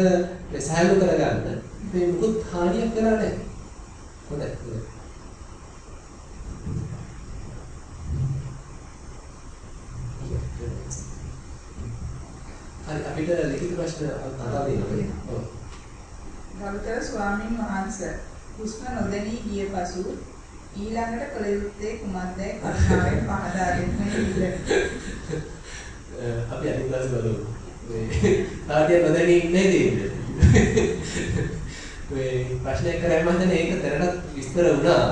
සහැල්ලු කරගන්න මේ මුකුත් හානියක් කරලා නැහැ. හොඳයි. හරි අපිට ලිඛිත ප්‍රශ්න අහලා දෙන්න. ඔව්. ගරුතර ස්වාමින් වහන්සේ හුස්ම නොදැනී ගිය පසු ඊළඟට කළ යුත්තේ කුමක්දයි කරුණාවෙන් පහදා දෙන්න අපි අනිත් ක්ලාස් බලමු. මේ තාටිය නොදැනී ඉන්නේ නේද? මේ ප්‍රශ්නයක් කරා මම හිතන්නේ ඒක දැනට විස්තර වුණා.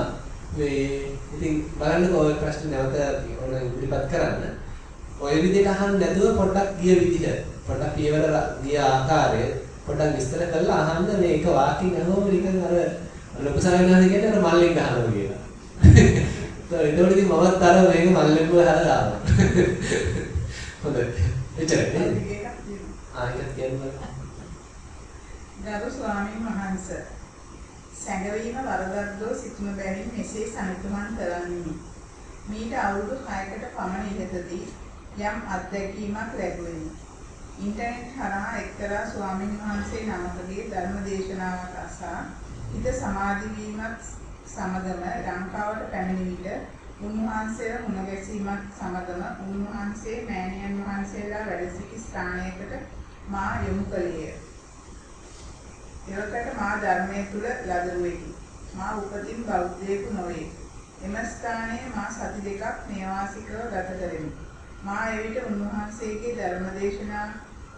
මේ ඉතින් බලන්නකෝ ඔය ප්‍රශ්න නැවත ඕන ඉදිරිපත් කරන්න. ඔය විදිහට අහන්න නැතුව පොඩ්ඩක් ගිය විදිහ පොඩ්ඩක් පියවර ගිය ආකාරය පොඩ්ඩක් විස්තර කරලා අහන්න මේ එක වාක්‍යයෙන් අහුවම නිකන් අර ලොකු සායනාද කියන්නේ අර මල්ලෙන් ගහනවා කියලා. ඒතකොට ඉතින් මමත් අර මේක මල්ලෙන් ගහලා දානවා. හොඳයි. එච්චරයි නේද? ආයෙත් කියන්න ගරු ස්වාමීන් වහන්සේ සැඟවීම වරදක්දෝ සිතුම බැවින් මෙසේ සනිටුමන් කරන්නේ. මීට අවුරුදු 6කට පමණ ඉහතදී යම් අත්දැකීමක් ලැබුවෙමි. ඉන්ටර්නෙට් හරහා එක්තරා ස්වාමීන් වහන්සේ නමකගේ ධර්ම දේශනාවක් අසා හිත සමාධි වීමත් සමගම ලංකාවට පැමිණි විට උන්වහන්සේව මුණ ගැසීමත් සමගම උන්වහන්සේ මෑණියන් වහන්සේලා වැඩ සිටි ස්ථානයකට මා යොමු කළේය. එවකට මා ධර්මයේ තුල ලදරුවෙකි. මා උපතින් බෞද්ධයෙකු නොවේ. එම ස්ථානයේ මා සති දෙකක් නේවාසිකව ගත කරමි. මා එවිට උන්වහන්සේගේ ධර්මදේශනා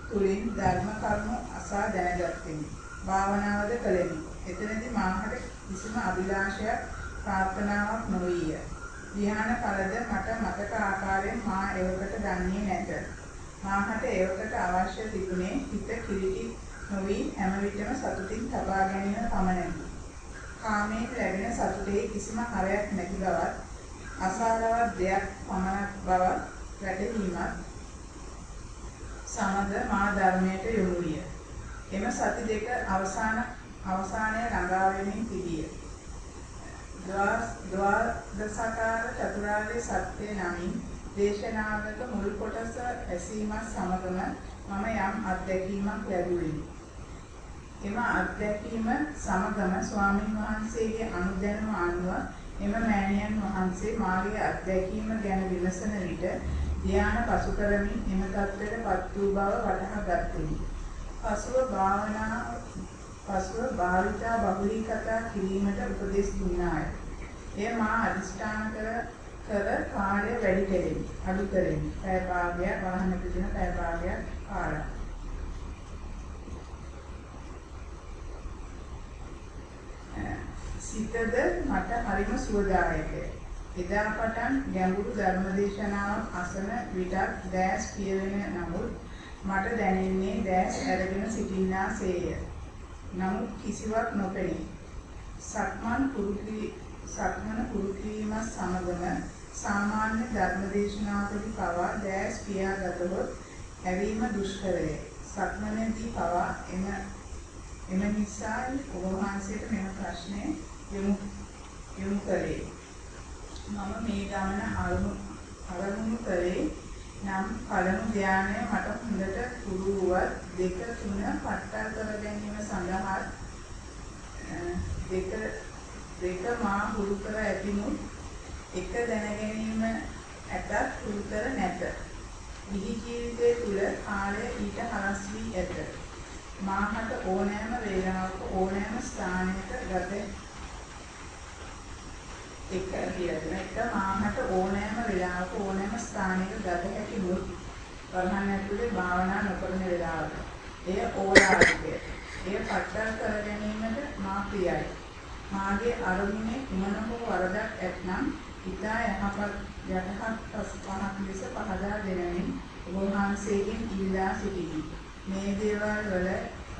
තුලින් ධර්ම කරුණු අසා දැනගත්තෙමි. භාවනාවද කළෙමි. එතනදී මාහට කිසිම අභිලාෂයක් ප්‍රාර්ථනාවක් නොවිය. ධ්‍යාන ඵලද මට මතක ආකාරයෙන් මා එවකට දන්නේ නැත. මාහට එවකට අවශ්‍ය තිබුණේ හිත කිලිටි නොවි හැම විටම සතුටින් තබා ගැනීම පමණයි. කාමයෙන් ලැබෙන සතුටේ කිසිම හරයක් නැති බවත් අසාරවත් දෙයක් පමණක් බවත් වැටහීමත් සමග මා ධර්මයට යොමු විය. එම සති දෙක අවසාන අවසානයේ ළඟා වෙමින් තිබිය. ද්වාදසකාර චතුරාර්ය සත්‍ය නමින් දේශනාවක මුල් කොටස ඇසීමත් සමගම මම යම් අත්දැකීමක් ලැබුවෙමි. එම අත්දැකීම සමගම ස්වාමින් වහන්සේගේ අනුදැනුම අනුව එම මෑණියන් වහන්සේ මාගේ අත්දැකීම ගැන විමසන විට ධ්‍යාන පසු කරමින් එම தත්ත්වයටපත් වූ බව වටහා ගත්තෙමි. පසුව භාවනා පසුව භාවිතා බහුලී කතා කිරීමට උපදෙස් දුන්නාය. එය මා අදිෂ්ඨාන කර කර කාර්ය වැඩි කෙරෙමි. අඩු කෙරෙමි. පැය භාගයක් වාහන පිටින පැය භාගයක් කාලා. සිතද මට හරිම සුවදායකයි. එදා පටන් ගැඹුරු ධර්මදේශනාවක් අසන විටක් දැස් පියවෙන නමුත් මට දැනෙන්නේ දැස් ඇරගෙන සිටින්නාසේය. නමුත් කිසිවක් නොපෙනේ. සක්මන් පුරුදු සක්මන පුරුදු වීමත් සමගම සාමාන්‍ය ධර්මදේශනාවකදී පවා දැස් පියාගතහොත් ඇවීම දුෂ්කරය. සක්මනේදී පවා එම එම නිසා ඔබ වහන්සේට මෙම ප්‍රශ්නය යොමු යොමු කළේ. මම මේ ගමන අරමුණු කළේ නම් පළමු ධානය මට හොඳට පුරු වුවත් දෙක තුන පට්ටල් කර ගැනීම සඳහා දෙක දෙක මා හුරු කර ඇතිමුත් එක දැන ගැනීම ඇතත් හුරු කර නැත. විහි ජීවිතයේ තුල කාලය ඊට හරස් වී ඇත. මාහට ඕනෑම වේලාවක ඕනෑම ස්ථානයක ගත එක කියලා එක මාහට ඕනෑම වෙලාවක ඕනෑම ස්ථානයක ගත හැකි මුත් වරහන් ඇතුලේ භාවනා නොකරන වෙලාවක. එය ඕලාරිකය. එය පට්ටල් කර ගැනීමට මා ප්‍රියයි. මාගේ අරමුණේ කුමන හෝ වරදක් ඇතනම් ඉතා යහපත් යටහත් පහක් ලෙස පහදා දෙනමින් ඔබ වහන්සේගෙන් ඉල්ලා සිටිමි. මේ දේවල් වල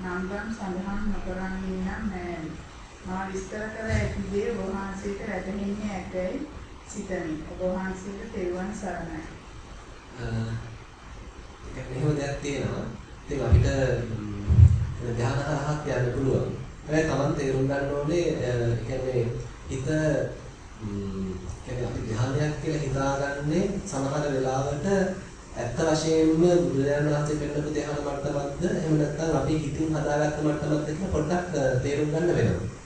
නම්බම් සඳහන් නොකරන්නේ නම් නෑනේ. මා විස්තර කර ඇති දේ ඔබ වහන්සේට වැටහෙන්නේ ඇතැයි සිතමි. ඔබ වහන්සේට තෙරුවන් සරණයි. ඒක මෙහෙම දෙයක් තියෙනවා. ඉතින් අපිට ධ්‍යාන හරහාත් යන්න පුළුවන්. හැබැයි Taman තේරුම් ගන්න ඕනේ ඒ කියන්නේ හිත කියන්නේ අපි ධ්‍යානයක් කියලා හිතාගන්නේ සමහර වෙලාවට ඇත්ත වශයෙන්ම බුදුරජාණන් වහන්සේ පෙන්නපු ධ්‍යාන මට්ටමක්ද එහෙම නැත්නම් අපි හිතින් හදාගත්ත මට්ටමක්ද කියලා පොඩ්ඩක් තේරුම් ගන්න වෙනවා.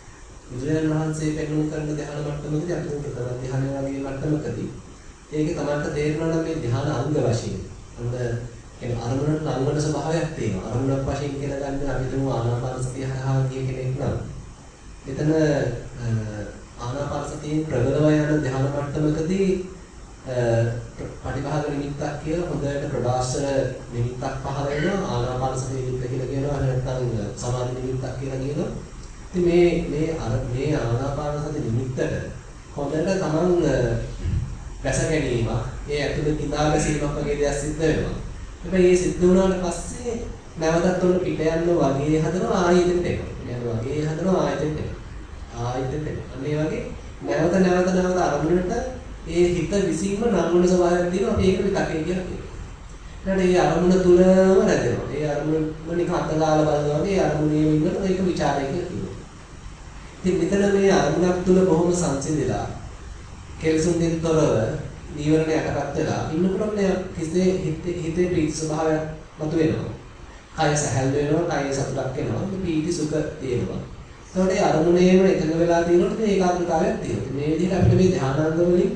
බුදුරජාණන් වහන්සේ පෙන්වු කරන ධ්‍යාන මට්ටමකදී අපි ප්‍රථම ධ්‍යාන වගේ මට්ටමකදී ඒක තමයි තේරෙනවා නම් මේ ධ්‍යාන අංග වශයෙන්. අන්න කියන්නේ අරමුණට නංවන ස්වභාවයක් තියෙනවා. අරමුණක් වශයෙන් කියලා ගන්න අපි තුමු ආනාපාන සතිය හරහා ගිය කෙනෙක් නම් එතන ආනාපාන සතියේ ප්‍රබලව යන ධ්‍යාන මට්ටමකදී පටිභාග නිමිත්තක් කියලා හොඳට ප්‍රදාශන නිමිත්තක් පහළ වෙනවා ආනාපාන සතිය නිමිත්ත කියලා කියනවා නැත්නම් සමාධි නිමිත්තක් කියලා කියනවා. ඉතින් මේ මේ අර මේ ආනාපාන සති නිමිත්තට හොඳට තමන් රැස ගැනීමක් ඒ ඇතුළේ කිඳා ගැසීමක් වගේ දෙයක් සිද්ධ වෙනවා. හැබැයි ඒ සිද්ධ වුණාට පස්සේ නැවතත් උන්න පිට යන්න වගේ හදනවා ආයෙත් එනවා. යනවා වගේ හදනවා ආයෙත් එනවා. ආයෙත් එනවා. අන්න ඒ වගේ නැවත නැවත නැවත අරමුණට ඒ හිත විසින්ම නංගුන ස්වභාවයක් තියෙනවා. අපි ඒක විතකේ කියලා කියනවා. ඊට ඒ අරමුණ තුලම නැදෙනවා. ඒ අරමුණ නිකන් අතගාලා බලනවා වගේ අරමුණේ ඉන්නකොට ඒක ਵਿਚාරය කියලා කියනවා. ඉතින් මෙතන මේ අරමුණක් තුල බොහොම සංසිඳිලා කෙලසුන්ගෙන් තොරව නීවරණ යටපත් වෙලා ඉන්නකොට මේ හිතේ හිතේ ප්‍රීති ස්වභාවයක් මතුවෙනවා. කය සැහැල් වෙනවා, කය සතුටක් එනවා, ප්‍රීති සුඛ තියෙනවා. එතකොට ඒ අරමුණේම එකඟ වෙලා තියෙනකොට මේ ඒකාග්‍රතාවයක් තියෙනවා. මේ විදිහට අපිට මේ ධානාංග වලින්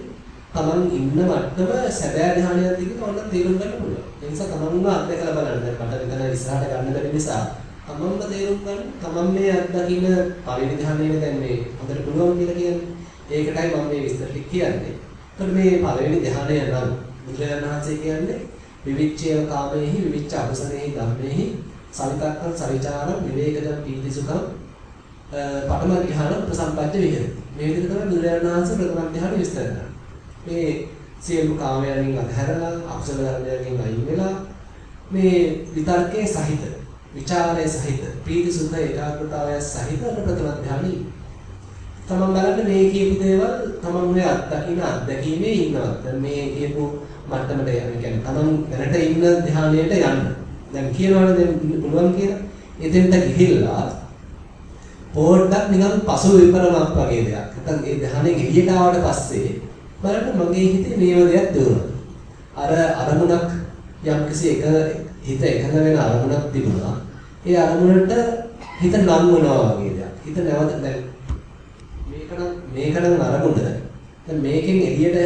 තමන් ඉන්න මට්ටම සැබෑ ධානයක් දිගට ඕන තේරුම් ගන්න පුළුවන්. ඒ නිසා තමන්ව අත්දැකලා බලන්න. මට මෙතන ඉස්සරහට ගන්න බැරි නිසා තමන්ම තේරුම් ගන්න. තමන් මේ අත්දකින්න පරිණි ධානයේ දැන් මේ හොඳට පුළුවන් කියලා කියන්නේ. ඒකටයි මම මේ විස්තර ටික කියන්නේ. එතකොට මේ පළවෙනි ධානය නම් බුදුරජාණන් වහන්සේ කියන්නේ විවිච්ඡේව කාමේහි විවිච්ඡ අකුසලේහි ධම්මේහි සවිතක්කං සවිචාරං විවේකජං පීතිසුඛං පඨම ධ්‍යාන ප්‍රසම්පජ්ජ විහෙරති. මේ විදිහට තමයි බුදුරජාණන් වහන්සේ ප්‍රථම ධ්‍යාන විස්තර කරන්නේ. මේ සියලු කාමයන්ගෙන් අතහැරලා අකුසල ධර්මයන්ගෙන් අයින් වෙලා මේ විතර්කයේ සහිත, ਵਿਚාරයේ සහිත, ප්‍රීති සුඛ ඒකාග්‍රතාවය සහිත ප්‍රථම ධ්‍යානෙ. තමන් බලන්න මේ කියපු දේවල් තමන් මේ අත්දකින්න අත්දැකීමේ ඉන්නවා. දැන් මේ කියපු මට්ටමට යන්න කියන්නේ තමන් දැනට ඉන්න ධ්‍යානයට යන්න. දැන් කියනවනේ දැන් පුළුවන් කියලා. එතෙන්ට ගිහිල්ලා පොඩ්ඩක් නිකන් පසු විපරමක් වගේ දෙයක්. නැත්නම් ඒ ධ්‍යානෙ එළියට ආවට පස්සේ බලන්න මගේ හිතේ මේව දෙයක් දුරුනා. අර අරමුණක් යම්කිසි එක හිත එකඟ වෙන අරමුණක් තිබුණා. ඒ අරමුණට හිත නංවනවා වගේ දෙයක්. හිත නැවත දැන් මේකනම් මේකනම් අරමුණ. දැන් මේකෙන් එළියට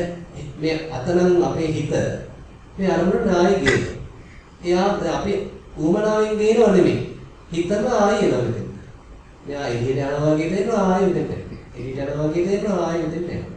මේ අතනම් අපේ හිත මේ අරමුණ නායි ගේනවා. එයා අපි ඌමනාවෙන් ගේනව නෙමෙයි. හිතම ආයෙ එනවා මෙතෙන්. මෙයා එළියට යනවා වගේ දෙනවා ආයෙ මෙතෙන්. එළියට යනවා වගේ දෙනවා ආයෙ මෙතෙන් යනවා.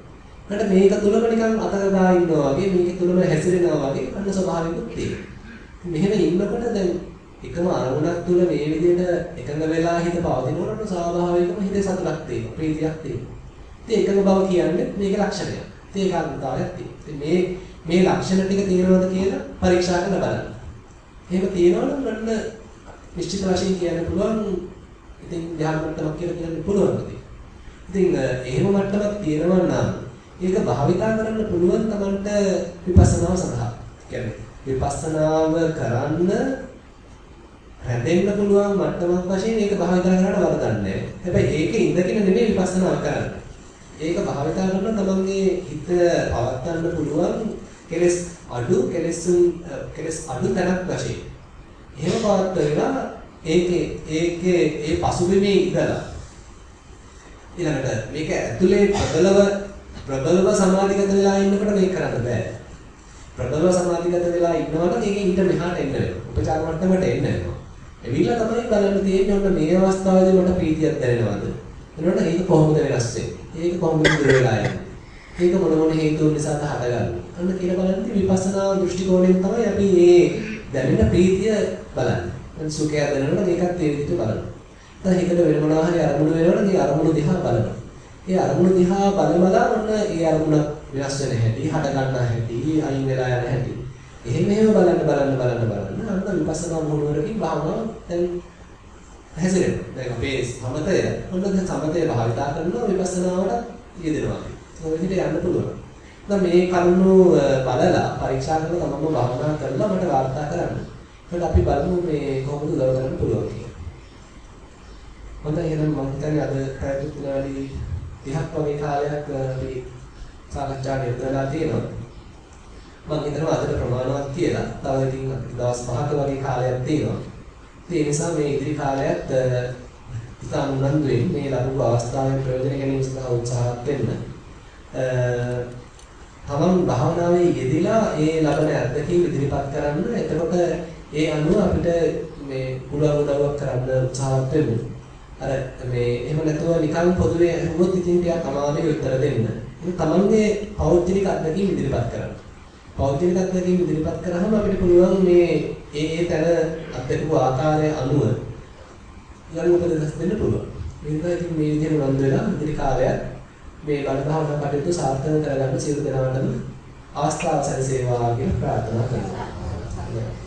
ඊට මේක තුලම නිකන් අතගා ඉන්නවා වගේ මේක තුලම හැසිරෙනවා වගේ අන්න ස්වභාවිකුත් තියෙනවා. මෙහෙම ඉන්නකොට දැන් එකම අරමුණක් තුල මේ විදිහට එකඟ වෙලා හිත පවතිනකොට ස්වාභාවිකව හිතේ සතුටක් තියෙනවා ප්‍රීතියක් තියෙනවා. ඉතින් එකඟ බව කියන්නේ මේකේ ලක්ෂණයක්. ඉතින් ඒකාග්‍රතාවයක් තියෙනවා. ඉතින් මේ මේ ලක්ෂණ ටික තියෙනවද කියලා පරීක්ෂා කරලා බලන්න. එහෙම තියෙනවනම් ගන්න නිශ්චිත වශයෙන් කියන්න පුළුවන් ඉතින් ධ්‍යාන මට්ටමක් කියලා කියන්න පුළුවන් ඉතින්. ඉතින් එහෙම මට්ටමක් තියෙනවා නම් ඒක භාවිතා කරන්න පුළුවන් Tamanට විපස්සනාව සඳහා. කියන්නේ විපස්සනාව කරන්න රැඳෙන්න පුළුවන් මට්ටමක් වශයෙන් ඒක භාවිතා කරන්න වරදන්නේ හැබැයි ඒක ඉඳගෙන නෙමෙයි විපස්සනා කරන්නේ. ඒක භාවිතා කරන තමන්ගේ හිත පවත්වන්න පුළුවන් කෙලස් අඩු කෙලසුන් කෙලස් අඩු තැනක් වශයෙන්. එහෙම පවත්වලා ඒකේ ඒකේ ඒ පසුබිමේ ඉඳලා ඊළඟට මේක ඇතුලේ ප්‍රබලව ප්‍රබලව සමාධිගත වෙලා ඉන්නකොට මේක කරන්න බෑ. ප්‍රබලව සමාධිගත වෙලා ඉන්නවනම් ඒක ඊට මෙහාට එන්න වෙනවා. උපචාර මට්ටමට එන්න වෙනවා. එවිලා තමයි බලන්න තියෙන්නේ ඔන්න මේ අවස්ථාවේදී මට ප්‍රීතියක් දැනෙනවද? එනකොට ඒක කොහොමද වෙනස් වෙන්නේ? ඒක කොහොමද දුර වෙලා යන්නේ? ඒක මොන මොන හේතුන් නිසාද හටගන්නේ? අන්න කියලා බලද්දී විපස්සනා දෘෂ්ටි කෝණයෙන් තමයි අපි මේ දැනෙන ප්‍රීතිය බලන්නේ. දැන් සුඛය දැනෙනවා ඒකත් ඒ විදිහට බලනවා. දැන් හිතට වෙන මොනවා හරි අරමුණු වෙනවනම් ඒ අරමුණු දිහා බලනවා. ඒ අරමුණු දිහා බලමලා ඔන්න ඒ අරමුණ වෙනස් වෙන හැටි, හට ගන්න හැටි, අයින් වෙලා යන හැටි. එහෙම එහෙම බලන්න බලන්න බලන්න බලන්න අන්න විපස්සනා මොහොතකින් භාවනාව දැන් හැසිරෙනවා. දැන් අපේ සමතය ඔන්න සමතය භාවිතා කරනවා විපස්සනාවට යෙදෙනවා. ඒක විදිහට යන්න පුළුවන්. දැන් මේ කරුණු බලලා පරීක්ෂා කරලා තමන්ම භාවනා කරලා මට වාර්තා කරන්න. ඊට අපි බලමු මේ කොහොමද උදව් කරන්න පුළුවන් කියලා. හොඳයි එහෙනම් මම හිතන්නේ අද පැය විනාඩි 30ක් වගේ කාලයක් අපි සාකච්ඡා නිරතලා තියෙනවා. මම හිතනවා අදට ප්‍රමාණවත් කියලා. තව ඉතින් දවස් 5ක වගේ කාලයක් තියෙනවා. ඒ නිසා මේ ඉදිරි කාලයත් ඉතාම උනන්දුවෙන් මේ ලැබුණු අවස්ථාවෙන් ප්‍රයෝජන ගැනීම සඳහා උත්සාහත් වෙන්න. තමන් භාවනාවේ යෙදিলা ඒ ලබන අත්දැකීම් ඉදිරිපත් කරන්න. එතකොට ඒ අනුව අපිට මේ පුළුවන් උදව්වක් කරන්න උත්සාහත් වෙමු. අර මේ එහෙම නැතුව නිකන් පොදුවේ අහුවොත් ඉතින් ටිකක් අමාරුයි උත්තර දෙන්න. ඉතින් තමන්ගේ පෞද්ගලික අත්දැකීම් ඉදිරිපත් කරන්න. පෞද්ගලික අත්දැකීම් ඉදිරිපත් කරාම අපිට පුළුවන් මේ ඒ ඒ තැන අත්දැකපු ආකාරය අනුව යම් උපදෙස් දෙන්න පුළුවන්. මේක ඉතින් මේ විදිහට උනන්දු වෙලා ඉදිරි කාලයක් මේ බණ භාවනා කටයුතු සාර්ථක කරගන්න සියලු දෙනාටම අවස්ථාව සැලසේවා කියලා ප්‍රාර්ථනා කරනවා.